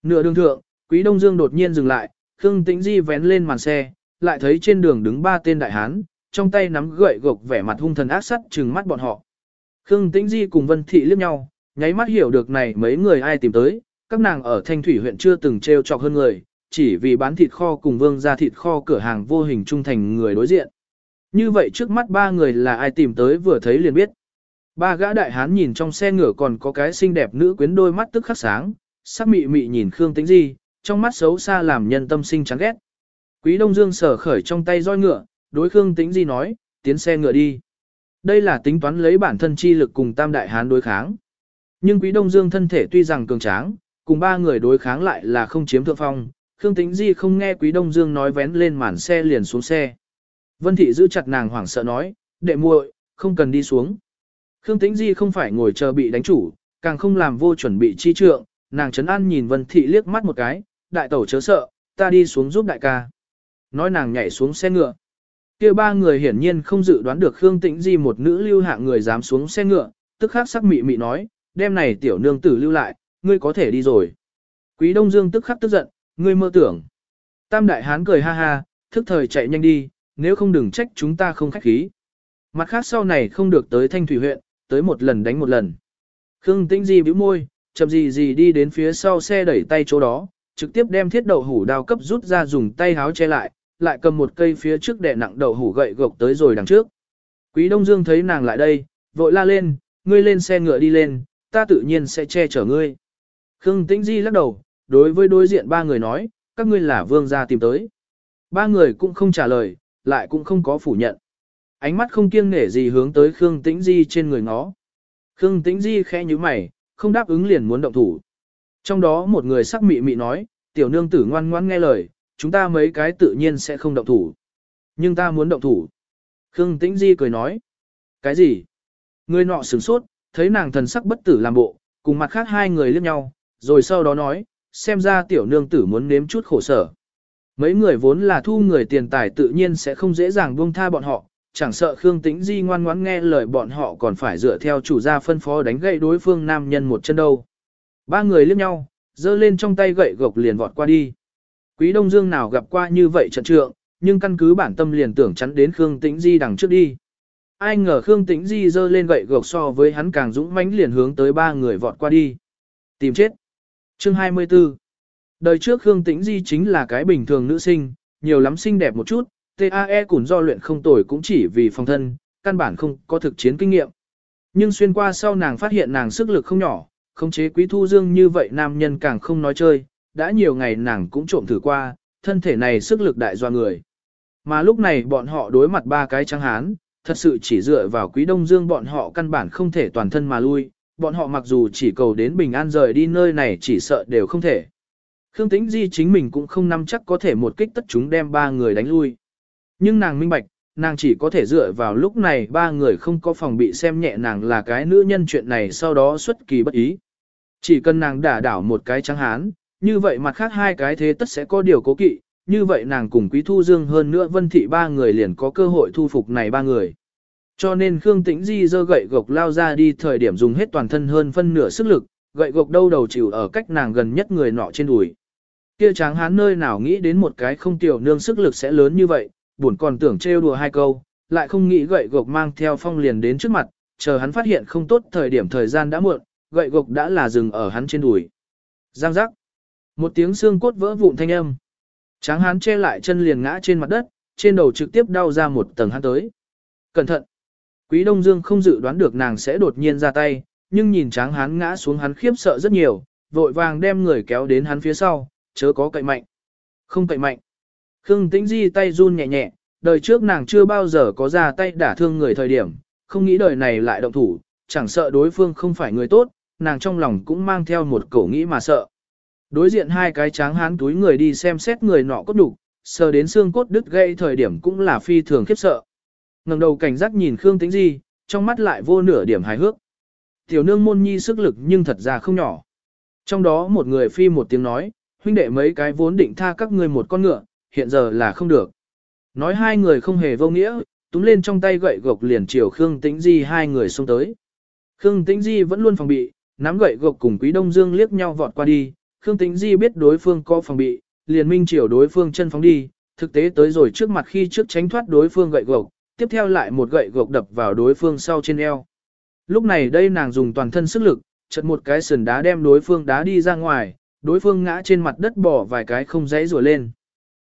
Nửa đường thượng, Quý Đông Dương đột nhiên dừng lại, Khương Tĩnh Di vén lên màn xe, lại thấy trên đường đứng ba tên đại hán, trong tay nắm gậy gộc vẻ mặt hung thần ác sắt trừng mắt bọn họ. Khương Tĩnh Di cùng Vân Thị liếc nhau, nháy mắt hiểu được này mấy người ai tìm tới, các nàng ở Thanh Thủy huyện chưa từng trêu chọc hơn người, chỉ vì bán thịt kho cùng vương ra thịt kho cửa hàng vô hình trung thành người đối diện. Như vậy trước mắt ba người là ai tìm tới vừa thấy liền biết. Ba gã đại hán nhìn trong xe ngựa còn có cái xinh đẹp nữ quyến đôi mắt tức khắc sáng, sắc mị mị nhìn Khương Tĩnh Di, trong mắt xấu xa làm nhân tâm sinh chán ghét. Quý Đông Dương sở khởi trong tay roi ngựa, đối Khương Tĩnh Di nói, tiến xe ngựa đi. Đây là tính toán lấy bản thân chi lực cùng tam đại hán đối kháng. Nhưng Quý Đông Dương thân thể tuy rằng cường tráng, cùng ba người đối kháng lại là không chiếm thượng phong. Khương Tĩnh Di không nghe Quý Đông Dương nói vén lên màn xe liền xuống xe. Vân Thị giữ chặt nàng hoảng sợ nói, đệ muội, không cần đi xuống. Khương Tĩnh Di không phải ngồi chờ bị đánh chủ, càng không làm vô chuẩn bị chi trượng, nàng chấn an nhìn Vân Thị liếc mắt một cái, đại tẩu chớ sợ, ta đi xuống giúp đại ca. Nói nàng nhảy xuống xe ngựa. kia ba người hiển nhiên không dự đoán được Khương Tĩnh Di một nữ lưu hạng người dám xuống xe ngựa, tức khắc sắc mị mị nói, đêm này tiểu nương tử lưu lại, ngươi có thể đi rồi. Quý Đông Dương tức khắc tức giận, ngươi mơ tưởng. Tam đại hán cười ha ha, thức thời chạy nhanh đi, nếu không đừng trách chúng ta không khách khí. Mặt khác sau này không được tới Thanh Thủy huyện, tới một lần đánh một lần. Khương Tĩnh Di bĩu môi, chậm gì gì đi đến phía sau xe đẩy tay chỗ đó, trực tiếp đem thiết đậu hủ đao cấp rút ra dùng tay háo che lại, lại cầm một cây phía trước đè nặng đậu hủ gậy gộc tới rồi đằng trước. Quý Đông Dương thấy nàng lại đây, vội la lên, ngươi lên xe ngựa đi lên, ta tự nhiên sẽ che chở ngươi. Khương Tĩnh Di lắc đầu, đối với đối diện ba người nói, các ngươi là vương gia tìm tới. Ba người cũng không trả lời, lại cũng không có phủ nhận. Ánh mắt không kiêng nể gì hướng tới Khương Tĩnh Di trên người nó. Khương Tĩnh Di khẽ như mày, không đáp ứng liền muốn động thủ. Trong đó một người sắc mị mị nói, tiểu nương tử ngoan ngoan nghe lời, chúng ta mấy cái tự nhiên sẽ không động thủ. Nhưng ta muốn động thủ. Khương Tĩnh Di cười nói. Cái gì? Người nọ sửng sốt, thấy nàng thần sắc bất tử làm bộ, cùng mặt khác hai người liếc nhau, rồi sau đó nói, xem ra tiểu nương tử muốn nếm chút khổ sở. Mấy người vốn là thu người tiền tài tự nhiên sẽ không dễ dàng buông tha bọn họ, chẳng sợ Khương Tĩnh Di ngoan ngoãn nghe lời bọn họ còn phải dựa theo chủ gia phân phó đánh gậy đối phương nam nhân một chân đâu. Ba người liếc nhau, giơ lên trong tay gậy gộc liền vọt qua đi. Quý Đông Dương nào gặp qua như vậy trận trượng, nhưng căn cứ bản tâm liền tưởng chắn đến Khương Tĩnh Di đằng trước đi. Ai ngờ Khương Tĩnh Di giơ lên gậy gộc so với hắn càng dũng mãnh liền hướng tới ba người vọt qua đi. Tìm chết. Chương 24 Đời trước Khương Tĩnh Di chính là cái bình thường nữ sinh, nhiều lắm xinh đẹp một chút, TAE cũng do luyện không tồi cũng chỉ vì phòng thân, căn bản không có thực chiến kinh nghiệm. Nhưng xuyên qua sau nàng phát hiện nàng sức lực không nhỏ, khống chế quý thu dương như vậy nam nhân càng không nói chơi, đã nhiều ngày nàng cũng trộm thử qua, thân thể này sức lực đại doa người. Mà lúc này bọn họ đối mặt ba cái trắng hán, thật sự chỉ dựa vào quý đông dương bọn họ căn bản không thể toàn thân mà lui, bọn họ mặc dù chỉ cầu đến bình an rời đi nơi này chỉ sợ đều không thể. Khương Tĩnh Di chính mình cũng không nắm chắc có thể một kích tất chúng đem ba người đánh lui. Nhưng nàng minh bạch, nàng chỉ có thể dựa vào lúc này ba người không có phòng bị xem nhẹ nàng là cái nữ nhân chuyện này sau đó xuất kỳ bất ý. Chỉ cần nàng đả đảo một cái trắng hán, như vậy mặt khác hai cái thế tất sẽ có điều cố kỵ, như vậy nàng cùng Quý Thu Dương hơn nữa Vân Thị ba người liền có cơ hội thu phục này ba người. Cho nên Khương Tĩnh Di dơ gậy gộc lao ra đi thời điểm dùng hết toàn thân hơn phân nửa sức lực, gậy gộc đâu đầu chịu ở cách nàng gần nhất người nọ trên đùi. Kia tráng hán nơi nào nghĩ đến một cái không tiểu nương sức lực sẽ lớn như vậy, buồn còn tưởng trêu đùa hai câu, lại không nghĩ gậy gộc mang theo phong liền đến trước mặt, chờ hắn phát hiện không tốt thời điểm thời gian đã muộn, gậy gộc đã là dừng ở hắn trên đùi. Giang giác. Một tiếng xương cốt vỡ vụn thanh âm. Tráng hán che lại chân liền ngã trên mặt đất, trên đầu trực tiếp đau ra một tầng hắn tới. Cẩn thận. Quý Đông Dương không dự đoán được nàng sẽ đột nhiên ra tay, nhưng nhìn tráng hán ngã xuống hắn khiếp sợ rất nhiều, vội vàng đem người kéo đến hắn phía sau, chớ có cậy mạnh. Không cậy mạnh. Khương Tĩnh Di tay run nhẹ nhẹ, đời trước nàng chưa bao giờ có ra tay đả thương người thời điểm, không nghĩ đời này lại động thủ, chẳng sợ đối phương không phải người tốt, nàng trong lòng cũng mang theo một cổ nghĩ mà sợ. Đối diện hai cái tráng hán túi người đi xem xét người nọ cốt đủ, sờ đến xương cốt đứt gây thời điểm cũng là phi thường khiếp sợ ngẩng đầu cảnh giác nhìn Khương Tĩnh Di, trong mắt lại vô nửa điểm hài hước. Tiểu nương môn nhi sức lực nhưng thật ra không nhỏ. Trong đó một người phi một tiếng nói, huynh đệ mấy cái vốn định tha các ngươi một con ngựa, hiện giờ là không được. Nói hai người không hề vô nghĩa, túm lên trong tay gậy gộc liền chiều Khương Tĩnh Di hai người xông tới. Khương Tĩnh Di vẫn luôn phòng bị, nắm gậy gộc cùng Quý Đông Dương liếc nhau vọt qua đi, Khương Tĩnh Di biết đối phương có phòng bị, liền minh chiều đối phương chân phóng đi, thực tế tới rồi trước mặt khi trước tránh thoát đối phương gậy gộc, tiếp theo lại một gậy gộc đập vào đối phương sau trên eo. Lúc này đây nàng dùng toàn thân sức lực, chật một cái sườn đá đem đối phương đá đi ra ngoài, đối phương ngã trên mặt đất bỏ vài cái không dãy rùa lên.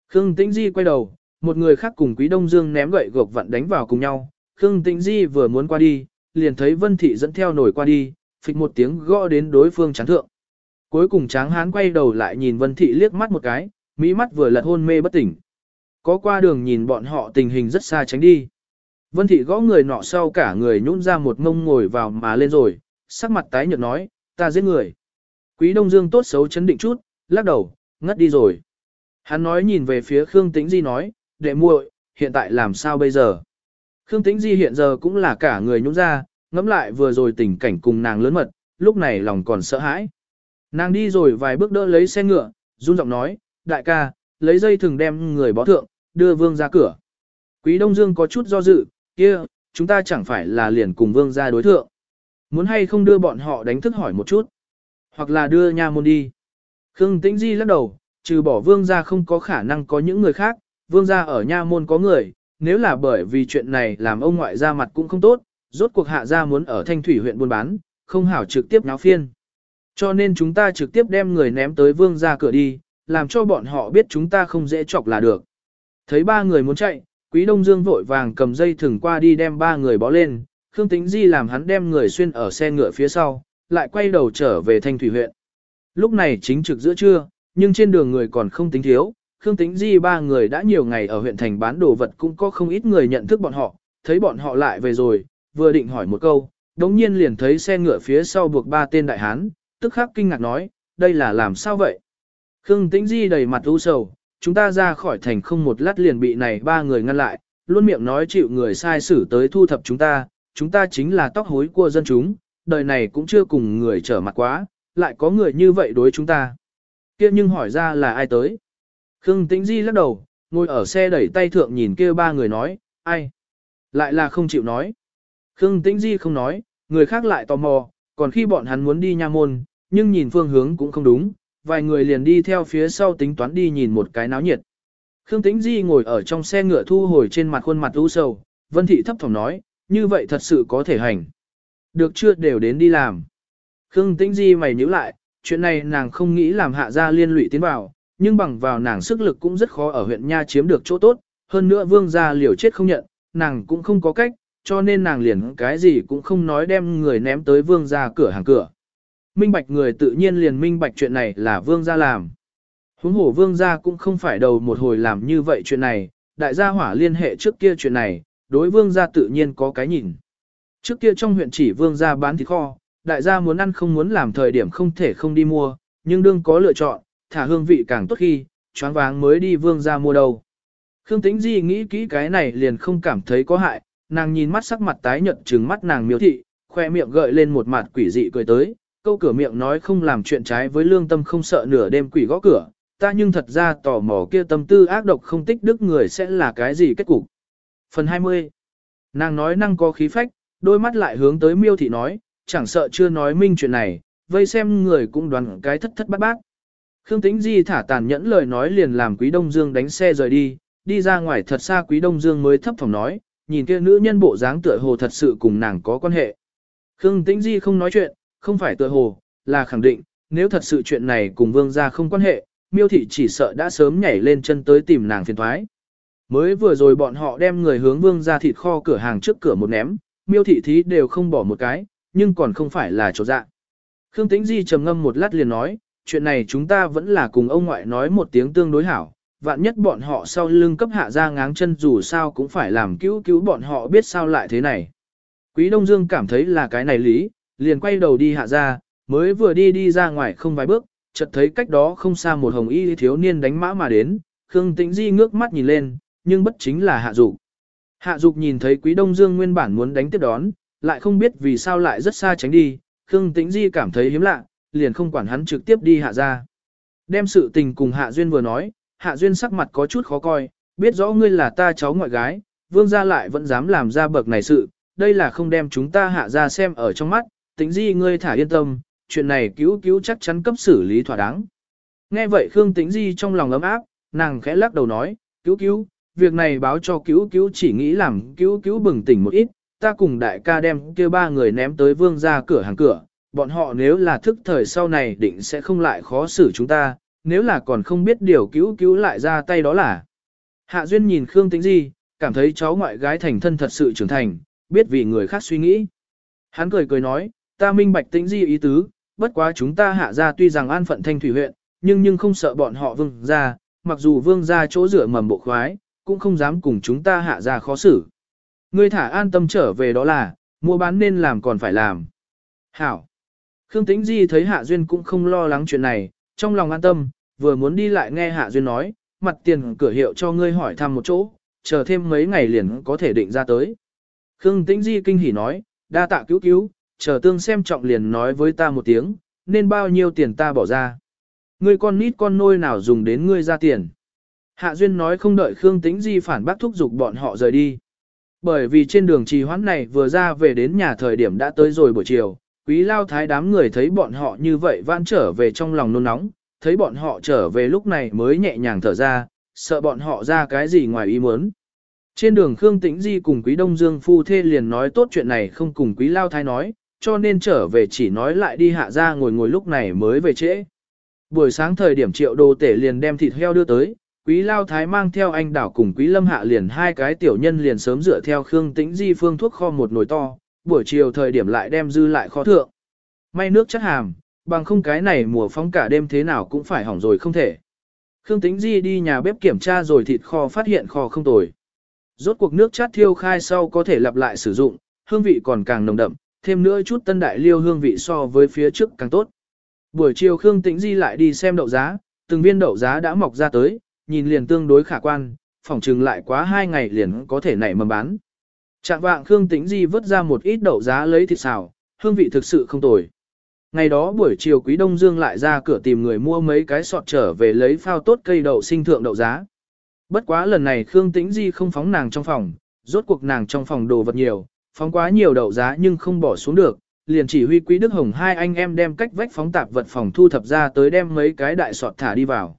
Khương Tĩnh Di quay đầu, một người khác cùng Quý Đông Dương ném gậy gộc vặn đánh vào cùng nhau. Khương Tĩnh Di vừa muốn qua đi, liền thấy Vân Thị dẫn theo nổi qua đi, phịch một tiếng gõ đến đối phương chán thượng. Cuối cùng tráng hán quay đầu lại nhìn Vân Thị liếc mắt một cái, mỹ mắt vừa lật hôn mê bất tỉnh. Có qua đường nhìn bọn họ tình hình rất xa tránh đi. Vân Thị gõ người nọ sau cả người nhún ra một mông ngồi vào mà lên rồi, sắc mặt tái nhợt nói, ta giết người. Quý Đông Dương tốt xấu chấn định chút, lắc đầu, ngất đi rồi. Hắn nói nhìn về phía Khương Tĩnh Di nói, đệ muội, hiện tại làm sao bây giờ? Khương Tĩnh Di hiện giờ cũng là cả người nhún ra, ngẫm lại vừa rồi tình cảnh cùng nàng lớn mật, lúc này lòng còn sợ hãi. Nàng đi rồi vài bước đỡ lấy xe ngựa, run giọng nói, đại ca, lấy dây thừng đem người bó thượng, đưa vương ra cửa. Quý Đông Dương có chút do dự, kia, chúng ta chẳng phải là liền cùng vương gia đối thượng. Muốn hay không đưa bọn họ đánh thức hỏi một chút, hoặc là đưa nha môn đi. Khương Tĩnh Di lắc đầu, trừ bỏ vương gia không có khả năng có những người khác, vương gia ở nha môn có người, nếu là bởi vì chuyện này làm ông ngoại ra mặt cũng không tốt, rốt cuộc hạ gia muốn ở thanh thủy huyện buôn bán, không hảo trực tiếp náo phiên. Cho nên chúng ta trực tiếp đem người ném tới vương gia cửa đi, làm cho bọn họ biết chúng ta không dễ chọc là được. Thấy ba người muốn chạy, Quý Đông Dương vội vàng cầm dây thừng qua đi đem ba người bó lên, Khương Tĩnh Di làm hắn đem người xuyên ở xe ngựa phía sau, lại quay đầu trở về thanh thủy huyện. Lúc này chính trực giữa trưa, nhưng trên đường người còn không tính thiếu, Khương Tĩnh Di ba người đã nhiều ngày ở huyện thành bán đồ vật cũng có không ít người nhận thức bọn họ, thấy bọn họ lại về rồi, vừa định hỏi một câu, đống nhiên liền thấy xe ngựa phía sau buộc ba tên đại hán, tức khắc kinh ngạc nói, đây là làm sao vậy? Khương Tĩnh Di đầy mặt u sầu, chúng ta ra khỏi thành không một lát liền bị này ba người ngăn lại, luôn miệng nói chịu người sai xử tới thu thập chúng ta, chúng ta chính là tóc hối của dân chúng, đời này cũng chưa cùng người trở mặt quá, lại có người như vậy đối chúng ta. kia nhưng hỏi ra là ai tới? Khương Tĩnh Di lắc đầu, ngồi ở xe đẩy tay thượng nhìn kia ba người nói, ai? Lại là không chịu nói. Khương Tĩnh Di không nói, người khác lại tò mò, còn khi bọn hắn muốn đi nha môn, nhưng nhìn phương hướng cũng không đúng, vài người liền đi theo phía sau tính toán đi nhìn một cái náo nhiệt. Khương Tĩnh Di ngồi ở trong xe ngựa thu hồi trên mặt khuôn mặt u sầu, Vân Thị thấp thỏm nói, như vậy thật sự có thể hành. Được chưa đều đến đi làm. Khương Tĩnh Di mày nhíu lại, chuyện này nàng không nghĩ làm hạ gia liên lụy tiến vào, nhưng bằng vào nàng sức lực cũng rất khó ở huyện Nha chiếm được chỗ tốt, hơn nữa vương gia liều chết không nhận, nàng cũng không có cách, cho nên nàng liền cái gì cũng không nói đem người ném tới vương gia cửa hàng cửa. Minh bạch người tự nhiên liền minh bạch chuyện này là vương gia làm. Huống hổ vương gia cũng không phải đầu một hồi làm như vậy chuyện này, đại gia hỏa liên hệ trước kia chuyện này, đối vương gia tự nhiên có cái nhìn. Trước kia trong huyện chỉ vương gia bán thịt kho, đại gia muốn ăn không muốn làm thời điểm không thể không đi mua, nhưng đương có lựa chọn, thả hương vị càng tốt khi, choáng váng mới đi vương gia mua đâu. Khương Tĩnh Di nghĩ kỹ cái này liền không cảm thấy có hại, nàng nhìn mắt sắc mặt tái nhợt trừng mắt nàng miêu thị, khoe miệng gợi lên một mặt quỷ dị cười tới, câu cửa miệng nói không làm chuyện trái với lương tâm không sợ nửa đêm quỷ gõ cửa, ta nhưng thật ra tò mò kia tâm tư ác độc không tích đức người sẽ là cái gì kết cục. Phần 20 Nàng nói năng có khí phách, đôi mắt lại hướng tới miêu thị nói, chẳng sợ chưa nói minh chuyện này, vây xem người cũng đoán cái thất thất bát bát. Khương Tĩnh Di thả tàn nhẫn lời nói liền làm Quý Đông Dương đánh xe rời đi, đi ra ngoài thật xa Quý Đông Dương mới thấp phòng nói, nhìn kia nữ nhân bộ dáng tựa hồ thật sự cùng nàng có quan hệ. Khương Tĩnh Di không nói chuyện, không phải tựa hồ, là khẳng định, nếu thật sự chuyện này cùng vương gia không quan hệ, miêu thị chỉ sợ đã sớm nhảy lên chân tới tìm nàng phiền thoái. Mới vừa rồi bọn họ đem người hướng vương gia thịt kho cửa hàng trước cửa một ném, miêu thị thí đều không bỏ một cái, nhưng còn không phải là chỗ dạ. Khương Tĩnh Di trầm ngâm một lát liền nói, chuyện này chúng ta vẫn là cùng ông ngoại nói một tiếng tương đối hảo, vạn nhất bọn họ sau lưng cấp hạ ra ngáng chân dù sao cũng phải làm cứu cứu bọn họ biết sao lại thế này. Quý Đông Dương cảm thấy là cái này lý, liền quay đầu đi hạ ra, mới vừa đi đi ra ngoài không vài bước, chợt thấy cách đó không xa một hồng y thiếu niên đánh mã mà đến, Khương Tĩnh Di ngước mắt nhìn lên, nhưng bất chính là Hạ Dục. Hạ Dục nhìn thấy Quý Đông Dương nguyên bản muốn đánh tiếp đón, lại không biết vì sao lại rất xa tránh đi, Khương Tĩnh Di cảm thấy hiếm lạ, liền không quản hắn trực tiếp đi hạ ra. Đem sự tình cùng Hạ Duyên vừa nói, Hạ Duyên sắc mặt có chút khó coi, biết rõ ngươi là ta cháu ngoại gái, vương gia lại vẫn dám làm ra bậc này sự, đây là không đem chúng ta hạ ra xem ở trong mắt, Tĩnh Di ngươi thả yên tâm, chuyện này cứu cứu chắc chắn cấp xử lý thỏa đáng. Nghe vậy Khương Tĩnh Di trong lòng ấm áp, nàng khẽ lắc đầu nói, cứu cứu, việc này báo cho cứu cứu chỉ nghĩ làm cứu cứu bừng tỉnh một ít, ta cùng đại ca đem kia ba người ném tới vương ra cửa hàng cửa, bọn họ nếu là thức thời sau này định sẽ không lại khó xử chúng ta, nếu là còn không biết điều cứu cứu lại ra tay đó là. Hạ Duyên nhìn Khương Tĩnh Di, cảm thấy cháu ngoại gái thành thân thật sự trưởng thành, biết vì người khác suy nghĩ. Hắn cười cười nói, ta minh bạch Tĩnh Di ý tứ, bất quá chúng ta hạ ra tuy rằng an phận thanh thủy huyện, nhưng nhưng không sợ bọn họ vương ra, mặc dù vương ra chỗ rửa mầm bộ khoái, cũng không dám cùng chúng ta hạ ra khó xử. Ngươi thả an tâm trở về đó là, mua bán nên làm còn phải làm. Hảo. Khương Tĩnh Di thấy Hạ Duyên cũng không lo lắng chuyện này, trong lòng an tâm, vừa muốn đi lại nghe Hạ Duyên nói, mặt tiền cửa hiệu cho ngươi hỏi thăm một chỗ, chờ thêm mấy ngày liền có thể định ra tới. Khương Tĩnh Di kinh hỉ nói, đa tạ cứu cứu, chờ tương xem trọng liền nói với ta một tiếng, nên bao nhiêu tiền ta bỏ ra. Ngươi con nít con nôi nào dùng đến ngươi ra tiền. Hạ Duyên nói không đợi Khương Tĩnh Di phản bác thúc giục bọn họ rời đi. Bởi vì trên đường trì hoãn này vừa ra về đến nhà thời điểm đã tới rồi buổi chiều, quý lao thái đám người thấy bọn họ như vậy vãn trở về trong lòng nôn nóng, thấy bọn họ trở về lúc này mới nhẹ nhàng thở ra, sợ bọn họ ra cái gì ngoài ý muốn. Trên đường Khương Tĩnh Di cùng Quý Đông Dương phu thê liền nói tốt chuyện này không cùng Quý Lao Thái nói, cho nên trở về chỉ nói lại đi hạ ra ngồi ngồi lúc này mới về trễ. Buổi sáng thời điểm triệu đồ tể liền đem thịt heo đưa tới, Quý Lao Thái mang theo anh đảo cùng Quý Lâm Hạ liền hai cái tiểu nhân liền sớm dựa theo Khương Tĩnh Di phương thuốc kho một nồi to, buổi chiều thời điểm lại đem dư lại kho thượng. May nước chắc hàm, bằng không cái này mùa phóng cả đêm thế nào cũng phải hỏng rồi không thể. Khương Tĩnh Di đi nhà bếp kiểm tra rồi thịt kho phát hiện kho không tồi. Rốt cuộc nước chát thiêu khai sau có thể lặp lại sử dụng, hương vị còn càng nồng đậm, thêm nữa chút tân đại liêu hương vị so với phía trước càng tốt. Buổi chiều Khương Tĩnh Di lại đi xem đậu giá, từng viên đậu giá đã mọc ra tới, nhìn liền tương đối khả quan, phòng trừng lại quá hai ngày liền có thể nảy mầm bán. Trạng vạng Khương Tĩnh Di vớt ra một ít đậu giá lấy thịt xào, hương vị thực sự không tồi. Ngày đó buổi chiều Quý Đông Dương lại ra cửa tìm người mua mấy cái sọt trở về lấy phao tốt cây đậu sinh thượng đậu giá. Bất quá lần này Khương Tĩnh Di không phóng nàng trong phòng, rốt cuộc nàng trong phòng đồ vật nhiều, phóng quá nhiều đậu giá nhưng không bỏ xuống được, liền chỉ huy Quý Đức Hồng hai anh em đem cách vách phóng tạp vật phòng thu thập ra tới đem mấy cái đại sọt thả đi vào.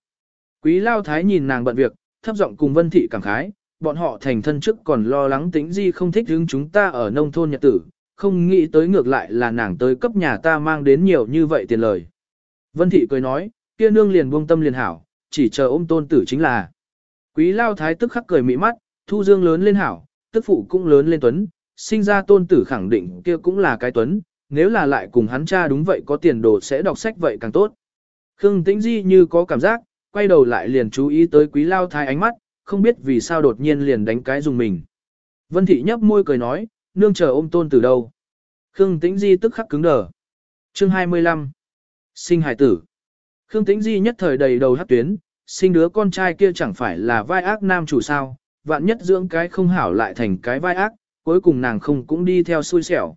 Quý Lao Thái nhìn nàng bận việc, thấp giọng cùng Vân Thị cảm khái, bọn họ thành thân trước còn lo lắng tính Di không thích hướng chúng ta ở nông thôn nhật tử, không nghĩ tới ngược lại là nàng tới cấp nhà ta mang đến nhiều như vậy tiền lời. Vân Thị cười nói, kia nương liền buông tâm liền hảo, chỉ chờ ôm tôn tử chính là. Quý lao thái tức khắc cười mỹ mắt, thu dương lớn lên hảo, tức phụ cũng lớn lên tuấn, sinh ra tôn tử khẳng định kia cũng là cái tuấn, nếu là lại cùng hắn cha đúng vậy có tiền đồ sẽ đọc sách vậy càng tốt. Khương Tĩnh Di như có cảm giác, quay đầu lại liền chú ý tới quý lao thái ánh mắt, không biết vì sao đột nhiên liền đánh cái dùng mình. Vân Thị nhấp môi cười nói, nương chờ ôm tôn tử đâu. Khương Tĩnh Di tức khắc cứng đờ. Chương 25. Sinh hải tử. Khương Tĩnh Di nhất thời đầy đầu hát tuyến, sinh đứa con trai kia chẳng phải là vai ác nam chủ sao, vạn nhất dưỡng cái không hảo lại thành cái vai ác, cuối cùng nàng không cũng đi theo xui xẻo.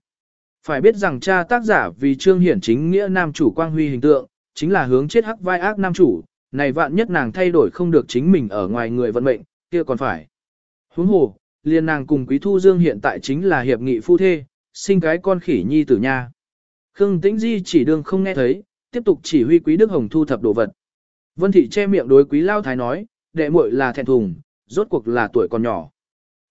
Phải biết rằng cha tác giả vì trương hiển chính nghĩa nam chủ quang huy hình tượng, chính là hướng chết hắc vai ác nam chủ, này vạn nhất nàng thay đổi không được chính mình ở ngoài người vận mệnh, kia còn phải. Huống hồ, liền nàng cùng Quý Thu Dương hiện tại chính là hiệp nghị phu thê, sinh cái con khỉ nhi tử nha. Khương Tĩnh Di chỉ đương không nghe thấy, tiếp tục chỉ huy Quý Đức Hồng thu thập đồ vật. Vân Thị che miệng đối Quý Lao Thái nói, đệ muội là thẹn thùng, rốt cuộc là tuổi còn nhỏ.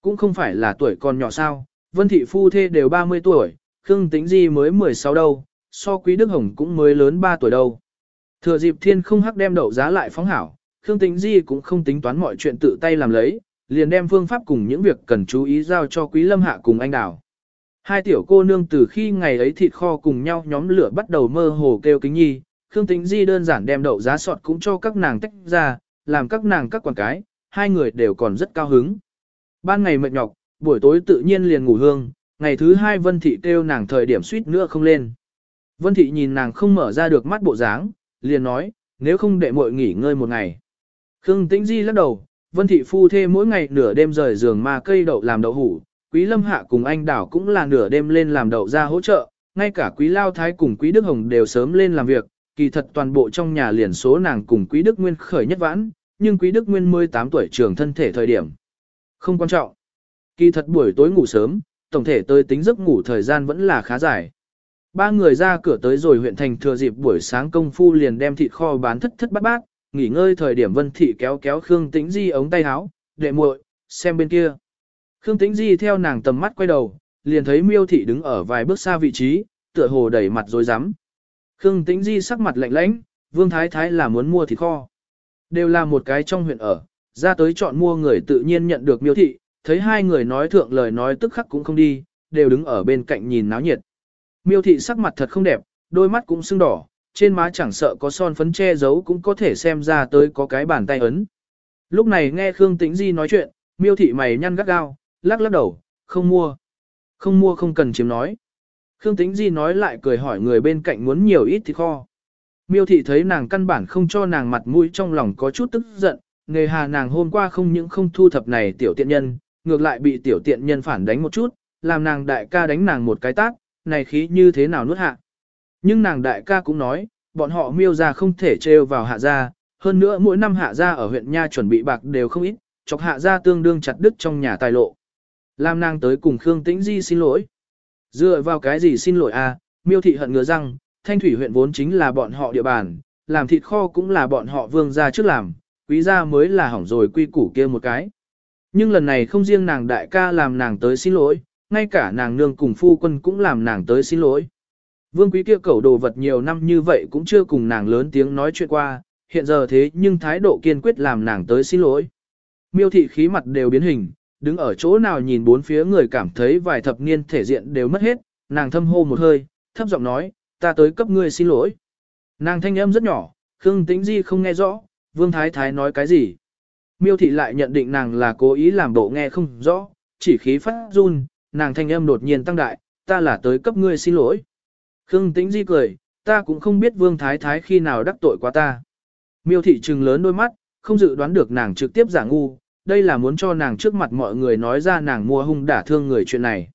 Cũng không phải là tuổi còn nhỏ sao, Vân Thị phu thê đều 30 tuổi, Khương Tĩnh Di mới 16 đâu, so Quý Đức Hồng cũng mới lớn 3 tuổi đâu. Thừa dịp thiên không hắc đem đậu giá lại phóng hảo, Khương Tĩnh Di cũng không tính toán mọi chuyện tự tay làm lấy, liền đem phương pháp cùng những việc cần chú ý giao cho Quý Lâm Hạ cùng anh Đào. Hai tiểu cô nương từ khi ngày ấy thịt kho cùng nhau nhóm lửa bắt đầu mơ hồ kêu kính nhi, Khương Tĩnh Di đơn giản đem đậu giá sọt cũng cho các nàng tách ra, làm các nàng các quản cái, hai người đều còn rất cao hứng. Ban ngày mệt nhọc, buổi tối tự nhiên liền ngủ hương, ngày thứ hai Vân Thị kêu nàng thời điểm suýt nữa không lên. Vân Thị nhìn nàng không mở ra được mắt bộ dáng, liền nói, nếu không để muội nghỉ ngơi một ngày. Khương Tĩnh Di lắc đầu, Vân Thị phu thê mỗi ngày nửa đêm rời giường mà cây đậu làm đậu hủ, Quý Lâm Hạ cùng anh Đảo cũng là nửa đêm lên làm đậu ra hỗ trợ, ngay cả quý lao thái cùng quý đức hồng đều sớm lên làm việc, kỳ thật toàn bộ trong nhà liền số nàng cùng quý đức nguyên khởi nhất vãn, nhưng quý đức nguyên 18 tuổi trưởng thân thể thời điểm. Không quan trọng. Kỳ thật buổi tối ngủ sớm, tổng thể tới tính giấc ngủ thời gian vẫn là khá dài. Ba người ra cửa tới rồi huyện thành thừa dịp buổi sáng công phu liền đem thịt kho bán thất thất bát bát, nghỉ ngơi thời điểm Vân Thị kéo kéo Khương Tĩnh Di ống tay áo, đệ muội, xem bên kia. Khương Tĩnh Di theo nàng tầm mắt quay đầu, liền thấy Miêu Thị đứng ở vài bước xa vị trí, tựa hồ đầy mặt rối rắm. Khương Tĩnh Di sắc mặt lạnh lãnh, Vương Thái Thái là muốn mua thịt kho. Đều là một cái trong huyện ở, ra tới chọn mua người tự nhiên nhận được Miêu Thị, thấy hai người nói thượng lời nói tức khắc cũng không đi, đều đứng ở bên cạnh nhìn náo nhiệt. Miêu Thị sắc mặt thật không đẹp, đôi mắt cũng sưng đỏ, trên má chẳng sợ có son phấn che giấu cũng có thể xem ra tới có cái bàn tay ấn. Lúc này nghe Khương Tĩnh Di nói chuyện, miêu thị mày nhăn gắt gao, lắc lắc đầu, không mua. Không mua không cần chiếm nói. Khương Tĩnh Di nói lại cười hỏi người bên cạnh muốn nhiều ít thì kho. Miêu thị thấy nàng căn bản không cho nàng mặt mũi trong lòng có chút tức giận, nghề hà nàng hôm qua không những không thu thập này tiểu tiện nhân, ngược lại bị tiểu tiện nhân phản đánh một chút, làm nàng đại ca đánh nàng một cái tát, này khí như thế nào nuốt hạ. Nhưng nàng đại ca cũng nói, bọn họ miêu ra không thể trêu vào hạ gia, hơn nữa mỗi năm hạ gia ở huyện Nha chuẩn bị bạc đều không ít, chọc hạ gia tương đương chặt đứt trong nhà tài lộ. Lam nàng tới cùng Khương Tĩnh Di xin lỗi. Dựa vào cái gì xin lỗi à, miêu thị hận ngừa răng, thanh thủy huyện vốn chính là bọn họ địa bàn, làm thịt kho cũng là bọn họ vương gia trước làm, quý gia mới là hỏng rồi quy củ kia một cái. Nhưng lần này không riêng nàng đại ca làm nàng tới xin lỗi, ngay cả nàng nương cùng phu quân cũng làm nàng tới xin lỗi. Vương quý kia cẩu đồ vật nhiều năm như vậy cũng chưa cùng nàng lớn tiếng nói chuyện qua, hiện giờ thế nhưng thái độ kiên quyết làm nàng tới xin lỗi. Miêu thị khí mặt đều biến hình, đứng ở chỗ nào nhìn bốn phía người cảm thấy vài thập niên thể diện đều mất hết, nàng thâm hô một hơi, thấp giọng nói, ta tới cấp ngươi xin lỗi. Nàng thanh âm rất nhỏ, Khương Tĩnh Di không nghe rõ, Vương Thái Thái nói cái gì. Miêu thị lại nhận định nàng là cố ý làm bộ nghe không rõ, chỉ khí phát run, nàng thanh âm đột nhiên tăng đại, ta là tới cấp ngươi xin lỗi. Khương Tĩnh Di cười, ta cũng không biết Vương Thái Thái khi nào đắc tội quá ta. Miêu thị trừng lớn đôi mắt, không dự đoán được nàng trực tiếp giả ngu, đây là muốn cho nàng trước mặt mọi người nói ra nàng mua hung đả thương người chuyện này.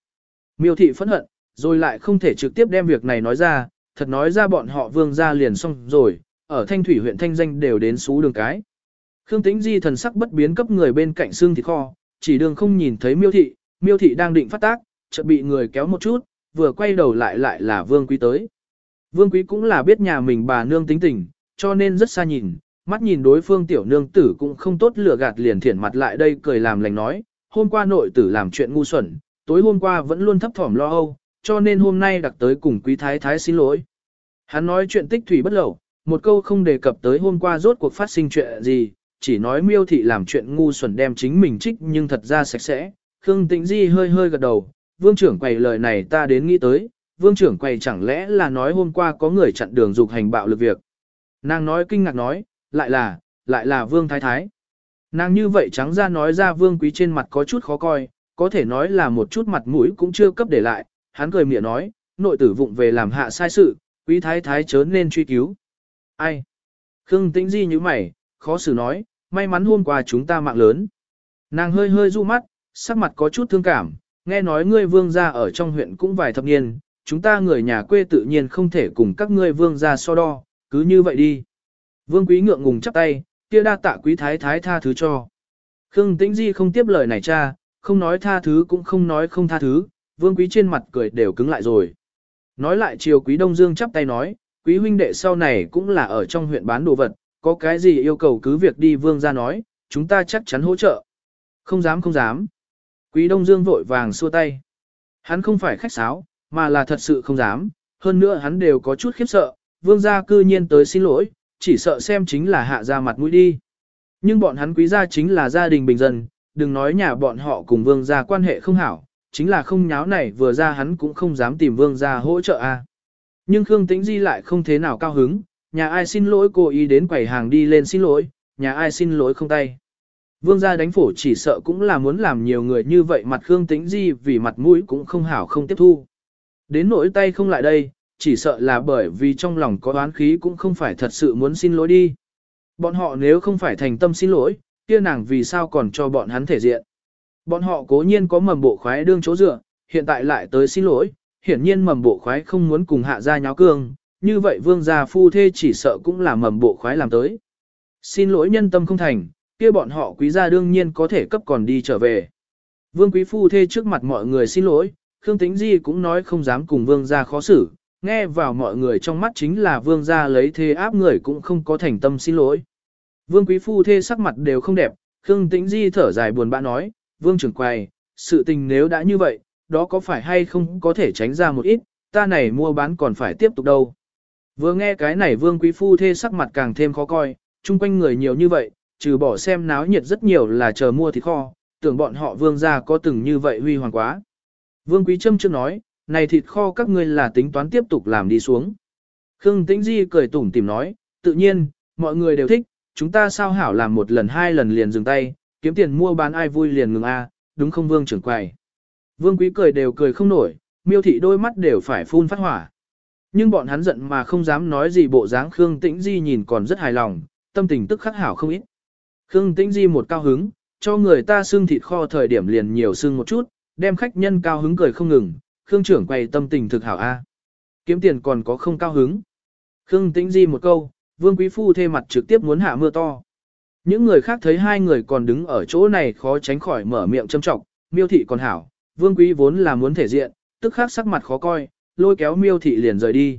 Miêu thị phẫn hận, rồi lại không thể trực tiếp đem việc này nói ra, thật nói ra bọn họ vương ra liền xong rồi, ở thanh thủy huyện thanh danh đều đến xú đường cái. Khương Tĩnh Di thần sắc bất biến cấp người bên cạnh xương thịt kho, chỉ đường không nhìn thấy miêu thị, miêu thị đang định phát tác, chợt bị người kéo một chút, vừa quay đầu lại lại là vương quý tới. Vương quý cũng là biết nhà mình bà nương tính tình, cho nên rất xa nhìn, mắt nhìn đối phương tiểu nương tử cũng không tốt lừa gạt liền thiển mặt lại đây cười làm lành nói, hôm qua nội tử làm chuyện ngu xuẩn, tối hôm qua vẫn luôn thấp thỏm lo âu, cho nên hôm nay đặc tới cùng quý thái thái xin lỗi. Hắn nói chuyện tích thủy bất lậu, một câu không đề cập tới hôm qua rốt cuộc phát sinh chuyện gì, chỉ nói miêu thị làm chuyện ngu xuẩn đem chính mình trích nhưng thật ra sạch sẽ. Khương Tĩnh Di hơi hơi gật đầu, vương trưởng quầy lời này ta đến nghĩ tới, vương trưởng quầy chẳng lẽ là nói hôm qua có người chặn đường dục hành bạo lực việc. Nàng nói kinh ngạc nói, lại là, lại là vương thái thái. Nàng như vậy trắng ra nói ra vương quý trên mặt có chút khó coi, có thể nói là một chút mặt mũi cũng chưa cấp để lại, hắn cười miệng nói, nội tử vụng về làm hạ sai sự, quý thái thái chớ nên truy cứu. Ai? Khương tĩnh di như mày, khó xử nói, may mắn hôm qua chúng ta mạng lớn. Nàng hơi hơi du mắt, sắc mặt có chút thương cảm, nghe nói ngươi vương gia ở trong huyện cũng vài thập niên, chúng ta người nhà quê tự nhiên không thể cùng các ngươi vương gia so đo, cứ như vậy đi. Vương quý ngượng ngùng chắp tay, kia đa tạ quý thái thái tha thứ cho. Khương Tĩnh Di không tiếp lời này cha, không nói tha thứ cũng không nói không tha thứ, vương quý trên mặt cười đều cứng lại rồi. Nói lại chiều quý Đông Dương chắp tay nói, quý huynh đệ sau này cũng là ở trong huyện bán đồ vật, có cái gì yêu cầu cứ việc đi vương ra nói, chúng ta chắc chắn hỗ trợ. Không dám không dám. Quý Đông Dương vội vàng xua tay. Hắn không phải khách sáo, mà là thật sự không dám, hơn nữa hắn đều có chút khiếp sợ, vương gia cư nhiên tới xin lỗi, chỉ sợ xem chính là hạ ra mặt mũi đi. Nhưng bọn hắn quý gia chính là gia đình bình dân, đừng nói nhà bọn họ cùng vương gia quan hệ không hảo, chính là không nháo này vừa ra hắn cũng không dám tìm vương gia hỗ trợ a. Nhưng Khương Tĩnh Di lại không thế nào cao hứng, nhà ai xin lỗi cô ý đến quầy hàng đi lên xin lỗi, nhà ai xin lỗi không tay. Vương gia đánh phổ chỉ sợ cũng là muốn làm nhiều người như vậy mặt Khương Tĩnh Di vì mặt mũi cũng không hảo không tiếp thu. Đến nỗi tay không lại đây, chỉ sợ là bởi vì trong lòng có oán khí cũng không phải thật sự muốn xin lỗi đi. Bọn họ nếu không phải thành tâm xin lỗi, kia nàng vì sao còn cho bọn hắn thể diện. Bọn họ cố nhiên có mầm bộ khoái đương chỗ dựa, hiện tại lại tới xin lỗi, hiển nhiên mầm bộ khoái không muốn cùng hạ gia nháo cương, như vậy vương gia phu thê chỉ sợ cũng là mầm bộ khoái làm tới. Xin lỗi nhân tâm không thành, kia bọn họ quý gia đương nhiên có thể cấp còn đi trở về. Vương quý phu thê trước mặt mọi người xin lỗi, Khương Tĩnh Di cũng nói không dám cùng vương gia khó xử, nghe vào mọi người trong mắt chính là vương gia lấy thế áp người cũng không có thành tâm xin lỗi. Vương quý phu thê sắc mặt đều không đẹp, Khương Tĩnh Di thở dài buồn bã nói, vương trưởng quầy, sự tình nếu đã như vậy, đó có phải hay không có thể tránh ra một ít, ta này mua bán còn phải tiếp tục đâu. Vừa nghe cái này vương quý phu thê sắc mặt càng thêm khó coi, chung quanh người nhiều như vậy, trừ bỏ xem náo nhiệt rất nhiều là chờ mua thịt kho, tưởng bọn họ vương gia có từng như vậy huy hoàng quá. Vương quý trâm chưa nói, này thịt kho các ngươi là tính toán tiếp tục làm đi xuống. Khương Tĩnh Di cười tủm tìm nói, tự nhiên, mọi người đều thích, chúng ta sao hảo làm một lần hai lần liền dừng tay, kiếm tiền mua bán ai vui liền ngừng a, đúng không vương trưởng quầy. Vương quý cười đều cười không nổi, miêu thị đôi mắt đều phải phun phát hỏa. Nhưng bọn hắn giận mà không dám nói gì bộ dáng Khương Tĩnh Di nhìn còn rất hài lòng, tâm tình tức khắc hảo không ít. Khương Tĩnh Di một cao hứng, cho người ta xương thịt kho thời điểm liền nhiều xương một chút, đem khách nhân cao hứng cười không ngừng, Khương trưởng quay tâm tình thực hảo a. Kiếm tiền còn có không cao hứng. Khương Tĩnh Di một câu, Vương Quý Phu thê mặt trực tiếp muốn hạ mưa to. Những người khác thấy hai người còn đứng ở chỗ này khó tránh khỏi mở miệng châm trọng, miêu thị còn hảo, Vương Quý vốn là muốn thể diện, tức khắc sắc mặt khó coi, lôi kéo miêu thị liền rời đi.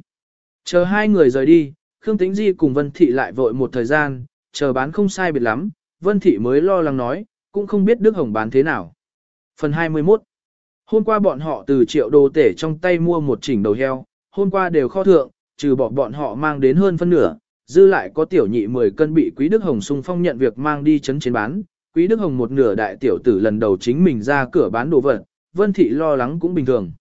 Chờ hai người rời đi, Khương Tĩnh Di cùng Vân Thị lại vội một thời gian, chờ bán không sai biệt lắm, Vân Thị mới lo lắng nói, cũng không biết Đức Hồng bán thế nào. Phần 21 Hôm qua bọn họ từ triệu đồ tể trong tay mua một chỉnh đầu heo, hôm qua đều kho thượng, trừ bỏ bọn họ mang đến hơn phân nửa, dư lại có tiểu nhị 10 cân bị Quý Đức Hồng sung phong nhận việc mang đi chấn chiến bán. Quý Đức Hồng một nửa đại tiểu tử lần đầu chính mình ra cửa bán đồ vật, Vân Thị lo lắng cũng bình thường.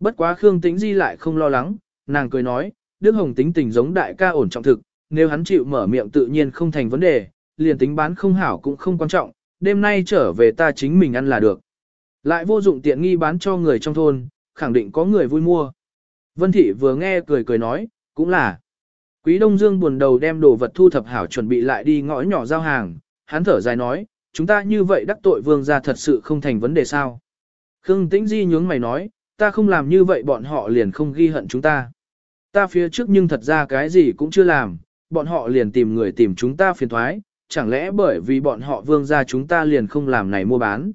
Bất quá Khương Tĩnh Di lại không lo lắng, nàng cười nói, Đức Hồng tính tình giống đại ca ổn trọng thực, nếu hắn chịu mở miệng tự nhiên không thành vấn đề, liền tính bán không hảo cũng không quan trọng, đêm nay trở về ta chính mình ăn là được. Lại vô dụng tiện nghi bán cho người trong thôn, khẳng định có người vui mua. Vân Thị vừa nghe cười cười nói, cũng là. Quý Đông Dương buồn đầu đem đồ vật thu thập hảo chuẩn bị lại đi ngõ nhỏ giao hàng, hắn thở dài nói, chúng ta như vậy đắc tội vương gia thật sự không thành vấn đề sao. Khương Tĩnh Di nhướng mày nói, ta không làm như vậy bọn họ liền không ghi hận chúng ta. Ta phía trước nhưng thật ra cái gì cũng chưa làm, bọn họ liền tìm người tìm chúng ta phiền thoái, chẳng lẽ bởi vì bọn họ vương gia chúng ta liền không làm này mua bán.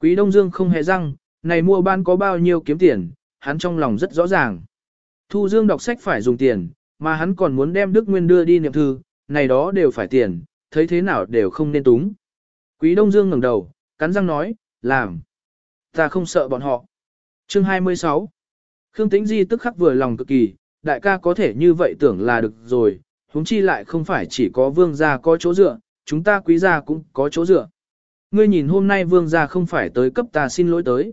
Quý Đông Dương không hề răng, này mua bán có bao nhiêu kiếm tiền, hắn trong lòng rất rõ ràng. Thu Dương đọc sách phải dùng tiền, mà hắn còn muốn đem Đức Nguyên đưa đi niệm thư, này đó đều phải tiền, thấy thế nào đều không nên túng. Quý Đông Dương ngẩng đầu, cắn răng nói, làm. Ta không sợ bọn họ. Chương 26 Khương Tĩnh Di tức khắc vừa lòng cực kỳ, đại ca có thể như vậy tưởng là được rồi, huống chi lại không phải chỉ có vương gia có chỗ dựa, chúng ta quý gia cũng có chỗ dựa. Ngươi nhìn hôm nay vương gia không phải tới cấp ta xin lỗi tới.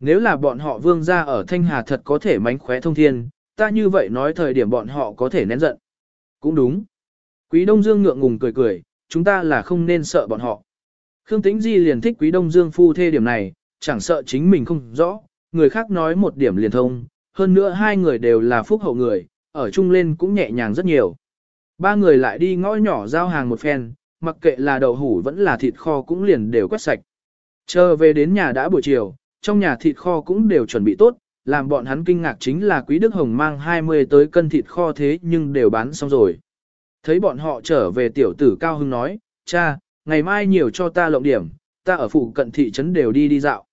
Nếu là bọn họ vương gia ở Thanh Hà thật có thể mánh khóe thông thiên, ta như vậy nói thời điểm bọn họ có thể nén giận. Cũng đúng. Quý Đông Dương ngượng ngùng cười cười, chúng ta là không nên sợ bọn họ. Khương Tĩnh Di liền thích Quý Đông Dương phu thê điểm này, chẳng sợ chính mình không rõ, người khác nói một điểm liền thông, hơn nữa hai người đều là phúc hậu người, ở chung lên cũng nhẹ nhàng rất nhiều. Ba người lại đi ngõ nhỏ giao hàng một phen, mặc kệ là đậu hủ vẫn là thịt kho cũng liền đều quét sạch. Chờ về đến nhà đã buổi chiều, trong nhà thịt kho cũng đều chuẩn bị tốt, làm bọn hắn kinh ngạc chính là Quý Đức Hồng mang 20 tới cân thịt kho thế nhưng đều bán xong rồi. Thấy bọn họ trở về tiểu tử Cao Hưng nói, cha, ngày mai nhiều cho ta lộng điểm, ta ở phụ cận thị trấn đều đi đi dạo.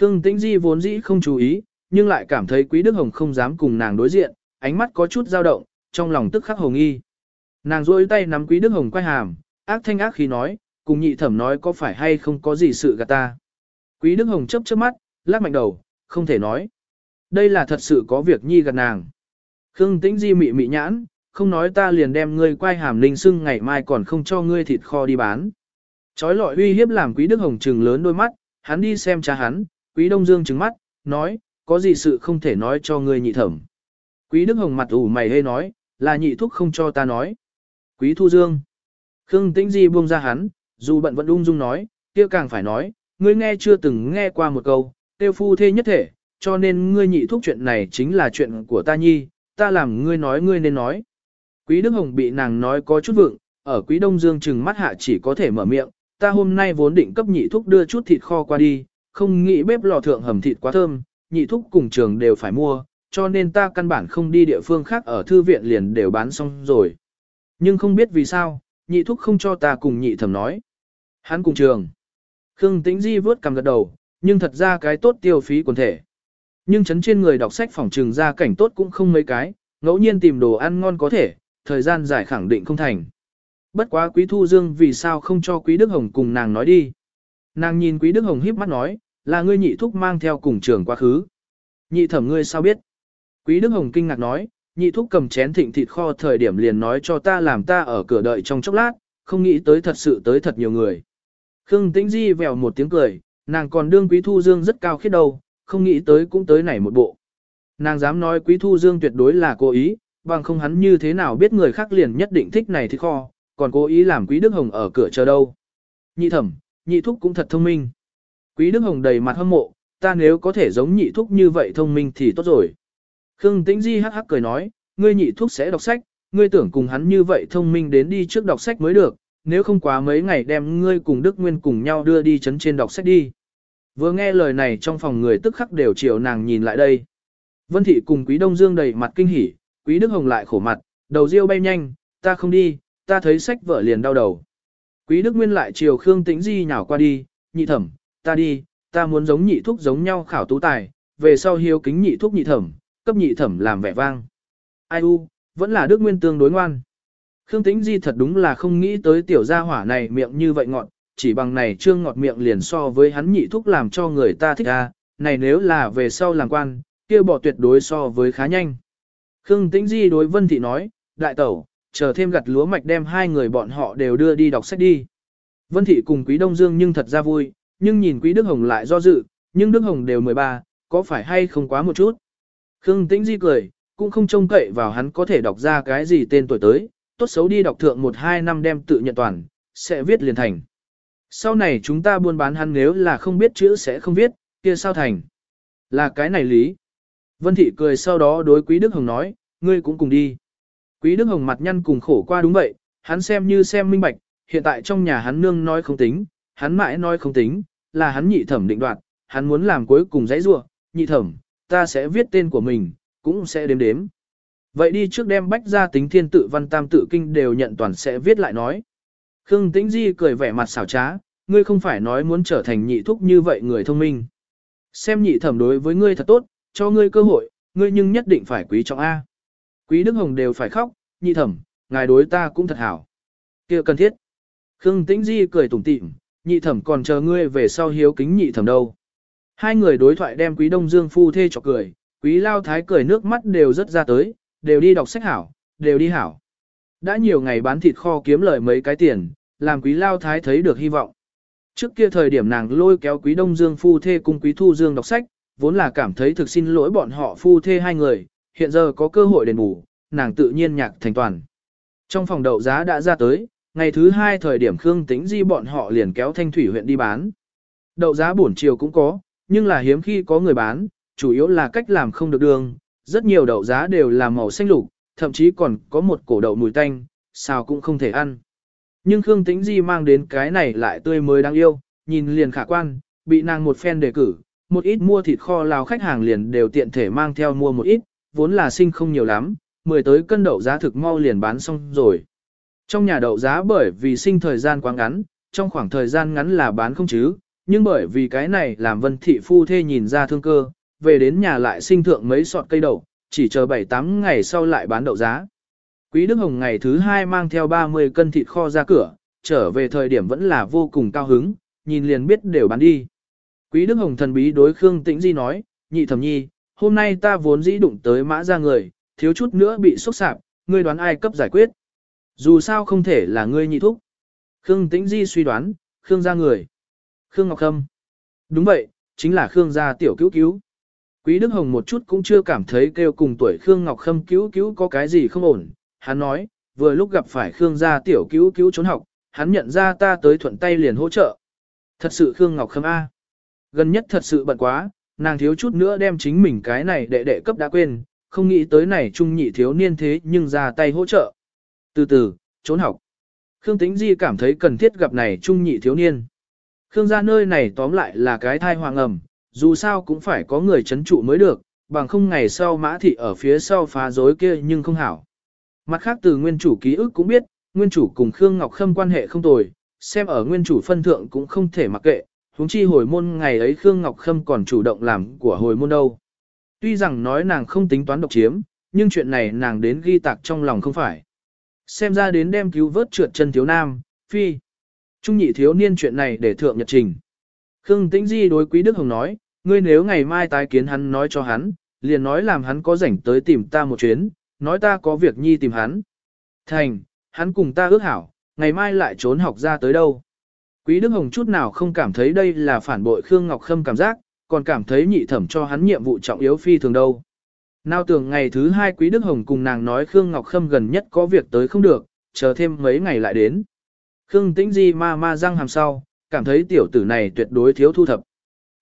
Khương Tĩnh Di vốn dĩ không chú ý, nhưng lại cảm thấy Quý Đức Hồng không dám cùng nàng đối diện, ánh mắt có chút dao động, trong lòng tức khắc hồng nghi. Nàng duỗi tay nắm Quý Đức Hồng quay hàm, ác thanh ác khí nói, cùng nhị thẩm nói có phải hay không có gì sự gạt ta. Quý Đức Hồng chớp chớp mắt, lắc mạnh đầu, không thể nói. Đây là thật sự có việc nhi gạt nàng. Khương Tĩnh Di mị mị nhãn, không nói ta liền đem ngươi quay hàm linh sưng ngày mai còn không cho ngươi thịt kho đi bán. Chói lọi uy hiếp làm Quý Đức Hồng trừng lớn đôi mắt, hắn đi xem cha hắn, Quý Đông Dương trừng mắt, nói, có gì sự không thể nói cho ngươi nhị thẩm. Quý Đức Hồng mặt ủ mày hê nói, là nhị thúc không cho ta nói. Quý Thu Dương. Khương Tĩnh Di buông ra hắn, dù bận vẫn ung dung nói, kia càng phải nói, ngươi nghe chưa từng nghe qua một câu, tiêu phu thê nhất thể, cho nên ngươi nhị thúc chuyện này chính là chuyện của ta nhi, ta làm ngươi nói ngươi nên nói. Quý Đức Hồng bị nàng nói có chút vượng, ở Quý Đông Dương chừng mắt hạ chỉ có thể mở miệng, ta hôm nay vốn định cấp nhị thúc đưa chút thịt kho qua đi, không nghĩ bếp lò thượng hầm thịt quá thơm, nhị thúc cùng trường đều phải mua, cho nên ta căn bản không đi địa phương khác ở thư viện liền đều bán xong rồi. Nhưng không biết vì sao, nhị thúc không cho ta cùng nhị thẩm nói. Hắn cùng trường. Khương Tĩnh Di vớt cầm gật đầu, nhưng thật ra cái tốt tiêu phí quần thể. Nhưng chấn trên người đọc sách phòng trường ra cảnh tốt cũng không mấy cái, ngẫu nhiên tìm đồ ăn ngon có thể, thời gian dài khẳng định không thành. Bất quá Quý Thu Dương vì sao không cho Quý Đức Hồng cùng nàng nói đi. Nàng nhìn Quý Đức Hồng híp mắt nói, là ngươi nhị thúc mang theo cùng trường quá khứ. Nhị thẩm ngươi sao biết? Quý Đức Hồng kinh ngạc nói, nhị thúc cầm chén thịnh thịt kho thời điểm liền nói cho ta làm ta ở cửa đợi trong chốc lát, không nghĩ tới thật sự tới thật nhiều người. Khương Tĩnh Di vèo một tiếng cười, nàng còn đương Quý Thu Dương rất cao khiết đầu, không nghĩ tới cũng tới này một bộ. Nàng dám nói Quý Thu Dương tuyệt đối là cố ý, bằng không hắn như thế nào biết người khác liền nhất định thích này thịt kho, còn cố ý làm Quý Đức Hồng ở cửa chờ đâu. Nhị thẩm, nhị thúc cũng thật thông minh. Quý Đức Hồng đầy mặt hâm mộ, ta nếu có thể giống nhị thúc như vậy thông minh thì tốt rồi. Khương Tĩnh Di hắc hắc cười nói, ngươi nhị thúc sẽ đọc sách, ngươi tưởng cùng hắn như vậy thông minh đến đi trước đọc sách mới được, nếu không quá mấy ngày đem ngươi cùng Đức Nguyên cùng nhau đưa đi chấn trên đọc sách đi. Vừa nghe lời này trong phòng người tức khắc đều chiều nàng nhìn lại đây. Vân Thị cùng Quý Đông Dương đầy mặt kinh hỉ, Quý Đức Hồng lại khổ mặt, đầu riêu bay nhanh, ta không đi, ta thấy sách vợ liền đau đầu. Quý Đức Nguyên lại chiều Khương Tĩnh Di nhào qua đi, nhị thẩm, ta đi, ta muốn giống nhị thúc giống nhau khảo tú tài, về sau hiếu kính nhị thúc nhị thẩm, cấp nhị thẩm làm vẻ vang. Ai u, vẫn là Đức Nguyên tương đối ngoan. Khương Tĩnh Di thật đúng là không nghĩ tới tiểu gia hỏa này miệng như vậy ngọt, chỉ bằng này trương ngọt miệng liền so với hắn nhị thúc làm cho người ta thích a, này nếu là về sau làm quan, kia bỏ tuyệt đối so với khá nhanh. Khương Tĩnh Di đối Vân Thị nói, đại tẩu, chờ thêm gặt lúa mạch đem hai người bọn họ đều đưa đi đọc sách đi. Vân Thị cùng Quý Đông Dương nhưng thật ra vui, nhưng nhìn Quý Đức Hồng lại do dự, nhưng Đức Hồng đều 13, có phải hay không quá một chút. Khương Tĩnh Di cười, cũng không trông cậy vào hắn có thể đọc ra cái gì tên tuổi tới, tốt xấu đi đọc thượng 1-2 năm đem tự nhận toàn, sẽ viết liền thành. Sau này chúng ta buôn bán hắn nếu là không biết chữ sẽ không viết, kia sao thành. Là cái này lý. Vân Thị cười sau đó đối Quý Đức Hồng nói, ngươi cũng cùng đi. Quý Đức Hồng mặt nhăn cùng khổ qua đúng vậy, hắn xem như xem minh bạch, hiện tại trong nhà hắn nương nói không tính, hắn mãi nói không tính, là hắn nhị thẩm định đoạt, hắn muốn làm cuối cùng dãy rua, nhị thẩm, ta sẽ viết tên của mình, cũng sẽ đếm đếm. Vậy đi trước đem bách ra tính thiên tự văn tam tự kinh đều nhận toàn sẽ viết lại nói. Khương Tĩnh Di cười vẻ mặt xảo trá, ngươi không phải nói muốn trở thành nhị thúc như vậy người thông minh. Xem nhị thẩm đối với ngươi thật tốt, cho ngươi cơ hội, ngươi nhưng nhất định phải quý trọng A. Quý Đức Hồng đều phải khóc, nhị thẩm, ngài đối ta cũng thật hảo. kia cần thiết. Khương Tĩnh Di cười tủm tỉm, nhị thẩm còn chờ ngươi về sau hiếu kính nhị thẩm đâu. Hai người đối thoại đem Quý Đông Dương phu thê cho cười, Quý Lao Thái cười nước mắt đều rất ra tới, đều đi đọc sách hảo, đều đi hảo. Đã nhiều ngày bán thịt kho kiếm lời mấy cái tiền, làm Quý Lao Thái thấy được hy vọng. Trước kia thời điểm nàng lôi kéo Quý Đông Dương phu thê cùng Quý Thu Dương đọc sách, vốn là cảm thấy thực xin lỗi bọn họ phu thê hai người, hiện giờ có cơ hội đền bù, nàng tự nhiên nhạc thành toàn. Trong phòng đậu giá đã ra tới, ngày thứ hai thời điểm Khương Tĩnh Di bọn họ liền kéo Thanh Thủy huyện đi bán. Đậu giá buổi chiều cũng có, nhưng là hiếm khi có người bán, chủ yếu là cách làm không được đường, rất nhiều đậu giá đều là màu xanh lục, thậm chí còn có một cổ đậu mùi tanh, sao cũng không thể ăn. Nhưng Khương Tĩnh Di mang đến cái này lại tươi mới đáng yêu, nhìn liền khả quan, bị nàng một phen đề cử, một ít mua thịt kho lào khách hàng liền đều tiện thể mang theo mua một ít, vốn là sinh không nhiều lắm, mười tới cân đậu giá thực mau liền bán xong rồi. Trong nhà đậu giá bởi vì sinh thời gian quá ngắn, trong khoảng thời gian ngắn là bán không chứ, nhưng bởi vì cái này làm vân thị phu thê nhìn ra thương cơ, về đến nhà lại sinh thượng mấy sọt cây đậu, chỉ chờ 7-8 ngày sau lại bán đậu giá. Quý Đức Hồng ngày thứ hai mang theo 30 cân thịt kho ra cửa, trở về thời điểm vẫn là vô cùng cao hứng, nhìn liền biết đều bán đi. Quý Đức Hồng thần bí đối Khương Tĩnh Di nói, nhị thẩm nhi, hôm nay ta vốn dĩ đụng tới mã ra người, thiếu chút nữa bị sốc sạp, ngươi đoán ai cấp giải quyết. Dù sao không thể là ngươi nhị thúc. Khương Tĩnh Di suy đoán, Khương gia người. Khương Ngọc Khâm. Đúng vậy, chính là Khương gia tiểu cứu cứu. Quý Đức Hồng một chút cũng chưa cảm thấy kêu cùng tuổi Khương Ngọc Khâm cứu cứu có cái gì không ổn. Hắn nói, vừa lúc gặp phải Khương gia tiểu cứu cứu trốn học, hắn nhận ra ta tới thuận tay liền hỗ trợ. Thật sự Khương Ngọc Khâm A. Gần nhất thật sự bận quá, nàng thiếu chút nữa đem chính mình cái này đệ đệ cấp đã quên, không nghĩ tới này trung nhị thiếu niên thế nhưng ra tay hỗ trợ. Từ từ, trốn học. Khương Tĩnh Di cảm thấy cần thiết gặp này trung nhị thiếu niên. Khương gia nơi này tóm lại là cái thai hoàng ẩm, dù sao cũng phải có người chấn trụ mới được, bằng không ngày sau mã thị ở phía sau phá rối kia nhưng không hảo. Mặt khác từ nguyên chủ ký ức cũng biết, nguyên chủ cùng Khương Ngọc Khâm quan hệ không tồi, xem ở nguyên chủ phân thượng cũng không thể mặc kệ, huống chi hồi môn ngày ấy Khương Ngọc Khâm còn chủ động làm của hồi môn đâu. Tuy rằng nói nàng không tính toán độc chiếm, nhưng chuyện này nàng đến ghi tạc trong lòng không phải. Xem ra đến đem cứu vớt trượt chân thiếu nam, phi. Trung nhị thiếu niên chuyện này để thượng nhật trình. Khương Tĩnh Di đối Quý Đức Hồng nói, ngươi nếu ngày mai tái kiến hắn nói cho hắn, liền nói làm hắn có rảnh tới tìm ta một chuyến, nói ta có việc nhi tìm hắn. Thành, hắn cùng ta ước hảo, ngày mai lại trốn học ra tới đâu. Quý Đức Hồng chút nào không cảm thấy đây là phản bội Khương Ngọc Khâm cảm giác, còn cảm thấy nhị thẩm cho hắn nhiệm vụ trọng yếu phi thường đâu. Nào tưởng ngày thứ hai Quý Đức Hồng cùng nàng nói Khương Ngọc Khâm gần nhất có việc tới không được, chờ thêm mấy ngày lại đến. Khương Tĩnh Di ma ma răng hàm sau, cảm thấy tiểu tử này tuyệt đối thiếu thu thập.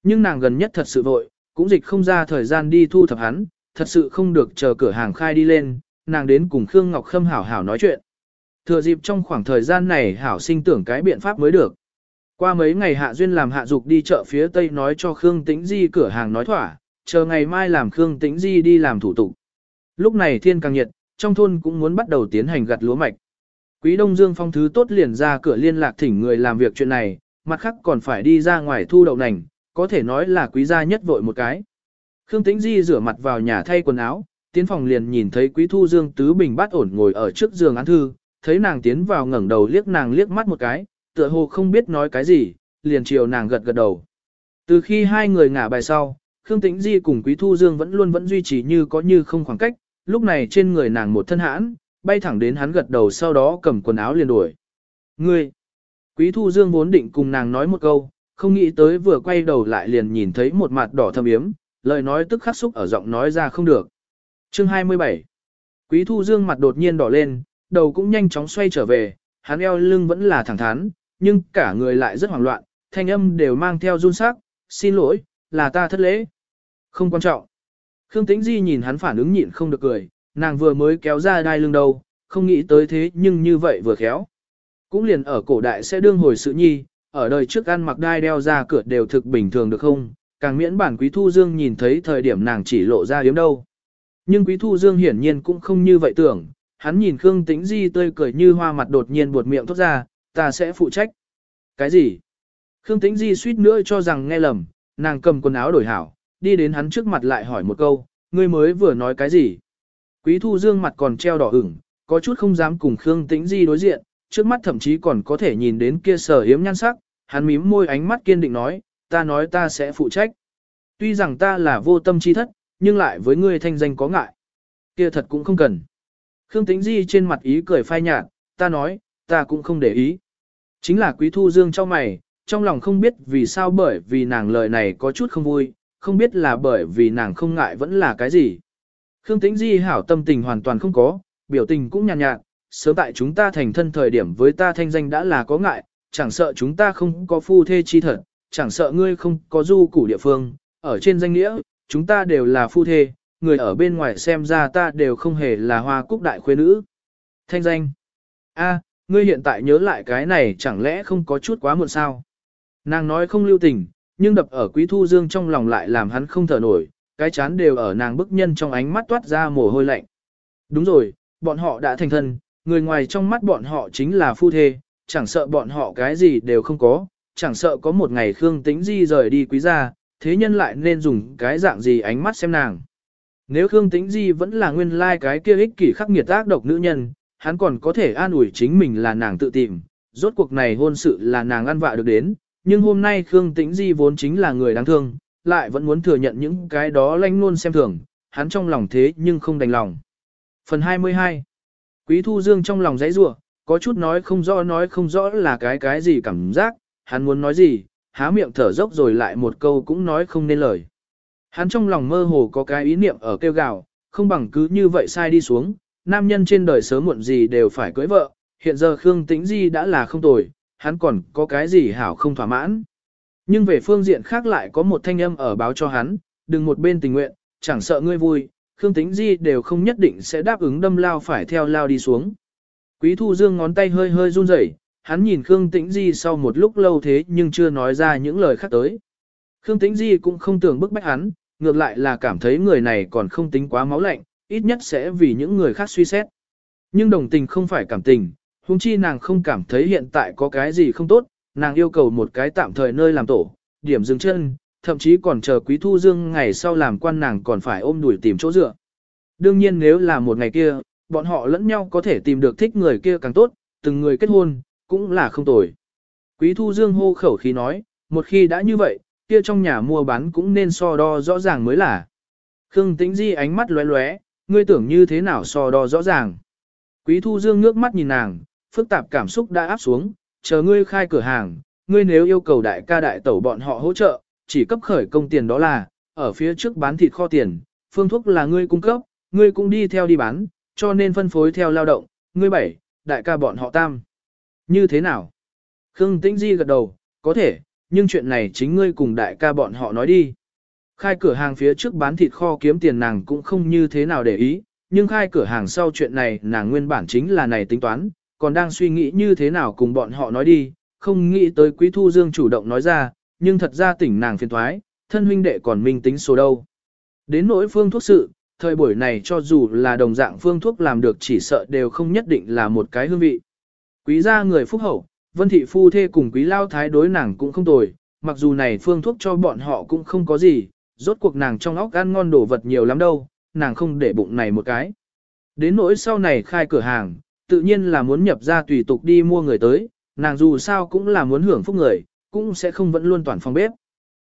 Nhưng nàng gần nhất thật sự vội, cũng dịch không ra thời gian đi thu thập hắn, thật sự không được chờ cửa hàng khai đi lên, nàng đến cùng Khương Ngọc Khâm hảo hảo nói chuyện. Thừa dịp trong khoảng thời gian này hảo sinh tưởng cái biện pháp mới được. Qua mấy ngày Hạ Duyên làm Hạ Dục đi chợ phía Tây nói cho Khương Tĩnh Di cửa hàng nói thỏa, chờ ngày mai làm Khương Tĩnh Di đi làm thủ tục. Lúc này thiên càng nhiệt, trong thôn cũng muốn bắt đầu tiến hành gặt lúa mạch. Quý Đông Dương phong thứ tốt liền ra cửa liên lạc thỉnh người làm việc chuyện này, mặt khác còn phải đi ra ngoài thu đậu nành, có thể nói là quý gia nhất vội một cái. Khương Tĩnh Di rửa mặt vào nhà thay quần áo, tiến phòng liền nhìn thấy Quý Thu Dương tứ bình bát ổn ngồi ở trước giường án thư, thấy nàng tiến vào ngẩng đầu liếc nàng liếc mắt một cái, tựa hồ không biết nói cái gì, liền chiều nàng gật gật đầu. Từ khi hai người ngả bài sau, Khương Tĩnh Di cùng Quý Thu Dương vẫn luôn vẫn duy trì như có như không khoảng cách, lúc này trên người nàng một thân hãn, bay thẳng đến hắn gật đầu sau đó cầm quần áo liền đuổi. Ngươi! Quý Thu Dương vốn định cùng nàng nói một câu, không nghĩ tới vừa quay đầu lại liền nhìn thấy một mặt đỏ thâm yếm, lời nói tức khắc xúc ở giọng nói ra không được. Chương 27 Quý Thu Dương mặt đột nhiên đỏ lên, đầu cũng nhanh chóng xoay trở về, hắn eo lưng vẫn là thẳng thắn, nhưng cả người lại rất hoảng loạn, thanh âm đều mang theo run sắc, xin lỗi, là ta thất lễ. Không quan trọng. Khương Tĩnh Di nhìn hắn phản ứng nhịn không được cười, nàng vừa mới kéo ra đai lưng đầu, không nghĩ tới thế nhưng như vậy vừa khéo. Cũng liền ở cổ đại sẽ đương hồi sự nhi, ở đời trước ăn mặc đai đeo ra cửa đều thực bình thường được không, càng miễn bản Quý Thu Dương nhìn thấy thời điểm nàng chỉ lộ ra yếm đâu. Nhưng Quý Thu Dương hiển nhiên cũng không như vậy tưởng, hắn nhìn Khương Tĩnh Di tươi cười như hoa mặt đột nhiên buột miệng thốt ra, ta sẽ phụ trách. Cái gì? Khương Tĩnh Di suýt nữa cho rằng nghe lầm, nàng cầm quần áo đổi hảo, đi đến hắn trước mặt lại hỏi một câu, ngươi mới vừa nói cái gì? Quý Thu Dương mặt còn treo đỏ ửng, có chút không dám cùng Khương Tĩnh Di đối diện, trước mắt thậm chí còn có thể nhìn đến kia sở hiếm nhan sắc, hắn mím môi ánh mắt kiên định nói, ta nói ta sẽ phụ trách. Tuy rằng ta là vô tâm chi thất, nhưng lại với ngươi thanh danh có ngại. Kia thật cũng không cần. Khương Tĩnh Di trên mặt ý cười phai nhạt, ta nói, ta cũng không để ý. Chính là Quý Thu Dương cho mày, trong lòng không biết vì sao bởi vì nàng lời này có chút không vui, không biết là bởi vì nàng không ngại vẫn là cái gì. Khương Tĩnh Di hảo tâm tình hoàn toàn không có, biểu tình cũng nhàn nhạt, nhạt, sớm tại chúng ta thành thân thời điểm với ta thanh danh đã là có ngại, chẳng sợ chúng ta không có phu thê chi thật, chẳng sợ ngươi không có du củ địa phương, ở trên danh nghĩa, chúng ta đều là phu thê, người ở bên ngoài xem ra ta đều không hề là hoa cúc đại khuê nữ. Thanh danh. a ngươi hiện tại nhớ lại cái này chẳng lẽ không có chút quá muộn sao? Nàng nói không lưu tình, nhưng đập ở quý thu dương trong lòng lại làm hắn không thở nổi, cái chán đều ở nàng bức nhân trong ánh mắt toát ra mồ hôi lạnh. Đúng rồi, bọn họ đã thành thân, người ngoài trong mắt bọn họ chính là phu thê, chẳng sợ bọn họ cái gì đều không có, chẳng sợ có một ngày Khương Tĩnh Di rời đi quý gia, thế nhân lại nên dùng cái dạng gì ánh mắt xem nàng. Nếu Khương Tĩnh Di vẫn là nguyên lai like cái kia ích kỷ khắc nghiệt ác độc nữ nhân, hắn còn có thể an ủi chính mình là nàng tự tìm, rốt cuộc này hôn sự là nàng ăn vạ được đến, nhưng hôm nay Khương Tĩnh Di vốn chính là người đáng thương, lại vẫn muốn thừa nhận những cái đó lanh luôn xem thường, hắn trong lòng thế nhưng không đành lòng. Phần 22 Quý Thu Dương trong lòng dãy rủa, có chút nói không rõ nói không rõ là cái cái gì cảm giác, hắn muốn nói gì, há miệng thở dốc rồi lại một câu cũng nói không nên lời. Hắn trong lòng mơ hồ có cái ý niệm ở kêu gào, không bằng cứ như vậy sai đi xuống, nam nhân trên đời sớm muộn gì đều phải cưới vợ, hiện giờ Khương Tĩnh Di đã là không tồi, hắn còn có cái gì hảo không thỏa mãn. Nhưng về phương diện khác lại có một thanh âm ở báo cho hắn, đừng một bên tình nguyện, chẳng sợ ngươi vui, Khương Tĩnh Di đều không nhất định sẽ đáp ứng đâm lao phải theo lao đi xuống. Quý Thu Dương ngón tay hơi hơi run rẩy, hắn nhìn Khương Tĩnh Di sau một lúc lâu thế nhưng chưa nói ra những lời khác tới. Khương Tĩnh Di cũng không tưởng bức bách hắn, ngược lại là cảm thấy người này còn không tính quá máu lạnh, ít nhất sẽ vì những người khác suy xét. Nhưng đồng tình không phải cảm tình, Hùng chi nàng không cảm thấy hiện tại có cái gì không tốt, nàng yêu cầu một cái tạm thời nơi làm tổ, điểm dừng chân, thậm chí còn chờ quý thu dương ngày sau làm quan nàng còn phải ôm đuổi tìm chỗ dựa. Đương nhiên nếu là một ngày kia, bọn họ lẫn nhau có thể tìm được thích người kia càng tốt, từng người kết hôn, cũng là không tồi. Quý thu dương hô khẩu khí nói, một khi đã như vậy, kia trong nhà mua bán cũng nên so đo rõ ràng mới là. Khương Tĩnh Di ánh mắt lóe lóe, ngươi tưởng như thế nào so đo rõ ràng. Quý Thu Dương nước mắt nhìn nàng, phức tạp cảm xúc đã áp xuống, chờ ngươi khai cửa hàng, ngươi nếu yêu cầu đại ca đại tẩu bọn họ hỗ trợ, chỉ cấp khởi công tiền đó là, ở phía trước bán thịt kho tiền, phương thuốc là ngươi cung cấp, ngươi cũng đi theo đi bán, cho nên phân phối theo lao động, ngươi bảy, đại ca bọn họ tam. Như thế nào? Khương Tĩnh Di gật đầu, có thể, nhưng chuyện này chính ngươi cùng đại ca bọn họ nói đi. Khai cửa hàng phía trước bán thịt kho kiếm tiền nàng cũng không như thế nào để ý, nhưng khai cửa hàng sau chuyện này nàng nguyên bản chính là này tính toán, còn đang suy nghĩ như thế nào cùng bọn họ nói đi, không nghĩ tới Quý Thu Dương chủ động nói ra, nhưng thật ra tỉnh nàng phiền thoái, thân huynh đệ còn minh tính số đâu. Đến nỗi phương thuốc sự, thời buổi này cho dù là đồng dạng phương thuốc làm được chỉ sợ đều không nhất định là một cái hương vị. Quý gia người phúc hậu, vân thị phu thê cùng quý lao thái đối nàng cũng không tồi, mặc dù này phương thuốc cho bọn họ cũng không có gì, rốt cuộc nàng trong óc ăn ngon đồ vật nhiều lắm đâu, nàng không để bụng này một cái. Đến nỗi sau này khai cửa hàng, tự nhiên là muốn nhập ra tùy tục đi mua người tới, nàng dù sao cũng là muốn hưởng phúc người, cũng sẽ không vẫn luôn toàn phòng bếp.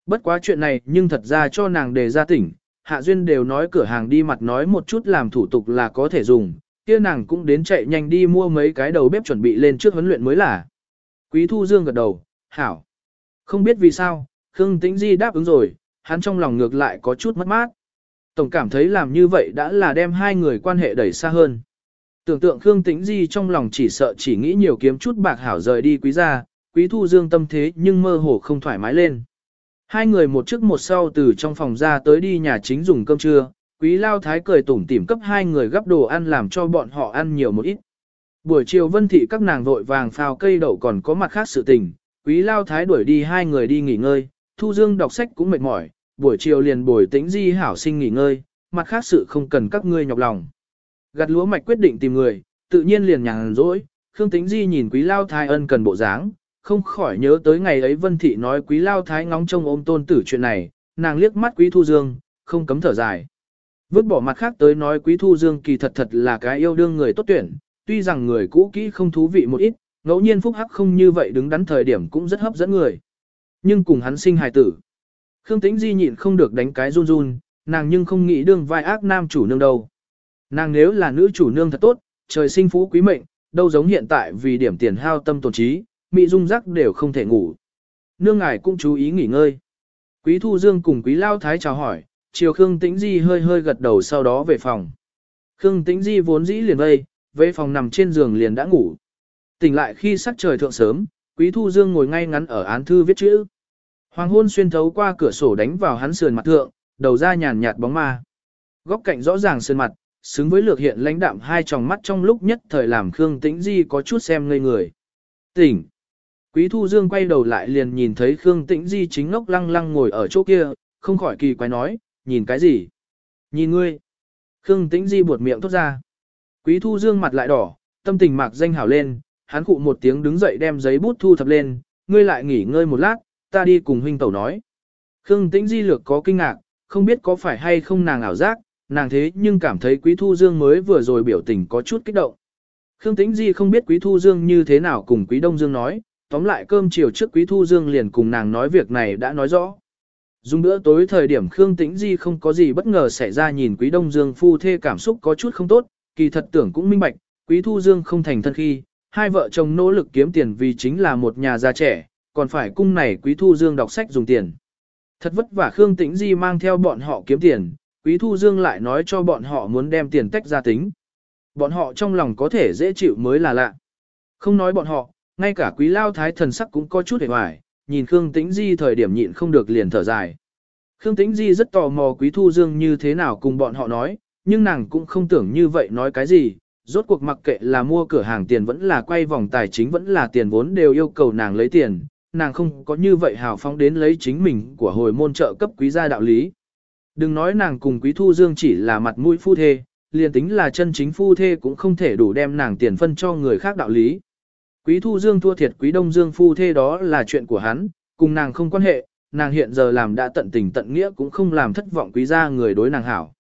Bất quá chuyện này nhưng thật ra cho nàng đề ra tỉnh, Hạ Duyên đều nói cửa hàng đi mặt nói một chút làm thủ tục là có thể dùng, kia nàng cũng đến chạy nhanh đi mua mấy cái đầu bếp chuẩn bị lên trước huấn luyện mới là. Quý Thu Dương gật đầu, hảo. Không biết vì sao, Khương Tĩnh Di đáp ứng rồi, hắn trong lòng ngược lại có chút mất mát. Tổng cảm thấy làm như vậy đã là đem hai người quan hệ đẩy xa hơn. Tưởng tượng Khương Tĩnh Di trong lòng chỉ sợ chỉ nghĩ nhiều kiếm chút bạc hảo rời đi quý gia, quý thu dương tâm thế nhưng mơ hồ không thoải mái lên. Hai người một trước một sau từ trong phòng ra tới đi nhà chính dùng cơm trưa, quý lao thái cười tủm tỉm cấp hai người gấp đồ ăn làm cho bọn họ ăn nhiều một ít. Buổi chiều vân thị các nàng vội vàng phao cây đậu còn có mặt khác sự tình, quý lao thái đuổi đi hai người đi nghỉ ngơi, thu dương đọc sách cũng mệt mỏi, buổi chiều liền bồi tĩnh di hảo sinh nghỉ ngơi, mặt khác sự không cần các ngươi nhọc lòng. Gặt lúa mạch quyết định tìm người, tự nhiên liền nhàn rỗi, Khương Tĩnh Di nhìn Quý Lao Thái ân cần bộ dáng, không khỏi nhớ tới ngày ấy Vân Thị nói Quý Lao Thái ngóng trông ôm tôn tử chuyện này, nàng liếc mắt Quý Thu Dương, không cấm thở dài. Vứt bỏ mặt khác tới nói Quý Thu Dương kỳ thật thật là cái yêu đương người tốt tuyển, tuy rằng người cũ kỹ không thú vị một ít, ngẫu nhiên phúc hắc không như vậy đứng đắn thời điểm cũng rất hấp dẫn người. Nhưng cùng hắn sinh hài tử. Khương Tĩnh Di nhịn không được đánh cái run run, nàng nhưng không nghĩ đương vai ác nam chủ nương đâu. Nàng nếu là nữ chủ nương thật tốt, trời sinh phú quý mệnh, đâu giống hiện tại vì điểm tiền hao tâm tổn trí, mị dung rắc đều không thể ngủ. Nương ngài cũng chú ý nghỉ ngơi. Quý Thu Dương cùng Quý Lao Thái chào hỏi, chiều Khương Tĩnh Di hơi hơi gật đầu sau đó về phòng. Khương Tĩnh Di vốn dĩ liền vây, về phòng nằm trên giường liền đã ngủ. Tỉnh lại khi sắc trời thượng sớm, Quý Thu Dương ngồi ngay ngắn ở án thư viết chữ. Hoàng hôn xuyên thấu qua cửa sổ đánh vào hắn sườn mặt thượng, đầu ra nhàn nhạt bóng ma. Góc cạnh rõ ràng sườn mặt, xứng với lược hiện lãnh đạm hai tròng mắt trong lúc nhất thời làm Khương Tĩnh Di có chút xem ngây người. Tỉnh! Quý Thu Dương quay đầu lại liền nhìn thấy Khương Tĩnh Di chính ngốc lăng lăng ngồi ở chỗ kia, không khỏi kỳ quái nói, nhìn cái gì? Nhìn ngươi! Khương Tĩnh Di buột miệng thốt ra. Quý Thu Dương mặt lại đỏ, tâm tình mạc danh hảo lên, hắn cụ một tiếng đứng dậy đem giấy bút thu thập lên, ngươi lại nghỉ ngơi một lát, ta đi cùng huynh tẩu nói. Khương Tĩnh Di lược có kinh ngạc, không biết có phải hay không nàng ảo giác, nàng thế nhưng cảm thấy Quý Thu Dương mới vừa rồi biểu tình có chút kích động. Khương Tĩnh Di không biết Quý Thu Dương như thế nào cùng Quý Đông Dương nói, tóm lại cơm chiều trước Quý Thu Dương liền cùng nàng nói việc này đã nói rõ. Dùng bữa tối thời điểm Khương Tĩnh Di không có gì bất ngờ xảy ra nhìn Quý Đông Dương phu thê cảm xúc có chút không tốt, kỳ thật tưởng cũng minh bạch, Quý Thu Dương không thành thân khi, hai vợ chồng nỗ lực kiếm tiền vì chính là một nhà già trẻ, còn phải cung này Quý Thu Dương đọc sách dùng tiền. Thật vất vả Khương Tĩnh Di mang theo bọn họ kiếm tiền, Quý Thu Dương lại nói cho bọn họ muốn đem tiền tách ra tính. Bọn họ trong lòng có thể dễ chịu mới là lạ. Không nói bọn họ, ngay cả quý lao thái thần sắc cũng có chút hề hoài, nhìn Khương Tĩnh Di thời điểm nhịn không được liền thở dài. Khương Tĩnh Di rất tò mò quý thu dương như thế nào cùng bọn họ nói, nhưng nàng cũng không tưởng như vậy nói cái gì, rốt cuộc mặc kệ là mua cửa hàng tiền vẫn là quay vòng tài chính vẫn là tiền vốn đều yêu cầu nàng lấy tiền, nàng không có như vậy hào phóng đến lấy chính mình của hồi môn trợ cấp quý gia đạo lý. Đừng nói nàng cùng quý thu dương chỉ là mặt mũi phu thê, liền tính là chân chính phu thê cũng không thể đủ đem nàng tiền phân cho người khác đạo lý. Quý thu dương thua thiệt quý đông dương phu thê đó là chuyện của hắn, cùng nàng không quan hệ, nàng hiện giờ làm đã tận tình tận nghĩa cũng không làm thất vọng quý gia người đối nàng hảo.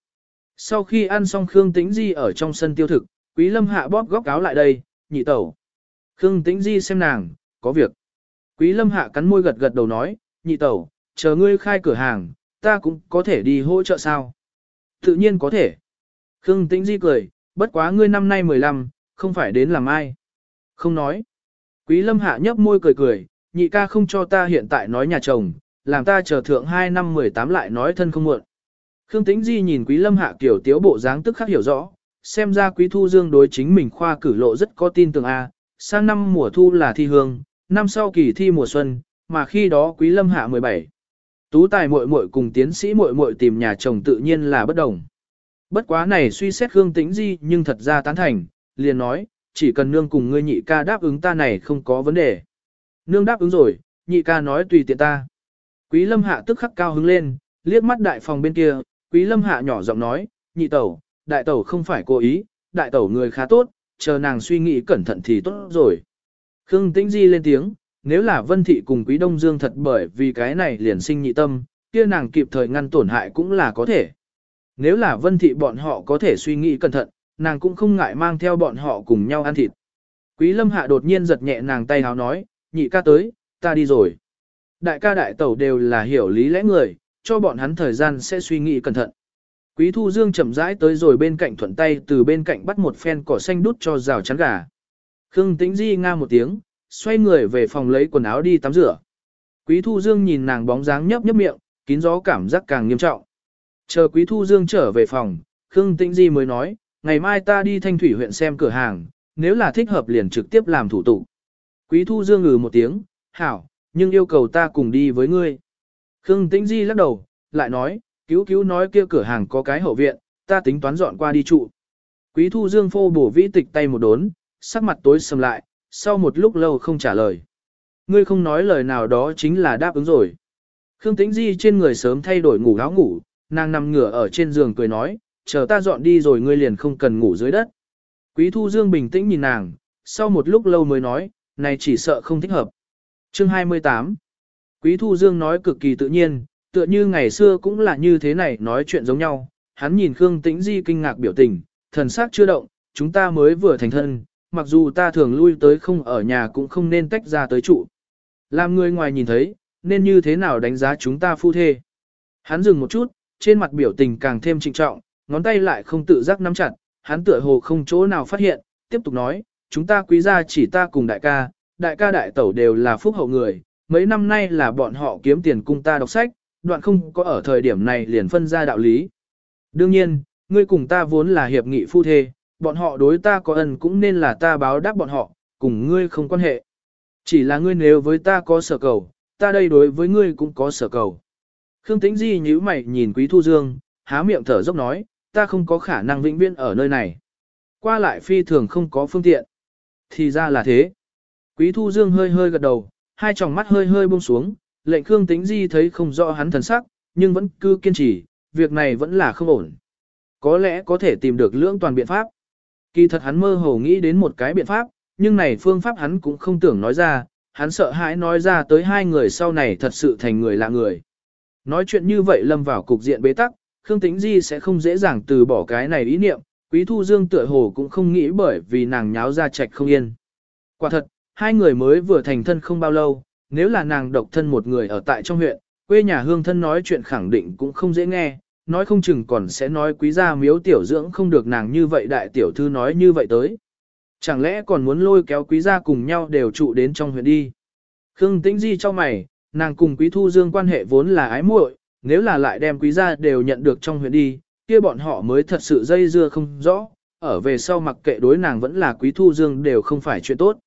Sau khi ăn xong Khương Tĩnh Di ở trong sân tiêu thực, quý lâm hạ bóp góc áo lại đây, nhị tẩu. Khương Tĩnh Di xem nàng, có việc. Quý lâm hạ cắn môi gật gật đầu nói, nhị tẩu, chờ ngươi khai cửa hàng, ta cũng có thể đi hỗ trợ sao. Tự nhiên có thể. Khương Tĩnh Di cười, bất quá ngươi năm nay 15, không phải đến làm ai. Không nói. Quý lâm hạ nhấp môi cười cười, nhị ca không cho ta hiện tại nói nhà chồng, làm ta chờ thượng 2 năm 18 lại nói thân không muộn. Khương Tĩnh Di nhìn Quý Lâm Hạ kiểu tiếu bộ dáng tức khắc hiểu rõ, xem ra Quý Thu Dương đối chính mình khoa cử lộ rất có tin tưởng a. sang năm mùa thu là thi hương, năm sau kỳ thi mùa xuân, mà khi đó Quý Lâm Hạ 17. Tú tài muội muội cùng tiến sĩ muội muội tìm nhà chồng tự nhiên là bất đồng. Bất quá này suy xét Khương Tĩnh Di nhưng thật ra tán thành, liền nói, chỉ cần nương cùng ngươi nhị ca đáp ứng ta này không có vấn đề. Nương đáp ứng rồi, nhị ca nói tùy tiện ta. Quý lâm hạ tức khắc cao hứng lên, liếc mắt đại phòng bên kia, quý lâm hạ nhỏ giọng nói, nhị tẩu, đại tẩu không phải cố ý, đại tẩu người khá tốt, chờ nàng suy nghĩ cẩn thận thì tốt rồi. Khương Tĩnh Di lên tiếng, nếu là Vân Thị cùng Quý Đông Dương thật bởi vì cái này liền sinh nhị tâm, kia nàng kịp thời ngăn tổn hại cũng là có thể. Nếu là Vân Thị bọn họ có thể suy nghĩ cẩn thận, nàng cũng không ngại mang theo bọn họ cùng nhau ăn thịt. Quý Lâm Hạ đột nhiên giật nhẹ nàng tay háo nói, nhị ca tới, ta đi rồi. Đại ca đại tẩu đều là hiểu lý lẽ người, cho bọn hắn thời gian sẽ suy nghĩ cẩn thận. Quý Thu Dương chậm rãi tới rồi bên cạnh thuận tay từ bên cạnh bắt một phen cỏ xanh đút cho rào chắn gà. Khương Tĩnh Di nga một tiếng, xoay người về phòng lấy quần áo đi tắm rửa. Quý Thu Dương nhìn nàng bóng dáng nhấp nhấp miệng, kín gió cảm giác càng nghiêm trọng. Chờ Quý Thu Dương trở về phòng, Khương Tĩnh Di mới nói, ngày mai ta đi Thanh Thủy huyện xem cửa hàng, nếu là thích hợp liền trực tiếp làm thủ tục. Quý Thu Dương ngừ một tiếng, hảo, nhưng yêu cầu ta cùng đi với ngươi. Khương Tĩnh Di lắc đầu, lại nói, cứu cứu nói kia cửa hàng có cái hậu viện, ta tính toán dọn qua đi trụ. Quý Thu Dương phô bổ vĩ tịch tay một đốn, sắc mặt tối sầm lại, sau một lúc lâu không trả lời. Ngươi không nói lời nào đó chính là đáp ứng rồi. Khương Tĩnh Di trên người sớm thay đổi ngủ áo ngủ, nàng nằm ngửa ở trên giường cười nói, chờ ta dọn đi rồi ngươi liền không cần ngủ dưới đất. Quý Thu Dương bình tĩnh nhìn nàng, sau một lúc lâu mới nói, này chỉ sợ không thích hợp. Chương 28 Quý Thu Dương nói cực kỳ tự nhiên, tựa như ngày xưa cũng là như thế này nói chuyện giống nhau. Hắn nhìn Khương Tĩnh Di kinh ngạc biểu tình, thần sắc chưa động, chúng ta mới vừa thành thân, mặc dù ta thường lui tới không ở nhà cũng không nên tách ra tới trụ. Làm người ngoài nhìn thấy, nên như thế nào đánh giá chúng ta phu thê. Hắn dừng một chút, trên mặt biểu tình càng thêm trịnh trọng, ngón tay lại không tự giác nắm chặt, hắn tựa hồ không chỗ nào phát hiện, tiếp tục nói, chúng ta quý gia chỉ ta cùng đại ca, đại ca đại tẩu đều là phúc hậu người, mấy năm nay là bọn họ kiếm tiền cung ta đọc sách, đoạn không có ở thời điểm này liền phân ra đạo lý. Đương nhiên, ngươi cùng ta vốn là hiệp nghị phu thê, bọn họ đối ta có ân cũng nên là ta báo đáp bọn họ, cùng ngươi không quan hệ. Chỉ là ngươi nếu với ta có sở cầu, ta đây đối với ngươi cũng có sở cầu. Khương Tĩnh Di nhíu mày nhìn Quý Thu Dương, há miệng thở dốc nói, ta không có khả năng vĩnh viễn ở nơi này. Qua lại phi thường không có phương tiện. Thì ra là thế. Quý Thu Dương hơi hơi gật đầu, hai tròng mắt hơi hơi buông xuống, lệnh Khương Tĩnh Di thấy không rõ hắn thần sắc, nhưng vẫn cứ kiên trì, việc này vẫn là không ổn. Có lẽ có thể tìm được lưỡng toàn biện pháp. Kỳ thật hắn mơ hồ nghĩ đến một cái biện pháp, nhưng này phương pháp hắn cũng không tưởng nói ra, hắn sợ hãi nói ra tới hai người sau này thật sự thành người lạ người. Nói chuyện như vậy lâm vào cục diện bế tắc, Khương Tĩnh Di sẽ không dễ dàng từ bỏ cái này ý niệm, Quý Thu Dương tựa hồ cũng không nghĩ bởi vì nàng nháo ra trạch không yên. Quả thật, hai người mới vừa thành thân không bao lâu, nếu là nàng độc thân một người ở tại trong huyện, quê nhà hương thân nói chuyện khẳng định cũng không dễ nghe, nói không chừng còn sẽ nói quý gia miếu tiểu dưỡng không được nàng như vậy đại tiểu thư nói như vậy tới. Chẳng lẽ còn muốn lôi kéo quý gia cùng nhau đều trụ đến trong huyện đi. Khương Tĩnh Di cho mày, nàng cùng quý thu dương quan hệ vốn là ái muội, nếu là lại đem quý gia đều nhận được trong huyện đi, kia bọn họ mới thật sự dây dưa không rõ, ở về sau mặc kệ đối nàng vẫn là quý thu dương đều không phải chuyện tốt.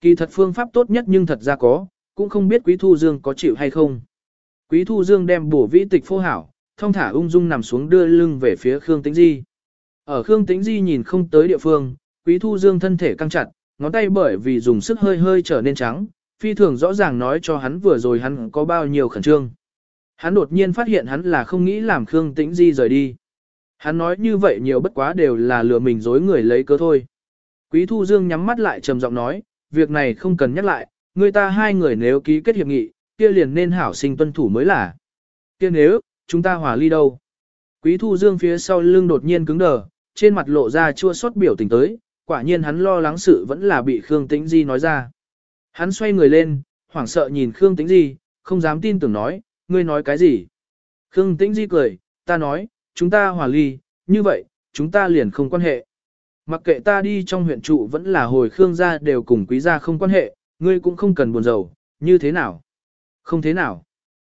Kỳ thật phương pháp tốt nhất nhưng thật ra có, cũng không biết Quý Thu Dương có chịu hay không. Quý Thu Dương đem bổ vĩ tịch phô hảo, thông thả ung dung nằm xuống đưa lưng về phía Khương Tĩnh Di. Ở Khương Tĩnh Di nhìn không tới địa phương, Quý Thu Dương thân thể căng chặt, ngón tay bởi vì dùng sức hơi hơi trở nên trắng, phi thường rõ ràng nói cho hắn vừa rồi hắn có bao nhiêu khẩn trương. Hắn đột nhiên phát hiện hắn là không nghĩ làm Khương Tĩnh Di rời đi. Hắn nói như vậy nhiều bất quá đều là lừa mình dối người lấy cớ thôi. Quý Thu Dương nhắm mắt lại trầm giọng nói, việc này không cần nhắc lại, người ta hai người nếu ký kết hiệp nghị, kia liền nên hảo sinh tuân thủ mới là. Kia nếu, chúng ta hòa ly đâu? Quý Thu Dương phía sau lưng đột nhiên cứng đờ, trên mặt lộ ra chua xót biểu tình tới, quả nhiên hắn lo lắng sự vẫn là bị Khương Tĩnh Di nói ra. Hắn xoay người lên, hoảng sợ nhìn Khương Tĩnh Di, không dám tin tưởng nói, ngươi nói cái gì? Khương Tĩnh Di cười, ta nói, chúng ta hòa ly, như vậy, chúng ta liền không quan hệ. Mặc kệ ta đi trong huyện trụ vẫn là hồi Khương gia đều cùng quý gia không quan hệ, ngươi cũng không cần buồn rầu, như thế nào? Không thế nào.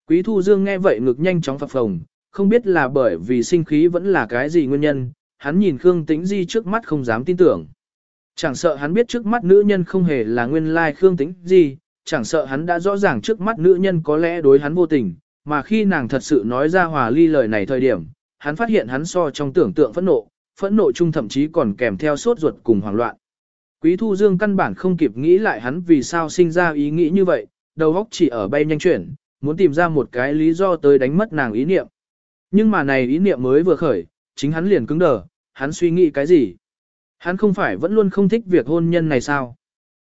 Quý Thu Dương nghe vậy ngực nhanh chóng phập phồng, không biết là bởi vì sinh khí vẫn là cái gì nguyên nhân, hắn nhìn Khương Tĩnh Di trước mắt không dám tin tưởng. Chẳng sợ hắn biết trước mắt nữ nhân không hề là nguyên lai Khương Tĩnh Di, chẳng sợ hắn đã rõ ràng trước mắt nữ nhân có lẽ đối hắn vô tình, mà khi nàng thật sự nói ra hòa ly lời này thời điểm, hắn phát hiện hắn so trong tưởng tượng phẫn nộ, phẫn nộ chung thậm chí còn kèm theo sốt ruột cùng hoảng loạn. Quý Thu Dương căn bản không kịp nghĩ lại hắn vì sao sinh ra ý nghĩ như vậy, đầu óc chỉ ở bay nhanh chuyển, muốn tìm ra một cái lý do tới đánh mất nàng ý niệm. Nhưng mà này ý niệm mới vừa khởi, chính hắn liền cứng đờ, hắn suy nghĩ cái gì? Hắn không phải vẫn luôn không thích việc hôn nhân này sao?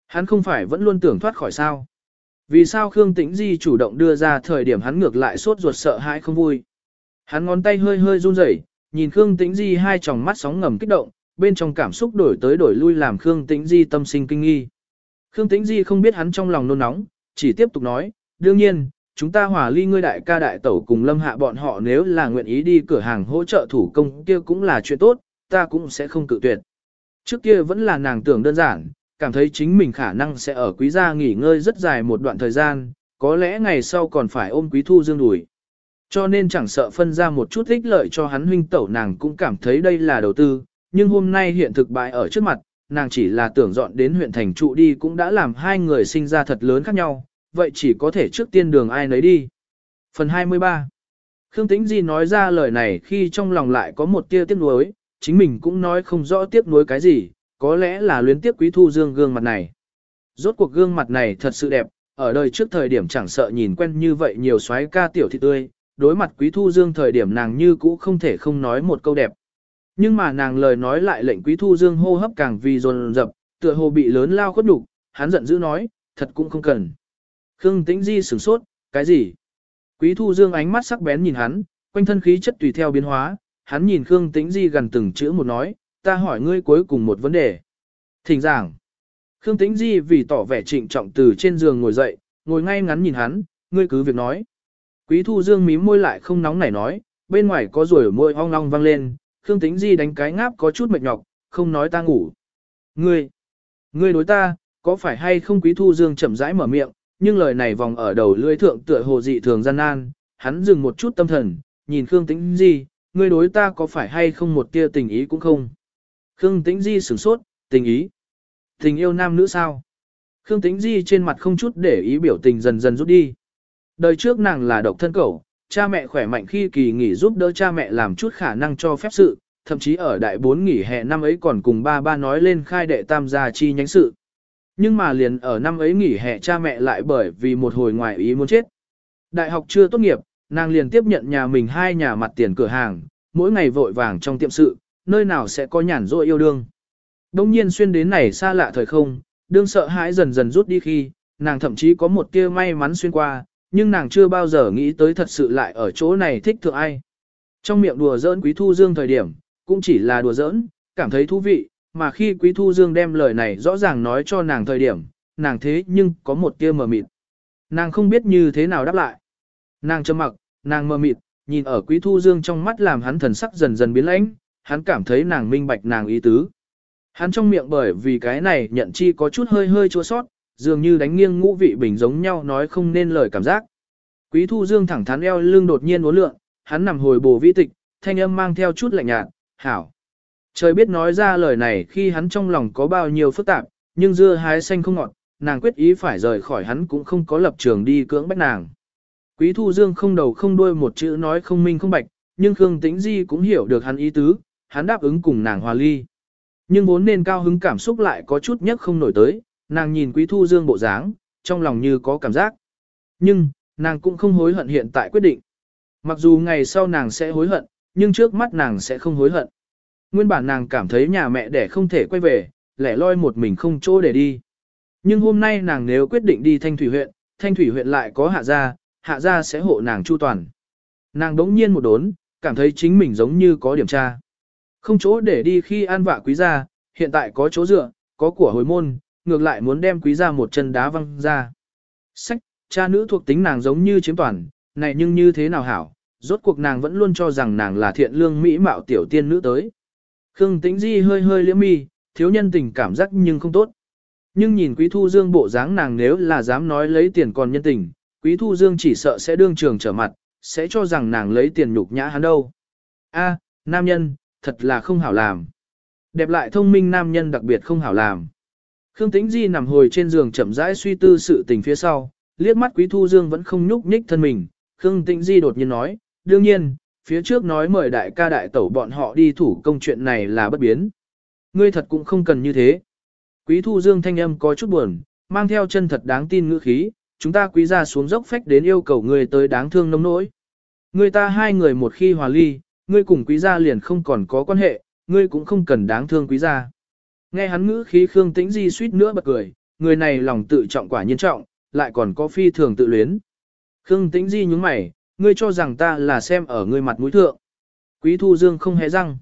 Hắn không phải vẫn luôn tưởng thoát khỏi sao? Vì sao Khương Tĩnh Di chủ động đưa ra thời điểm hắn ngược lại sốt ruột sợ hãi không vui? Hắn ngón tay hơi hơi run rẩy, nhìn Khương Tĩnh Di hai tròng mắt sóng ngầm kích động, bên trong cảm xúc đổi tới đổi lui làm Khương Tĩnh Di tâm sinh kinh nghi. Khương Tĩnh Di không biết hắn trong lòng nôn nóng, chỉ tiếp tục nói, đương nhiên, chúng ta hòa ly ngươi đại ca đại tẩu cùng lâm hạ bọn họ nếu là nguyện ý đi cửa hàng hỗ trợ thủ công kia cũng là chuyện tốt, ta cũng sẽ không cự tuyệt. Trước kia vẫn là nàng tưởng đơn giản, cảm thấy chính mình khả năng sẽ ở quý gia nghỉ ngơi rất dài một đoạn thời gian, có lẽ ngày sau còn phải ôm quý thu dương đùi. Cho nên chẳng sợ phân ra một chút ích lợi cho hắn huynh tẩu nàng cũng cảm thấy đây là đầu tư, nhưng hôm nay hiện thực bại ở trước mặt, nàng chỉ là tưởng dọn đến huyện thành trụ đi cũng đã làm hai người sinh ra thật lớn khác nhau, vậy chỉ có thể trước tiên đường ai nấy đi. Phần 23 Khương Tĩnh Di nói ra lời này khi trong lòng lại có một tia tiếc nuối, chính mình cũng nói không rõ tiếc nuối cái gì, có lẽ là luyến tiếc quý thu dương gương mặt này. Rốt cuộc gương mặt này thật sự đẹp, ở đời trước thời điểm chẳng sợ nhìn quen như vậy nhiều xoáy ca tiểu thị tươi, đối mặt quý thu dương thời điểm nàng như cũ không thể không nói một câu đẹp. Nhưng mà nàng lời nói lại lệnh quý thu dương hô hấp càng vì dồn dập, tựa hồ bị lớn lao khuất đục, hắn giận dữ nói, thật cũng không cần. Khương Tĩnh Di sửng sốt, cái gì? Quý Thu Dương ánh mắt sắc bén nhìn hắn, quanh thân khí chất tùy theo biến hóa, hắn nhìn Khương Tĩnh Di gần từng chữ một nói, ta hỏi ngươi cuối cùng một vấn đề. Thỉnh giảng. Khương Tĩnh Di vì tỏ vẻ trịnh trọng từ trên giường ngồi dậy, ngồi ngay ngắn nhìn hắn, ngươi cứ việc nói. Quý Thu Dương mím môi lại không nóng nảy nói, bên ngoài có rồi môi ong ong vang lên, Khương Tĩnh Di đánh cái ngáp có chút mệt nhọc, không nói ta ngủ. Ngươi, ngươi đối ta, có phải hay không Quý Thu Dương chậm rãi mở miệng, nhưng lời này vòng ở đầu lưỡi thượng tựa hồ dị thường gian nan, hắn dừng một chút tâm thần, nhìn Khương Tĩnh Di, ngươi đối ta có phải hay không một tia tình ý cũng không. Khương Tĩnh Di sửng sốt, tình ý. Tình yêu nam nữ sao? Khương Tĩnh Di trên mặt không chút để ý biểu tình dần dần rút đi. Đời trước nàng là độc thân cẩu, cha mẹ khỏe mạnh khi kỳ nghỉ giúp đỡ cha mẹ làm chút khả năng cho phép sự, thậm chí ở đại bốn nghỉ hè năm ấy còn cùng ba ba nói lên khai đệ tam gia chi nhánh sự. Nhưng mà liền ở năm ấy nghỉ hè cha mẹ lại bởi vì một hồi ngoài ý muốn chết. Đại học chưa tốt nghiệp, nàng liền tiếp nhận nhà mình hai nhà mặt tiền cửa hàng, mỗi ngày vội vàng trong tiệm sự, nơi nào sẽ có nhàn rỗi yêu đương. Đông nhiên xuyên đến này xa lạ thời không, đương sợ hãi dần dần rút đi khi, nàng thậm chí có một tia may mắn xuyên qua, nhưng nàng chưa bao giờ nghĩ tới thật sự lại ở chỗ này thích thượng ai. Trong miệng đùa giỡn quý thu dương thời điểm, cũng chỉ là đùa giỡn, cảm thấy thú vị, mà khi quý thu dương đem lời này rõ ràng nói cho nàng thời điểm, nàng thế nhưng có một tia mờ mịt. Nàng không biết như thế nào đáp lại. Nàng trầm mặc, nàng mờ mịt, nhìn ở quý thu dương trong mắt làm hắn thần sắc dần dần biến lãnh, hắn cảm thấy nàng minh bạch nàng ý tứ. Hắn trong miệng bởi vì cái này nhận chi có chút hơi hơi chua sót, dường như đánh nghiêng ngũ vị bình giống nhau nói không nên lời cảm giác. Quý thu dương thẳng thắn eo lưng đột nhiên uốn lượn, hắn nằm hồi bổ vi tịch, thanh âm mang theo chút lạnh nhạt, hảo. Trời biết nói ra lời này khi hắn trong lòng có bao nhiêu phức tạp, nhưng dưa hái xanh không ngọt, nàng quyết ý phải rời khỏi hắn cũng không có lập trường đi cưỡng bách nàng. Quý thu dương không đầu không đuôi một chữ nói không minh không bạch, nhưng Khương Tĩnh Di cũng hiểu được hắn ý tứ, hắn đáp ứng cùng nàng hòa ly. Nhưng vốn nên cao hứng cảm xúc lại có chút nhất không nổi tới, nàng nhìn Quý Thu Dương bộ dáng, trong lòng như có cảm giác. Nhưng, nàng cũng không hối hận hiện tại quyết định. Mặc dù ngày sau nàng sẽ hối hận, nhưng trước mắt nàng sẽ không hối hận. Nguyên bản nàng cảm thấy nhà mẹ đẻ không thể quay về, lẻ loi một mình không chỗ để đi. Nhưng hôm nay nàng nếu quyết định đi Thanh Thủy huyện, Thanh Thủy huyện lại có hạ gia, hạ gia sẽ hộ nàng chu toàn. Nàng đống nhiên một đốn, cảm thấy chính mình giống như có điểm tra. Không chỗ để đi khi an vạ quý gia, hiện tại có chỗ dựa, có của hồi môn, ngược lại muốn đem quý gia một chân đá văng ra. Sách, cha nữ thuộc tính nàng giống như chiếm toàn, này nhưng như thế nào hảo, rốt cuộc nàng vẫn luôn cho rằng nàng là thiện lương mỹ mạo tiểu tiên nữ tới. Khương Tĩnh Di hơi hơi liễm mi, thiếu nhân tình cảm giác nhưng không tốt. Nhưng nhìn Quý Thu Dương bộ dáng nàng nếu là dám nói lấy tiền còn nhân tình, Quý Thu Dương chỉ sợ sẽ đương trường trở mặt, sẽ cho rằng nàng lấy tiền nhục nhã hắn đâu. A, nam nhân, thật là không hảo làm. Đẹp lại thông minh nam nhân đặc biệt không hảo làm. Khương Tĩnh Di nằm hồi trên giường chậm rãi suy tư sự tình phía sau, liếc mắt Quý Thu Dương vẫn không nhúc nhích thân mình. Khương Tĩnh Di đột nhiên nói, đương nhiên, phía trước nói mời đại ca đại tẩu bọn họ đi thủ công chuyện này là bất biến. Ngươi thật cũng không cần như thế. Quý Thu Dương thanh âm có chút buồn, mang theo chân thật đáng tin ngữ khí, chúng ta quý gia xuống dốc phách đến yêu cầu ngươi tới đáng thương nông nỗi. Người ta hai người một khi hòa ly, ngươi cùng quý gia liền không còn có quan hệ, ngươi cũng không cần đáng thương quý gia. Nghe hắn ngữ khí Khương Tĩnh Di suýt nữa bật cười, người này lòng tự trọng quả nhiên trọng, lại còn có phi thường tự luyến. Khương Tĩnh Di nhúng mày, ngươi cho rằng ta là xem ở ngươi mặt mũi thượng. Quý Thu Dương không hề răng.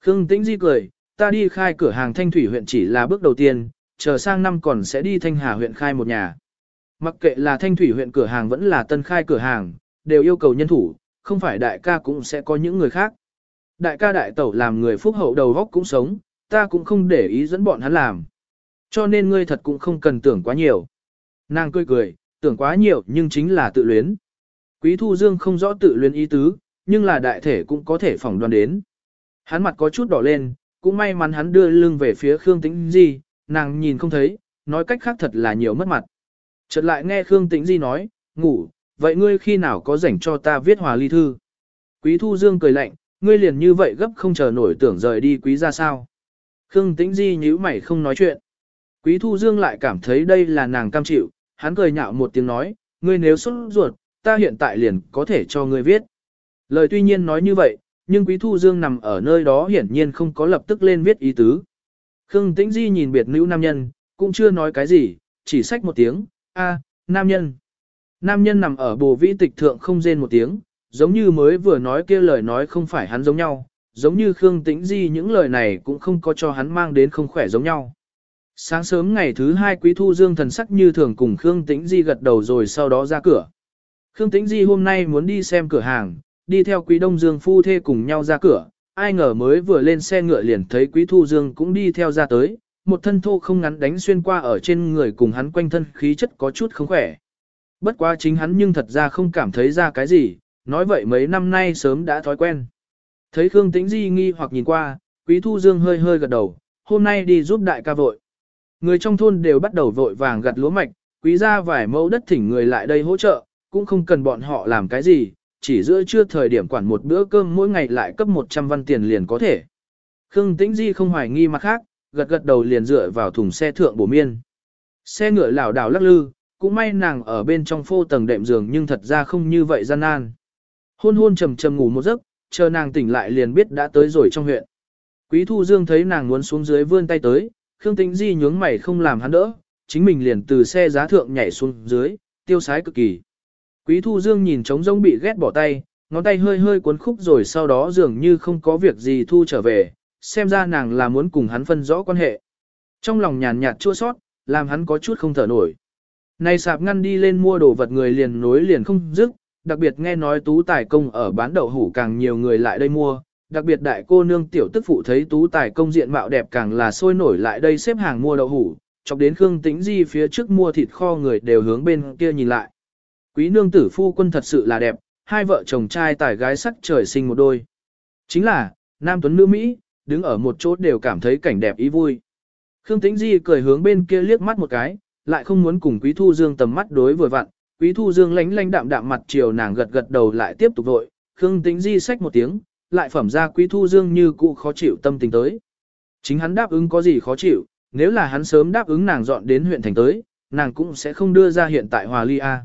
Khương Tĩnh Di cười, ta đi khai cửa hàng Thanh Thủy huyện chỉ là bước đầu tiên, chờ sang năm còn sẽ đi Thanh Hà huyện khai một nhà. Mặc kệ là Thanh Thủy huyện cửa hàng vẫn là tân khai cửa hàng, đều yêu cầu nhân thủ, không phải đại ca cũng sẽ có những người khác. Đại ca đại tẩu làm người phúc hậu đầu góc cũng sống, ta cũng không để ý dẫn bọn hắn làm. Cho nên ngươi thật cũng không cần tưởng quá nhiều. Nàng cười cười, tưởng quá nhiều nhưng chính là tự luyến. Quý Thu Dương không rõ tự luyến ý tứ, nhưng là đại thể cũng có thể phỏng đoán đến. Hắn mặt có chút đỏ lên, cũng may mắn hắn đưa lưng về phía Khương Tĩnh Di, nàng nhìn không thấy, nói cách khác thật là nhiều mất mặt. Chợt lại nghe Khương Tĩnh Di nói, ngủ, vậy ngươi khi nào có rảnh cho ta viết hòa ly thư? Quý Thu Dương cười lạnh, ngươi liền như vậy gấp không chờ nổi tưởng rời đi quý ra sao? Khương Tĩnh Di nhíu mày không nói chuyện. Quý Thu Dương lại cảm thấy đây là nàng cam chịu, hắn cười nhạo một tiếng nói, ngươi nếu xuất ruột, ta hiện tại liền có thể cho ngươi viết. Lời tuy nhiên nói như vậy, nhưng Quý Thu Dương nằm ở nơi đó hiển nhiên không có lập tức lên viết ý tứ. Khương Tĩnh Di nhìn biệt nữ nam nhân, cũng chưa nói cái gì, chỉ sách một tiếng, a, nam nhân. Nam nhân nằm ở bồ vĩ tịch thượng không rên một tiếng, giống như mới vừa nói kia lời nói không phải hắn giống nhau, giống như Khương Tĩnh Di những lời này cũng không có cho hắn mang đến không khỏe giống nhau. Sáng sớm ngày thứ hai Quý Thu Dương thần sắc như thường cùng Khương Tĩnh Di gật đầu rồi sau đó ra cửa. Khương Tĩnh Di hôm nay muốn đi xem cửa hàng, đi theo Quý Đông Dương phu thê cùng nhau ra cửa, ai ngờ mới vừa lên xe ngựa liền thấy Quý Thu Dương cũng đi theo ra tới, một thân thô không ngắn đánh xuyên qua ở trên người cùng hắn quanh thân khí chất có chút không khỏe. Bất quá chính hắn nhưng thật ra không cảm thấy ra cái gì, nói vậy mấy năm nay sớm đã thói quen. Thấy Khương Tĩnh Di nghi hoặc nhìn qua, Quý Thu Dương hơi hơi gật đầu, hôm nay đi giúp đại ca vội. Người trong thôn đều bắt đầu vội vàng gặt lúa mạch, quý gia vài mẫu đất thỉnh người lại đây hỗ trợ, cũng không cần bọn họ làm cái gì, chỉ giữa trưa thời điểm quản một bữa cơm mỗi ngày lại cấp 100 văn tiền liền có thể. Khương Tĩnh Di không hoài nghi mặt khác, gật gật đầu liền dựa vào thùng xe thượng bổ miên. Xe ngựa lảo đảo lắc lư, cũng may nàng ở bên trong phô tầng đệm giường nhưng thật ra không như vậy gian nan. Hôn hôn trầm trầm ngủ một giấc, chờ nàng tỉnh lại liền biết đã tới rồi trong huyện. Quý Thu Dương thấy nàng muốn xuống dưới vươn tay tới, Khương Tĩnh Di nhướng mày không làm hắn đỡ, chính mình liền từ xe giá thượng nhảy xuống dưới, tiêu sái cực kỳ. Quý Thu Dương nhìn trống rỗng bị ghét bỏ tay, ngón tay hơi hơi cuốn khúc rồi sau đó dường như không có việc gì thu trở về, xem ra nàng là muốn cùng hắn phân rõ quan hệ. Trong lòng nhàn nhạt chua sót, làm hắn có chút không thở nổi. Này sạp ngăn đi lên mua đồ vật người liền nối liền không dứt, đặc biệt nghe nói tú tài công ở bán đậu hủ càng nhiều người lại đây mua, đặc biệt đại cô nương tiểu tức phụ thấy tú tài công diện mạo đẹp càng là sôi nổi lại đây xếp hàng mua đậu hủ, chọc đến Khương Tĩnh Di phía trước mua thịt kho người đều hướng bên kia nhìn lại. Quý nương tử phu quân thật sự là đẹp, hai vợ chồng trai tài gái sắc trời sinh một đôi. Chính là, nam tuấn nữ Mỹ, đứng ở một chỗ đều cảm thấy cảnh đẹp ý vui. Khương Tĩnh Di cười hướng bên kia liếc mắt một cái, lại không muốn cùng Quý Thu Dương tầm mắt đối vừa vặn. Quý Thu Dương lánh lánh đạm đạm mặt chiều nàng gật gật đầu lại tiếp tục vội. Khương Tĩnh Di xách một tiếng, lại phẩm ra Quý Thu Dương như cũ khó chịu tâm tình tới. Chính hắn đáp ứng có gì khó chịu, nếu là hắn sớm đáp ứng nàng dọn đến huyện thành tới, nàng cũng sẽ không đưa ra hiện tại hòa ly A.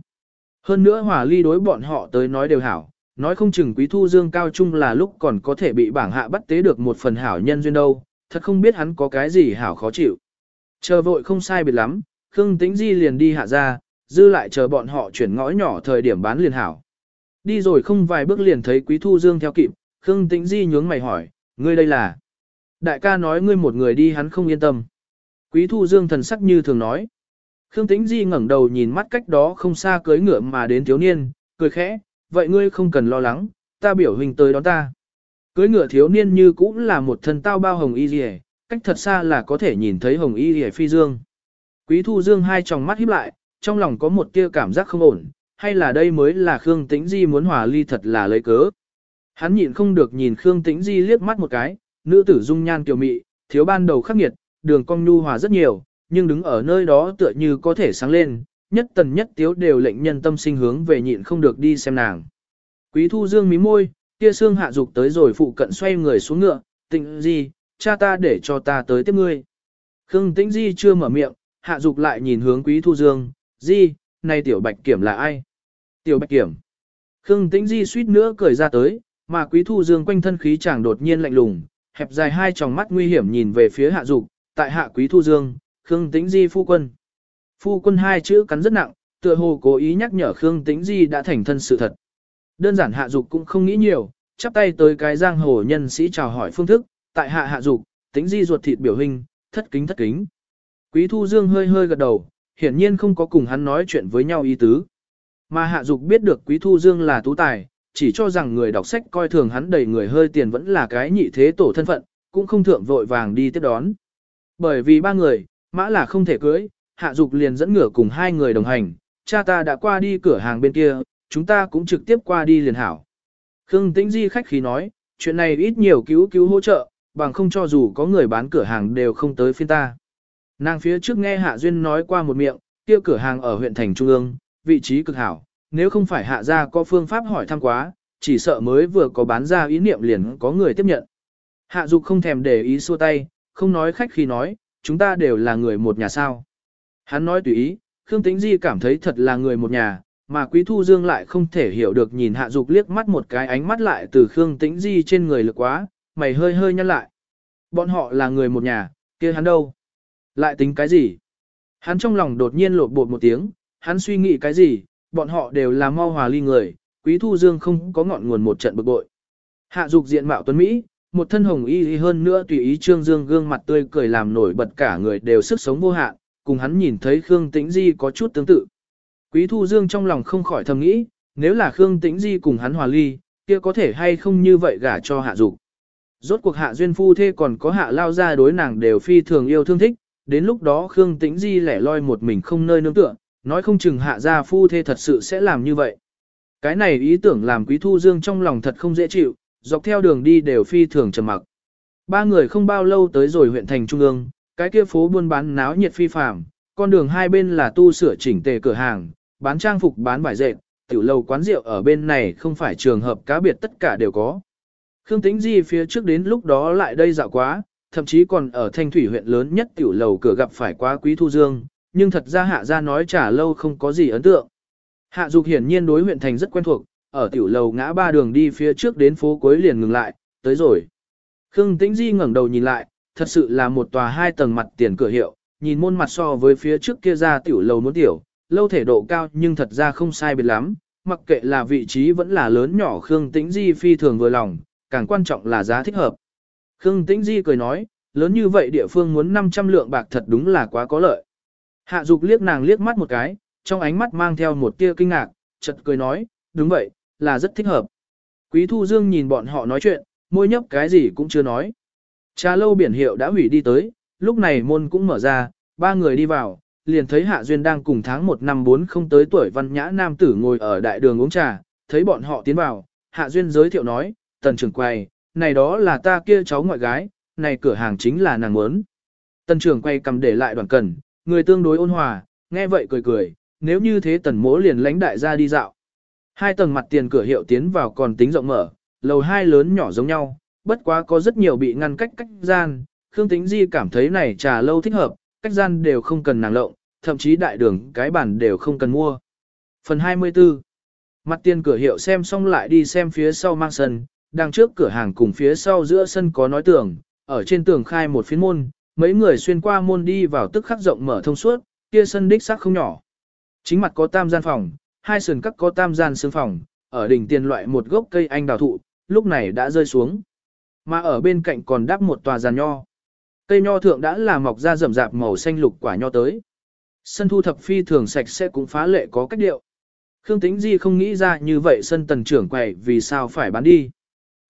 Hơn nữa hòa ly đối bọn họ tới nói đều hảo, nói không chừng quý thu dương cao trung là lúc còn có thể bị bảng hạ bắt tế được một phần hảo nhân duyên đâu, thật không biết hắn có cái gì hảo khó chịu. Chờ vội không sai biệt lắm, Khương Tĩnh Di liền đi hạ ra, dư lại chờ bọn họ chuyển ngõ nhỏ thời điểm bán liền hảo. Đi rồi không vài bước liền thấy Quý Thu Dương theo kịp, Khương Tĩnh Di nhướng mày hỏi, ngươi đây là? Đại ca nói ngươi một người đi hắn không yên tâm. Quý Thu Dương thần sắc như thường nói. Khương Tĩnh Di ngẩng đầu nhìn mắt cách đó không xa cưới ngựa mà đến thiếu niên, cười khẽ, vậy ngươi không cần lo lắng, ta biểu hình tới đón ta. Cưới ngựa thiếu niên như cũng là một thân tao bao hồng y rìa, cách thật xa là có thể nhìn thấy hồng y rìa phi dương. Quý Thu Dương hai tròng mắt híp lại, trong lòng có một tia cảm giác không ổn, hay là đây mới là Khương Tĩnh Di muốn hòa ly thật là lấy cớ. Hắn nhịn không được nhìn Khương Tĩnh Di liếc mắt một cái, nữ tử dung nhan kiều mị, thiếu ban đầu khắc nghiệt, đường cong nhu hòa rất nhiều, nhưng đứng ở nơi đó tựa như có thể sáng lên, nhất tần nhất tiếu đều lệnh nhân tâm sinh hướng về nhịn không được đi xem nàng. Quý Thu Dương mí môi, kia xương hạ dục tới rồi phụ cận xoay người xuống ngựa, Tĩnh Di, cha ta để cho ta tới tiếp ngươi. Khương Tĩnh Di chưa mở miệng, hạ dục lại nhìn hướng Quý Thu Dương, Di, này tiểu bạch kiểm là ai? Tiểu bạch kiểm. Khương Tĩnh Di suýt nữa cười ra tới, mà Quý Thu Dương quanh thân khí chàng đột nhiên lạnh lùng, hẹp dài hai tròng mắt nguy hiểm nhìn về phía hạ dục, tại hạ Quý Thu Dương, Khương Tĩnh Di phu quân. Phu quân hai chữ cắn rất nặng, tựa hồ cố ý nhắc nhở Khương Tĩnh Di đã thành thân sự thật. Đơn giản hạ dục cũng không nghĩ nhiều, chắp tay tới cái giang hồ nhân sĩ chào hỏi phương thức, tại hạ hạ dục, Tĩnh Di ruột thịt biểu hình, thất kính thất kính. Quý Thu Dương hơi hơi gật đầu, hiển nhiên không có cùng hắn nói chuyện với nhau ý tứ. Mà hạ dục biết được Quý Thu Dương là tú tài, chỉ cho rằng người đọc sách coi thường hắn đầy người hơi tiền vẫn là cái nhị thế tổ thân phận, cũng không thượng vội vàng đi tiếp đón. Bởi vì ba người, mã là không thể cưới, hạ dục liền dẫn ngựa cùng hai người đồng hành, cha ta đã qua đi cửa hàng bên kia, chúng ta cũng trực tiếp qua đi liền hảo. Khương Tĩnh Di khách khí nói, chuyện này ít nhiều cứu cứu hỗ trợ, bằng không cho dù có người bán cửa hàng đều không tới phiên ta. Nàng phía trước nghe Hạ Duyên nói qua một miệng, kia cửa hàng ở huyện thành Trung ương, vị trí cực hảo, nếu không phải Hạ gia có phương pháp hỏi thăm quá, chỉ sợ mới vừa có bán ra ý niệm liền có người tiếp nhận. Hạ Dục không thèm để ý xua tay, không nói khách khi nói, chúng ta đều là người một nhà sao. Hắn nói tùy ý, Khương Tĩnh Di cảm thấy thật là người một nhà, mà Quý Thu Dương lại không thể hiểu được nhìn Hạ Dục liếc mắt một cái ánh mắt lại từ Khương Tĩnh Di trên người lực quá, mày hơi hơi nhăn lại. Bọn họ là người một nhà, kia hắn đâu? Lại tính cái gì? Hắn trong lòng đột nhiên lột bột một tiếng, hắn suy nghĩ cái gì, bọn họ đều là mau hòa ly người, quý thu dương không có ngọn nguồn một trận bực bội. Hạ dục diện mạo tuấn Mỹ, một thân hồng y hơn nữa tùy ý trương dương gương mặt tươi cười làm nổi bật cả người đều sức sống vô hạn, cùng hắn nhìn thấy Khương Tĩnh Di có chút tương tự. Quý thu dương trong lòng không khỏi thầm nghĩ, nếu là Khương Tĩnh Di cùng hắn hòa ly, kia có thể hay không như vậy gả cho hạ dục. Rốt cuộc hạ duyên phu thê còn có hạ lao ra đối nàng đều phi thường yêu thương thích, đến lúc đó Khương Tĩnh Di lẻ loi một mình không nơi nương tựa, nói không chừng hạ gia phu thê thật sự sẽ làm như vậy. Cái này ý tưởng làm Quý Thu Dương trong lòng thật không dễ chịu, dọc theo đường đi đều phi thường trầm mặc. Ba người không bao lâu tới rồi huyện thành trung ương, cái kia phố buôn bán náo nhiệt phi phàm, con đường hai bên là tu sửa chỉnh tề cửa hàng, bán trang phục bán vải dệt, tiểu lầu quán rượu ở bên này không phải trường hợp cá biệt tất cả đều có. Khương Tĩnh Di phía trước đến lúc đó lại đây dạo quá, thậm chí còn ở thanh thủy huyện lớn nhất tiểu lầu cửa gặp phải quá quý thu dương, nhưng thật ra hạ gia nói trả lâu không có gì ấn tượng. Hạ dục hiển nhiên đối huyện thành rất quen thuộc, ở tiểu lầu ngã ba đường đi phía trước đến phố cuối liền ngừng lại, tới rồi. Khương Tĩnh Di ngẩng đầu nhìn lại, thật sự là một tòa hai tầng mặt tiền cửa hiệu, nhìn môn mặt so với phía trước kia ra tiểu lầu muốn tiểu, lâu thể độ cao nhưng thật ra không sai biệt lắm, mặc kệ là vị trí vẫn là lớn nhỏ Khương Tĩnh Di phi thường vừa lòng, càng quan trọng là giá thích hợp. Khương Tĩnh Di cười nói, lớn như vậy địa phương muốn 500 lượng bạc thật đúng là quá có lợi. Hạ Dục liếc nàng liếc mắt một cái, trong ánh mắt mang theo một tia kinh ngạc, chợt cười nói, đúng vậy, là rất thích hợp. Quý Thu Dương nhìn bọn họ nói chuyện, môi nhấp cái gì cũng chưa nói. Trà lâu biển hiệu đã hủy đi tới, lúc này môn cũng mở ra, ba người đi vào, liền thấy Hạ Duyên đang cùng tháng 1 năm 4 không tới tuổi văn nhã nam tử ngồi ở đại đường uống trà, thấy bọn họ tiến vào, Hạ Duyên giới thiệu nói, tần trưởng quầy, này đó là ta kia cháu ngoại gái, này cửa hàng chính là nàng muốn. Tần trưởng quay cầm để lại đoàn cần, người tương đối ôn hòa, nghe vậy cười cười, nếu như thế tần mỗ liền lãnh đại ra đi dạo. Hai tầng mặt tiền cửa hiệu tiến vào còn tính rộng mở, lầu hai lớn nhỏ giống nhau, bất quá có rất nhiều bị ngăn cách cách gian, Khương Tính Di cảm thấy này trà lâu thích hợp, cách gian đều không cần nàng lộng, thậm chí đại đường cái bản đều không cần mua. Phần 24 Mặt tiền cửa hiệu xem xong lại đi xem phía sau mang sân, đằng trước cửa hàng cùng phía sau giữa sân có nói tường, ở trên tường khai một phiến môn, mấy người xuyên qua môn đi vào tức khắc rộng mở thông suốt, kia sân đích xác không nhỏ. Chính mặt có tam gian phòng, hai sườn các có tam gian xương phòng, ở đỉnh tiền loại một gốc cây anh đào thụ, lúc này đã rơi xuống. Mà ở bên cạnh còn đắp một tòa giàn nho. Cây nho thượng đã là mọc ra rậm rạp màu xanh lục quả nho tới. Sân thu thập phi thường sạch sẽ cũng phá lệ có cách điệu. Khương Tĩnh Di không nghĩ ra như vậy sân tần trưởng quầy vì sao phải bán đi.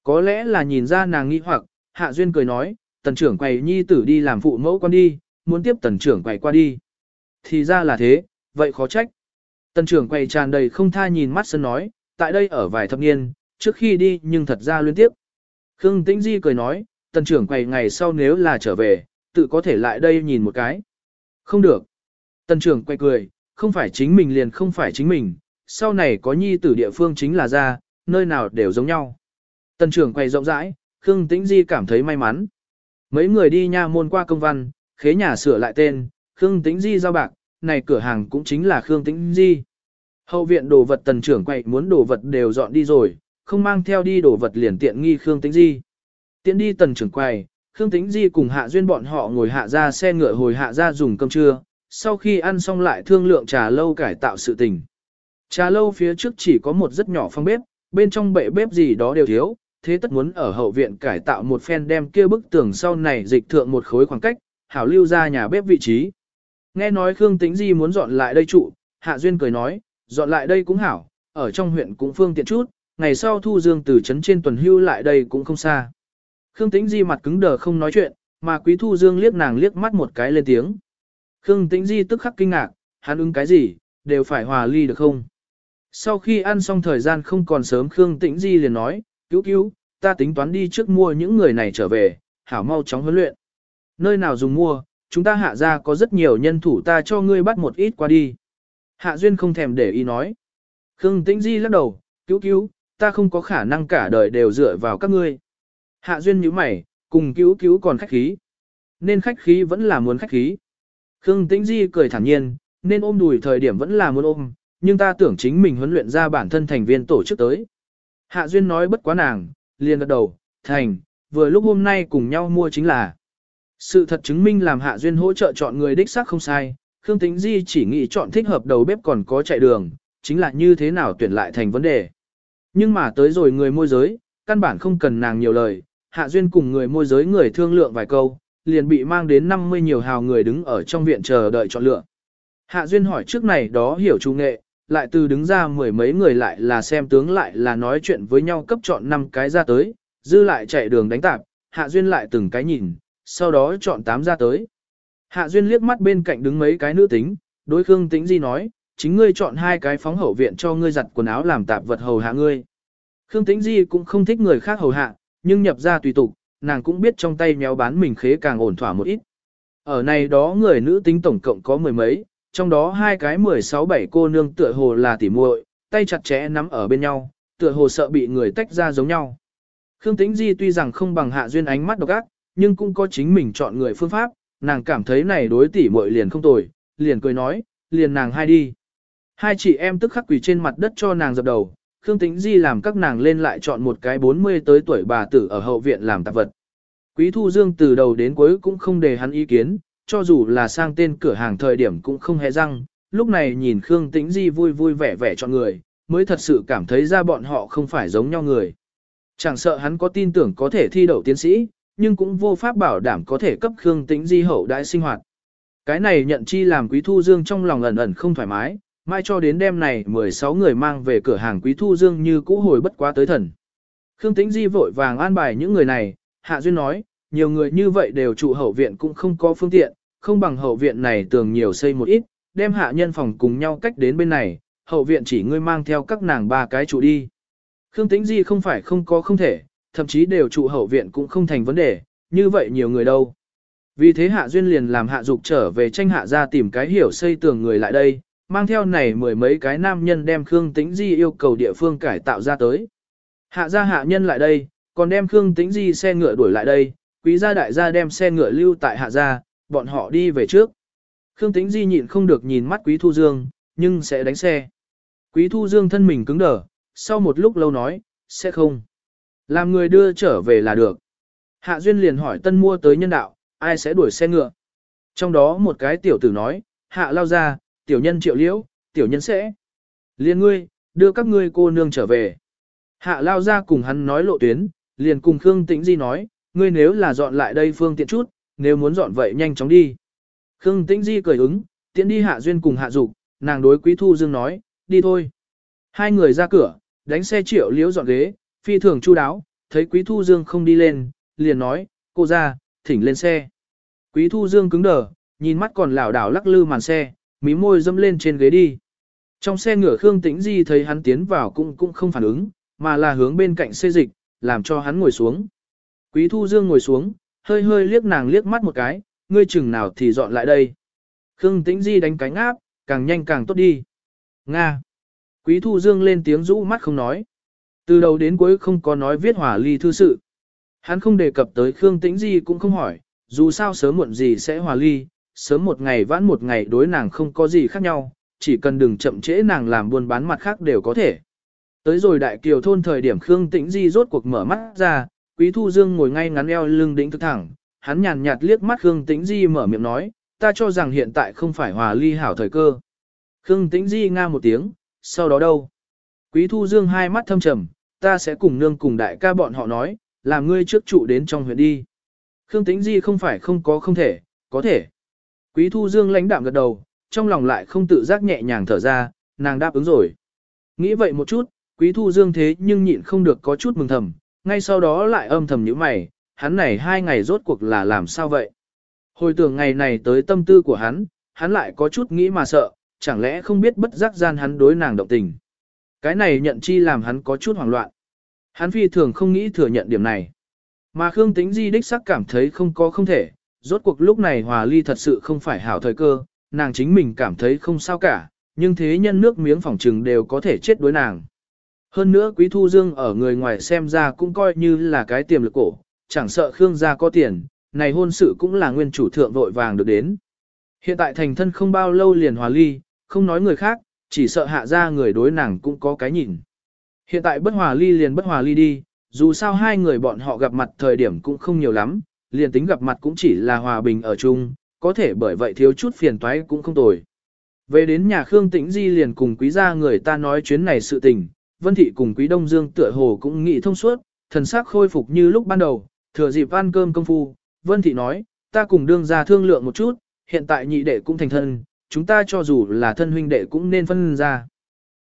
Có lẽ là nhìn ra nàng nghĩ hoặc, Hạ Duyên cười nói, tần trưởng quầy nhi tử đi làm phụ mẫu con đi, muốn tiếp tần trưởng quầy qua đi. Thì ra là thế, vậy khó trách. Tân trưởng quầy tràn đầy không tha nhìn mắt sân nói, tại đây ở vài thập niên, trước khi đi nhưng thật ra liên tiếp. Khương Tĩnh Di cười nói, Tân trưởng quầy ngày sau nếu là trở về, tự có thể lại đây nhìn một cái. Không được. Tân trưởng quay cười, không phải chính mình liền không phải chính mình, sau này có nhi tử địa phương chính là ra, nơi nào đều giống nhau. Tân trưởng quay rộng rãi, Khương Tĩnh Di cảm thấy may mắn. Mấy người đi nha môn qua công văn, khế nhà sửa lại tên, Khương Tĩnh Di giao bạc, này cửa hàng cũng chính là Khương Tĩnh Di. Hậu viện đồ vật tần trưởng quậy muốn đồ vật đều dọn đi rồi, không mang theo đi đồ vật liền tiện nghi Khương Tĩnh Di. Tiện đi tần trưởng quầy Khương Tĩnh Di cùng Hạ Duyên bọn họ ngồi hạ ra xe ngựa hồi hạ ra dùng cơm trưa, sau khi ăn xong lại thương lượng trà lâu cải tạo sự tình. Trà lâu phía trước chỉ có một rất nhỏ phòng bếp, bên trong bệ bếp gì đó đều thiếu, thế tất muốn ở hậu viện cải tạo một phen đem kia bức tường sau này dịch thượng một khối khoảng cách, hảo lưu ra nhà bếp vị trí. Nghe nói Khương Tĩnh Di muốn dọn lại đây trụ, Hạ Duyên cười nói, dọn lại đây cũng hảo, ở trong huyện cũng phương tiện chút, ngày sau thu dương từ trấn trên tuần hưu lại đây cũng không xa. Khương Tĩnh Di mặt cứng đờ không nói chuyện, mà Quý Thu Dương liếc nàng liếc mắt một cái lên tiếng. Khương Tĩnh Di tức khắc kinh ngạc, hắn ứng cái gì, đều phải hòa ly được không? Sau khi ăn xong thời gian không còn sớm Khương Tĩnh Di liền nói, cứu cứu, ta tính toán đi trước mua những người này trở về, hảo mau chóng huấn luyện. Nơi nào dùng mua, chúng ta hạ ra có rất nhiều nhân thủ ta cho ngươi bắt một ít qua đi. Hạ Duyên không thèm để ý nói. Khương Tĩnh Di lắc đầu, cứu cứu, ta không có khả năng cả đời đều dựa vào các ngươi. Hạ Duyên nhíu mày, cùng cứu cứu còn khách khí. Nên khách khí vẫn là muốn khách khí. Khương Tĩnh Di cười thản nhiên, nên ôm đùi thời điểm vẫn là muốn ôm, nhưng ta tưởng chính mình huấn luyện ra bản thân thành viên tổ chức tới. Hạ Duyên nói bất quá nàng, liền gật đầu, thành, vừa lúc hôm nay cùng nhau mua chính là. Sự thật chứng minh làm Hạ Duyên hỗ trợ chọn người đích xác không sai, Khương Tĩnh Di chỉ nghĩ chọn thích hợp đầu bếp còn có chạy đường, chính là như thế nào tuyển lại thành vấn đề. Nhưng mà tới rồi người môi giới, căn bản không cần nàng nhiều lời, Hạ Duyên cùng người môi giới người thương lượng vài câu, liền bị mang đến 50 nhiều hào người đứng ở trong viện chờ đợi chọn lựa. Hạ Duyên hỏi trước này đó hiểu trung nghệ, lại từ đứng ra mười mấy người lại là xem tướng lại là nói chuyện với nhau cấp chọn năm cái ra tới, dư lại chạy đường đánh tạp, Hạ Duyên lại từng cái nhìn, sau đó chọn tám ra tới. Hạ Duyên liếc mắt bên cạnh đứng mấy cái nữ tính, đối Khương Tĩnh Di nói, chính ngươi chọn hai cái phóng hậu viện cho ngươi giặt quần áo làm tạp vật hầu hạ ngươi. Khương Tĩnh Di cũng không thích người khác hầu hạ, nhưng nhập ra tùy tục, nàng cũng biết trong tay méo bán mình khế càng ổn thỏa một ít. Ở này đó người nữ tính tổng cộng có mười mấy, trong đó hai cái mười sáu bảy cô nương tựa hồ là tỉ muội, tay chặt chẽ nắm ở bên nhau, tựa hồ sợ bị người tách ra giống nhau. Khương Tĩnh Di tuy rằng không bằng Hạ Duyên ánh mắt độc ác, nhưng cũng có chính mình chọn người phương pháp, nàng cảm thấy này đối tỷ muội liền không tồi, liền cười nói, liền nàng hai đi. Hai chị em tức khắc quỳ trên mặt đất cho nàng dập đầu, Khương Tĩnh Di làm các nàng lên lại chọn một cái 40 tới tuổi bà tử ở hậu viện làm tạp vật. Quý Thu Dương từ đầu đến cuối cũng không đề hắn ý kiến, cho dù là sang tên cửa hàng thời điểm cũng không hề răng, lúc này nhìn Khương Tĩnh Di vui vui vẻ vẻ chọn người, mới thật sự cảm thấy ra bọn họ không phải giống nhau người. Chẳng sợ hắn có tin tưởng có thể thi đậu tiến sĩ, nhưng cũng vô pháp bảo đảm có thể cấp Khương Tĩnh Di hậu đại sinh hoạt. Cái này nhận chi làm Quý Thu Dương trong lòng ẩn ẩn không thoải mái, mai cho đến đêm này 16 người mang về cửa hàng Quý Thu Dương như cũ hồi bất quá tới thần. Khương Tĩnh Di vội vàng an bài những người này, Hạ Duyên nói, nhiều người như vậy đều trụ hậu viện cũng không có phương tiện, không bằng hậu viện này tường nhiều xây một ít, đem hạ nhân phòng cùng nhau cách đến bên này, hậu viện chỉ ngươi mang theo các nàng ba cái trụ đi. Khương Tĩnh Di không phải không có không thể, thậm chí đều trụ hậu viện cũng không thành vấn đề, như vậy nhiều người đâu. Vì thế Hạ Duyên liền làm Hạ Dục trở về tranh hạ ra tìm cái hiểu xây tường người lại đây, mang theo này mười mấy cái nam nhân đem Khương Tĩnh Di yêu cầu địa phương cải tạo ra tới. Hạ ra hạ nhân lại đây, còn đem Khương Tĩnh Di xe ngựa đuổi lại đây, quý gia đại gia đem xe ngựa lưu tại hạ gia, bọn họ đi về trước. Khương Tĩnh Di nhịn không được nhìn mắt Quý Thu Dương, nhưng sẽ đánh xe. Quý Thu Dương thân mình cứng đờ, sau một lúc lâu nói, sẽ không. Làm người đưa trở về là được. Hạ Duyên liền hỏi tân mua tới nhân đạo, ai sẽ đuổi xe ngựa. Trong đó một cái tiểu tử nói, hạ lao ra, tiểu nhân triệu liễu, tiểu nhân sẽ. Liên ngươi, đưa các ngươi cô nương trở về. Hạ lao ra cùng hắn nói lộ tuyến, liền cùng Khương Tĩnh Di nói, ngươi nếu là dọn lại đây phương tiện chút, nếu muốn dọn vậy nhanh chóng đi. Khương Tĩnh Di cười ứng, tiễn đi Hạ Duyên cùng Hạ Dục, nàng đối Quý Thu Dương nói, đi thôi. Hai người ra cửa, đánh xe triệu liễu dọn ghế, phi thường chu đáo, thấy Quý Thu Dương không đi lên, liền nói, cô ra, thỉnh lên xe. Quý Thu Dương cứng đờ, nhìn mắt còn lảo đảo lắc lư màn xe, mí môi dâm lên trên ghế đi. Trong xe ngửa Khương Tĩnh Di thấy hắn tiến vào cũng cũng không phản ứng, mà là hướng bên cạnh xê dịch, làm cho hắn ngồi xuống. Quý Thu Dương ngồi xuống, hơi hơi liếc nàng liếc mắt một cái, ngươi chừng nào thì dọn lại đây. Khương Tĩnh Di đánh cánh áp, càng nhanh càng tốt đi. Nga. Quý Thu Dương lên tiếng rũ mắt không nói. Từ đầu đến cuối không có nói viết hòa ly thư sự. Hắn không đề cập tới Khương Tĩnh Di cũng không hỏi, dù sao sớm muộn gì sẽ hòa ly, sớm một ngày vãn một ngày đối nàng không có gì khác nhau, chỉ cần đừng chậm trễ nàng làm buôn bán mặt khác đều có thể. Tới rồi đại kiều thôn thời điểm Khương Tĩnh Di rốt cuộc mở mắt ra, Quý Thu Dương ngồi ngay ngắn eo lưng đĩnh thực thẳng, hắn nhàn nhạt liếc mắt Khương Tĩnh Di mở miệng nói, ta cho rằng hiện tại không phải hòa ly hảo thời cơ. Khương Tĩnh Di nga một tiếng, sau đó đâu? Quý Thu Dương hai mắt thâm trầm, ta sẽ cùng nương cùng đại ca bọn họ nói, làm ngươi trước trụ đến trong huyện đi. Khương Tĩnh Di không phải không có không thể, có thể. Quý Thu Dương lãnh đạm gật đầu, trong lòng lại không tự giác nhẹ nhàng thở ra, nàng đáp ứng rồi. Nghĩ vậy một chút, Quý Thu Dương thế nhưng nhịn không được có chút mừng thầm, ngay sau đó lại âm thầm nhíu mày, hắn này hai ngày rốt cuộc là làm sao vậy? Hồi tưởng ngày này tới tâm tư của hắn, hắn lại có chút nghĩ mà sợ, chẳng lẽ không biết bất giác gian hắn đối nàng động tình. Cái này nhận chi làm hắn có chút hoảng loạn. Hắn phi thường không nghĩ thừa nhận điểm này. Mà Khương Tĩnh Di đích sắc cảm thấy không có không thể, rốt cuộc lúc này hòa ly thật sự không phải hảo thời cơ, nàng chính mình cảm thấy không sao cả, nhưng thế nhân nước miếng phỏng trừng đều có thể chết đối nàng. Hơn nữa Quý Thu Dương ở người ngoài xem ra cũng coi như là cái tiềm lực cổ, chẳng sợ Khương gia có tiền, này hôn sự cũng là nguyên chủ thượng vội vàng được đến. Hiện tại thành thân không bao lâu liền hòa ly, không nói người khác, chỉ sợ hạ ra người đối nàng cũng có cái nhìn. Hiện tại bất hòa ly liền bất hòa ly đi, dù sao hai người bọn họ gặp mặt thời điểm cũng không nhiều lắm, liền tính gặp mặt cũng chỉ là hòa bình ở chung, có thể bởi vậy thiếu chút phiền toái cũng không tồi. Về đến nhà Khương Tĩnh Di liền cùng quý gia người ta nói chuyến này sự tình, Vân Thị cùng quý Đông Dương tựa hồ cũng nghĩ thông suốt, thần sắc khôi phục như lúc ban đầu, thừa dịp ăn cơm công phu, Vân Thị nói, ta cùng đương ra thương lượng một chút, hiện tại nhị đệ cũng thành thân, chúng ta cho dù là thân huynh đệ cũng nên phân ra.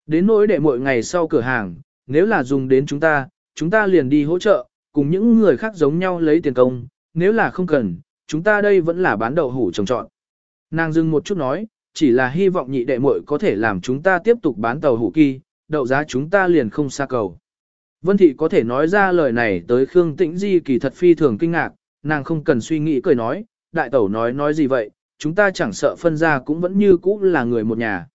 Đến nỗi đệ mỗi ngày sau cửa hàng, nếu là dùng đến chúng ta, chúng ta liền đi hỗ trợ, cùng những người khác giống nhau lấy tiền công, nếu là không cần, chúng ta đây vẫn là bán đậu hủ trồng trọn. Nàng dừng một chút nói, chỉ là hy vọng nhị đệ muội có thể làm chúng ta tiếp tục bán tàu hủ kỳ, đậu giá chúng ta liền không xa cầu. Vân Thị có thể nói ra lời này tới Khương Tĩnh Di kỳ thật phi thường kinh ngạc, nàng không cần suy nghĩ cười nói, đại tẩu nói nói gì vậy, chúng ta chẳng sợ phân ra cũng vẫn như cũ là người một nhà.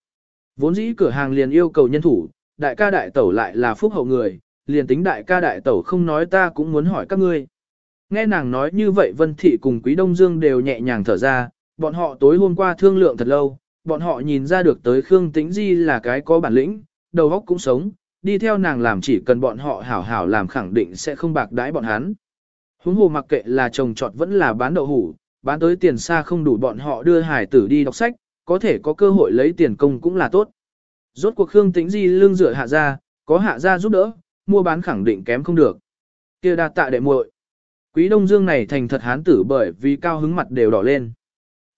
Vốn dĩ cửa hàng liền yêu cầu nhân thủ, đại ca đại tẩu lại là phúc hậu người, liền tính đại ca đại tẩu không nói ta cũng muốn hỏi các ngươi. Nghe nàng nói như vậy Vân Thị cùng Quý Đông Dương đều nhẹ nhàng thở ra, bọn họ tối hôm qua thương lượng thật lâu, bọn họ nhìn ra được tới Khương Tĩnh Di là cái có bản lĩnh, đầu óc cũng sống, đi theo nàng làm chỉ cần bọn họ hảo hảo làm khẳng định sẽ không bạc đãi bọn hắn. Huống hồ mặc kệ là trồng trọt vẫn là bán đậu hủ, bán tới tiền xa không đủ bọn họ đưa hải tử đi đọc sách, có thể có cơ hội lấy tiền công cũng là tốt. Rốt cuộc Khương Tĩnh Di lương rửa hạ ra, có hạ ra giúp đỡ, mua bán khẳng định kém không được. Kia đa tạ đệ muội. Quý Đông Dương này thành thật hán tử bởi vì cao hứng mặt đều đỏ lên.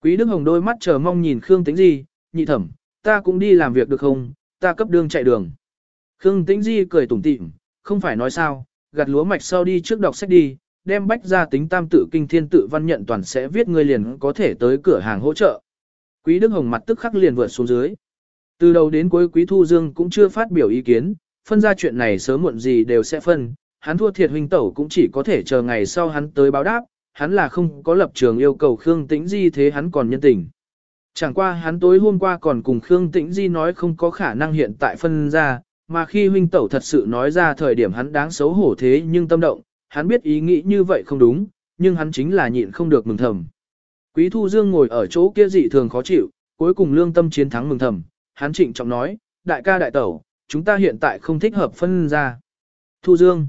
Quý Đức Hồng đôi mắt chờ mong nhìn Khương Tĩnh Di, nhị thẩm, ta cũng đi làm việc được không, ta cấp đương chạy đường. Khương Tĩnh Di cười tủm tỉm, không phải nói sao, gặt lúa mạch sau đi trước đọc sách đi, đem bách ra tính tam tự kinh thiên tự văn nhận toàn sẽ viết người liền có thể tới cửa hàng hỗ trợ. Quý Đức Hồng mặt tức khắc liền vượt xuống dưới. Từ đầu đến cuối Quý Thu Dương cũng chưa phát biểu ý kiến, phân ra chuyện này sớm muộn gì đều sẽ phân, hắn thua thiệt huynh tẩu cũng chỉ có thể chờ ngày sau hắn tới báo đáp, hắn là không có lập trường yêu cầu Khương Tĩnh Di thế hắn còn nhân tình. Chẳng qua hắn tối hôm qua còn cùng Khương Tĩnh Di nói không có khả năng hiện tại phân ra, mà khi huynh tẩu thật sự nói ra thời điểm hắn đáng xấu hổ thế nhưng tâm động, hắn biết ý nghĩ như vậy không đúng, nhưng hắn chính là nhịn không được mừng thầm. Quý Thu Dương ngồi ở chỗ kia dị thường khó chịu, cuối cùng lương tâm chiến thắng mừng thầm, hắn trịnh trọng nói, đại ca đại tẩu, chúng ta hiện tại không thích hợp phân ra. Thu Dương.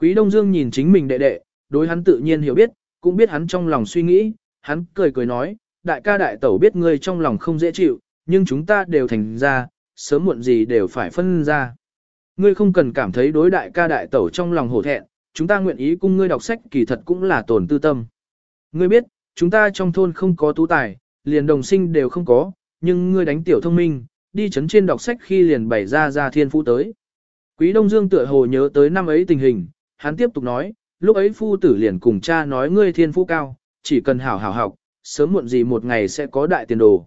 Quý Đông Dương nhìn chính mình đệ đệ, đối hắn tự nhiên hiểu biết, cũng biết hắn trong lòng suy nghĩ, hắn cười cười nói, đại ca đại tẩu biết ngươi trong lòng không dễ chịu, nhưng chúng ta đều thành ra, sớm muộn gì đều phải phân ra. Ngươi không cần cảm thấy đối đại ca đại tẩu trong lòng hổ thẹn, chúng ta nguyện ý cùng ngươi đọc sách kỳ thật cũng là tổn tư tâm. Ngươi biết, chúng ta trong thôn không có tú tài, liền đồng sinh đều không có, nhưng ngươi đánh tiểu thông minh, đi chấn trên đọc sách khi liền bày ra ra thiên phú tới. Quý Đông Dương tựa hồ nhớ tới năm ấy tình hình, hắn tiếp tục nói, lúc ấy phu tử liền cùng cha nói ngươi thiên phú cao, chỉ cần hảo hảo học, sớm muộn gì một ngày sẽ có đại tiền đồ.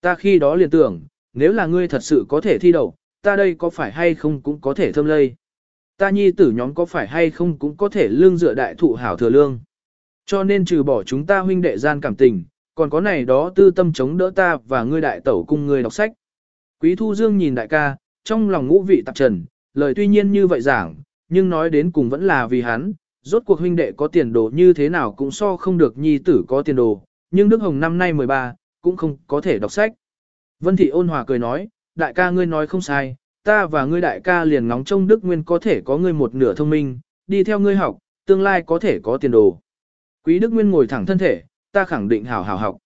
Ta khi đó liền tưởng, nếu là ngươi thật sự có thể thi đậu, ta đây có phải hay không cũng có thể thâm lây. Ta nhi tử nhóm có phải hay không cũng có thể lương dựa đại thụ hảo thừa lương. Cho nên trừ bỏ chúng ta huynh đệ gian cảm tình, còn có này đó tư tâm chống đỡ ta và ngươi đại tẩu cùng ngươi đọc sách. Quý Thu Dương nhìn đại ca, trong lòng ngũ vị tạp trần, lời tuy nhiên như vậy giảng, nhưng nói đến cùng vẫn là vì hắn, rốt cuộc huynh đệ có tiền đồ như thế nào cũng so không được nhi tử có tiền đồ, nhưng Đức Hồng năm nay 13, cũng không có thể đọc sách. Vân Thị ôn hòa cười nói, đại ca ngươi nói không sai, ta và ngươi đại ca liền ngóng trông Đức Nguyên có thể có ngươi một nửa thông minh, đi theo ngươi học, tương lai có thể có tiền đồ. Quý Đức Nguyên ngồi thẳng thân thể, ta khẳng định hảo hảo học.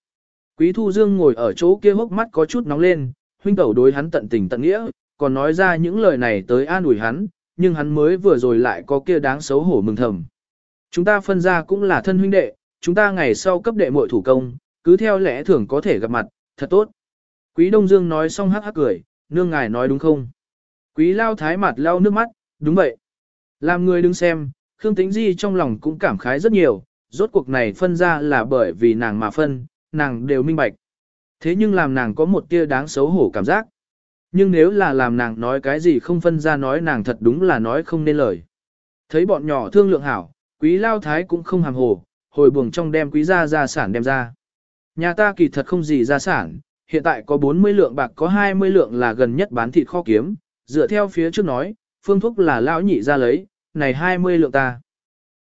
Quý Thu Dương ngồi ở chỗ kia hốc mắt có chút nóng lên, huynh tẩu đối hắn tận tình tận nghĩa, còn nói ra những lời này tới an ủi hắn, nhưng hắn mới vừa rồi lại có kia đáng xấu hổ mừng thầm. Chúng ta phân ra cũng là thân huynh đệ, chúng ta ngày sau cấp đệ muội thủ công, cứ theo lẽ thường có thể gặp mặt, thật tốt. Quý Đông Dương nói xong hắc hắc cười, nương ngài nói đúng không? Quý lao thái mặt lau nước mắt, đúng vậy. Làm người đứng xem, Khương Tĩnh Di trong lòng cũng cảm khái rất nhiều, rốt cuộc này phân ra là bởi vì nàng mà phân, nàng đều minh bạch. Thế nhưng làm nàng có một tia đáng xấu hổ cảm giác. Nhưng nếu là làm nàng nói cái gì không phân ra nói nàng thật đúng là nói không nên lời. Thấy bọn nhỏ thương lượng hảo, quý lao thái cũng không hàm hồ, hồi buồng trong đem quý gia gia sản đem ra. Nhà ta kỳ thật không gì gia sản, hiện tại có 40 lượng bạc có 20 lượng là gần nhất bán thịt kho kiếm, dựa theo phía trước nói, phương thuốc là lão nhị ra lấy, này 20 lượng ta.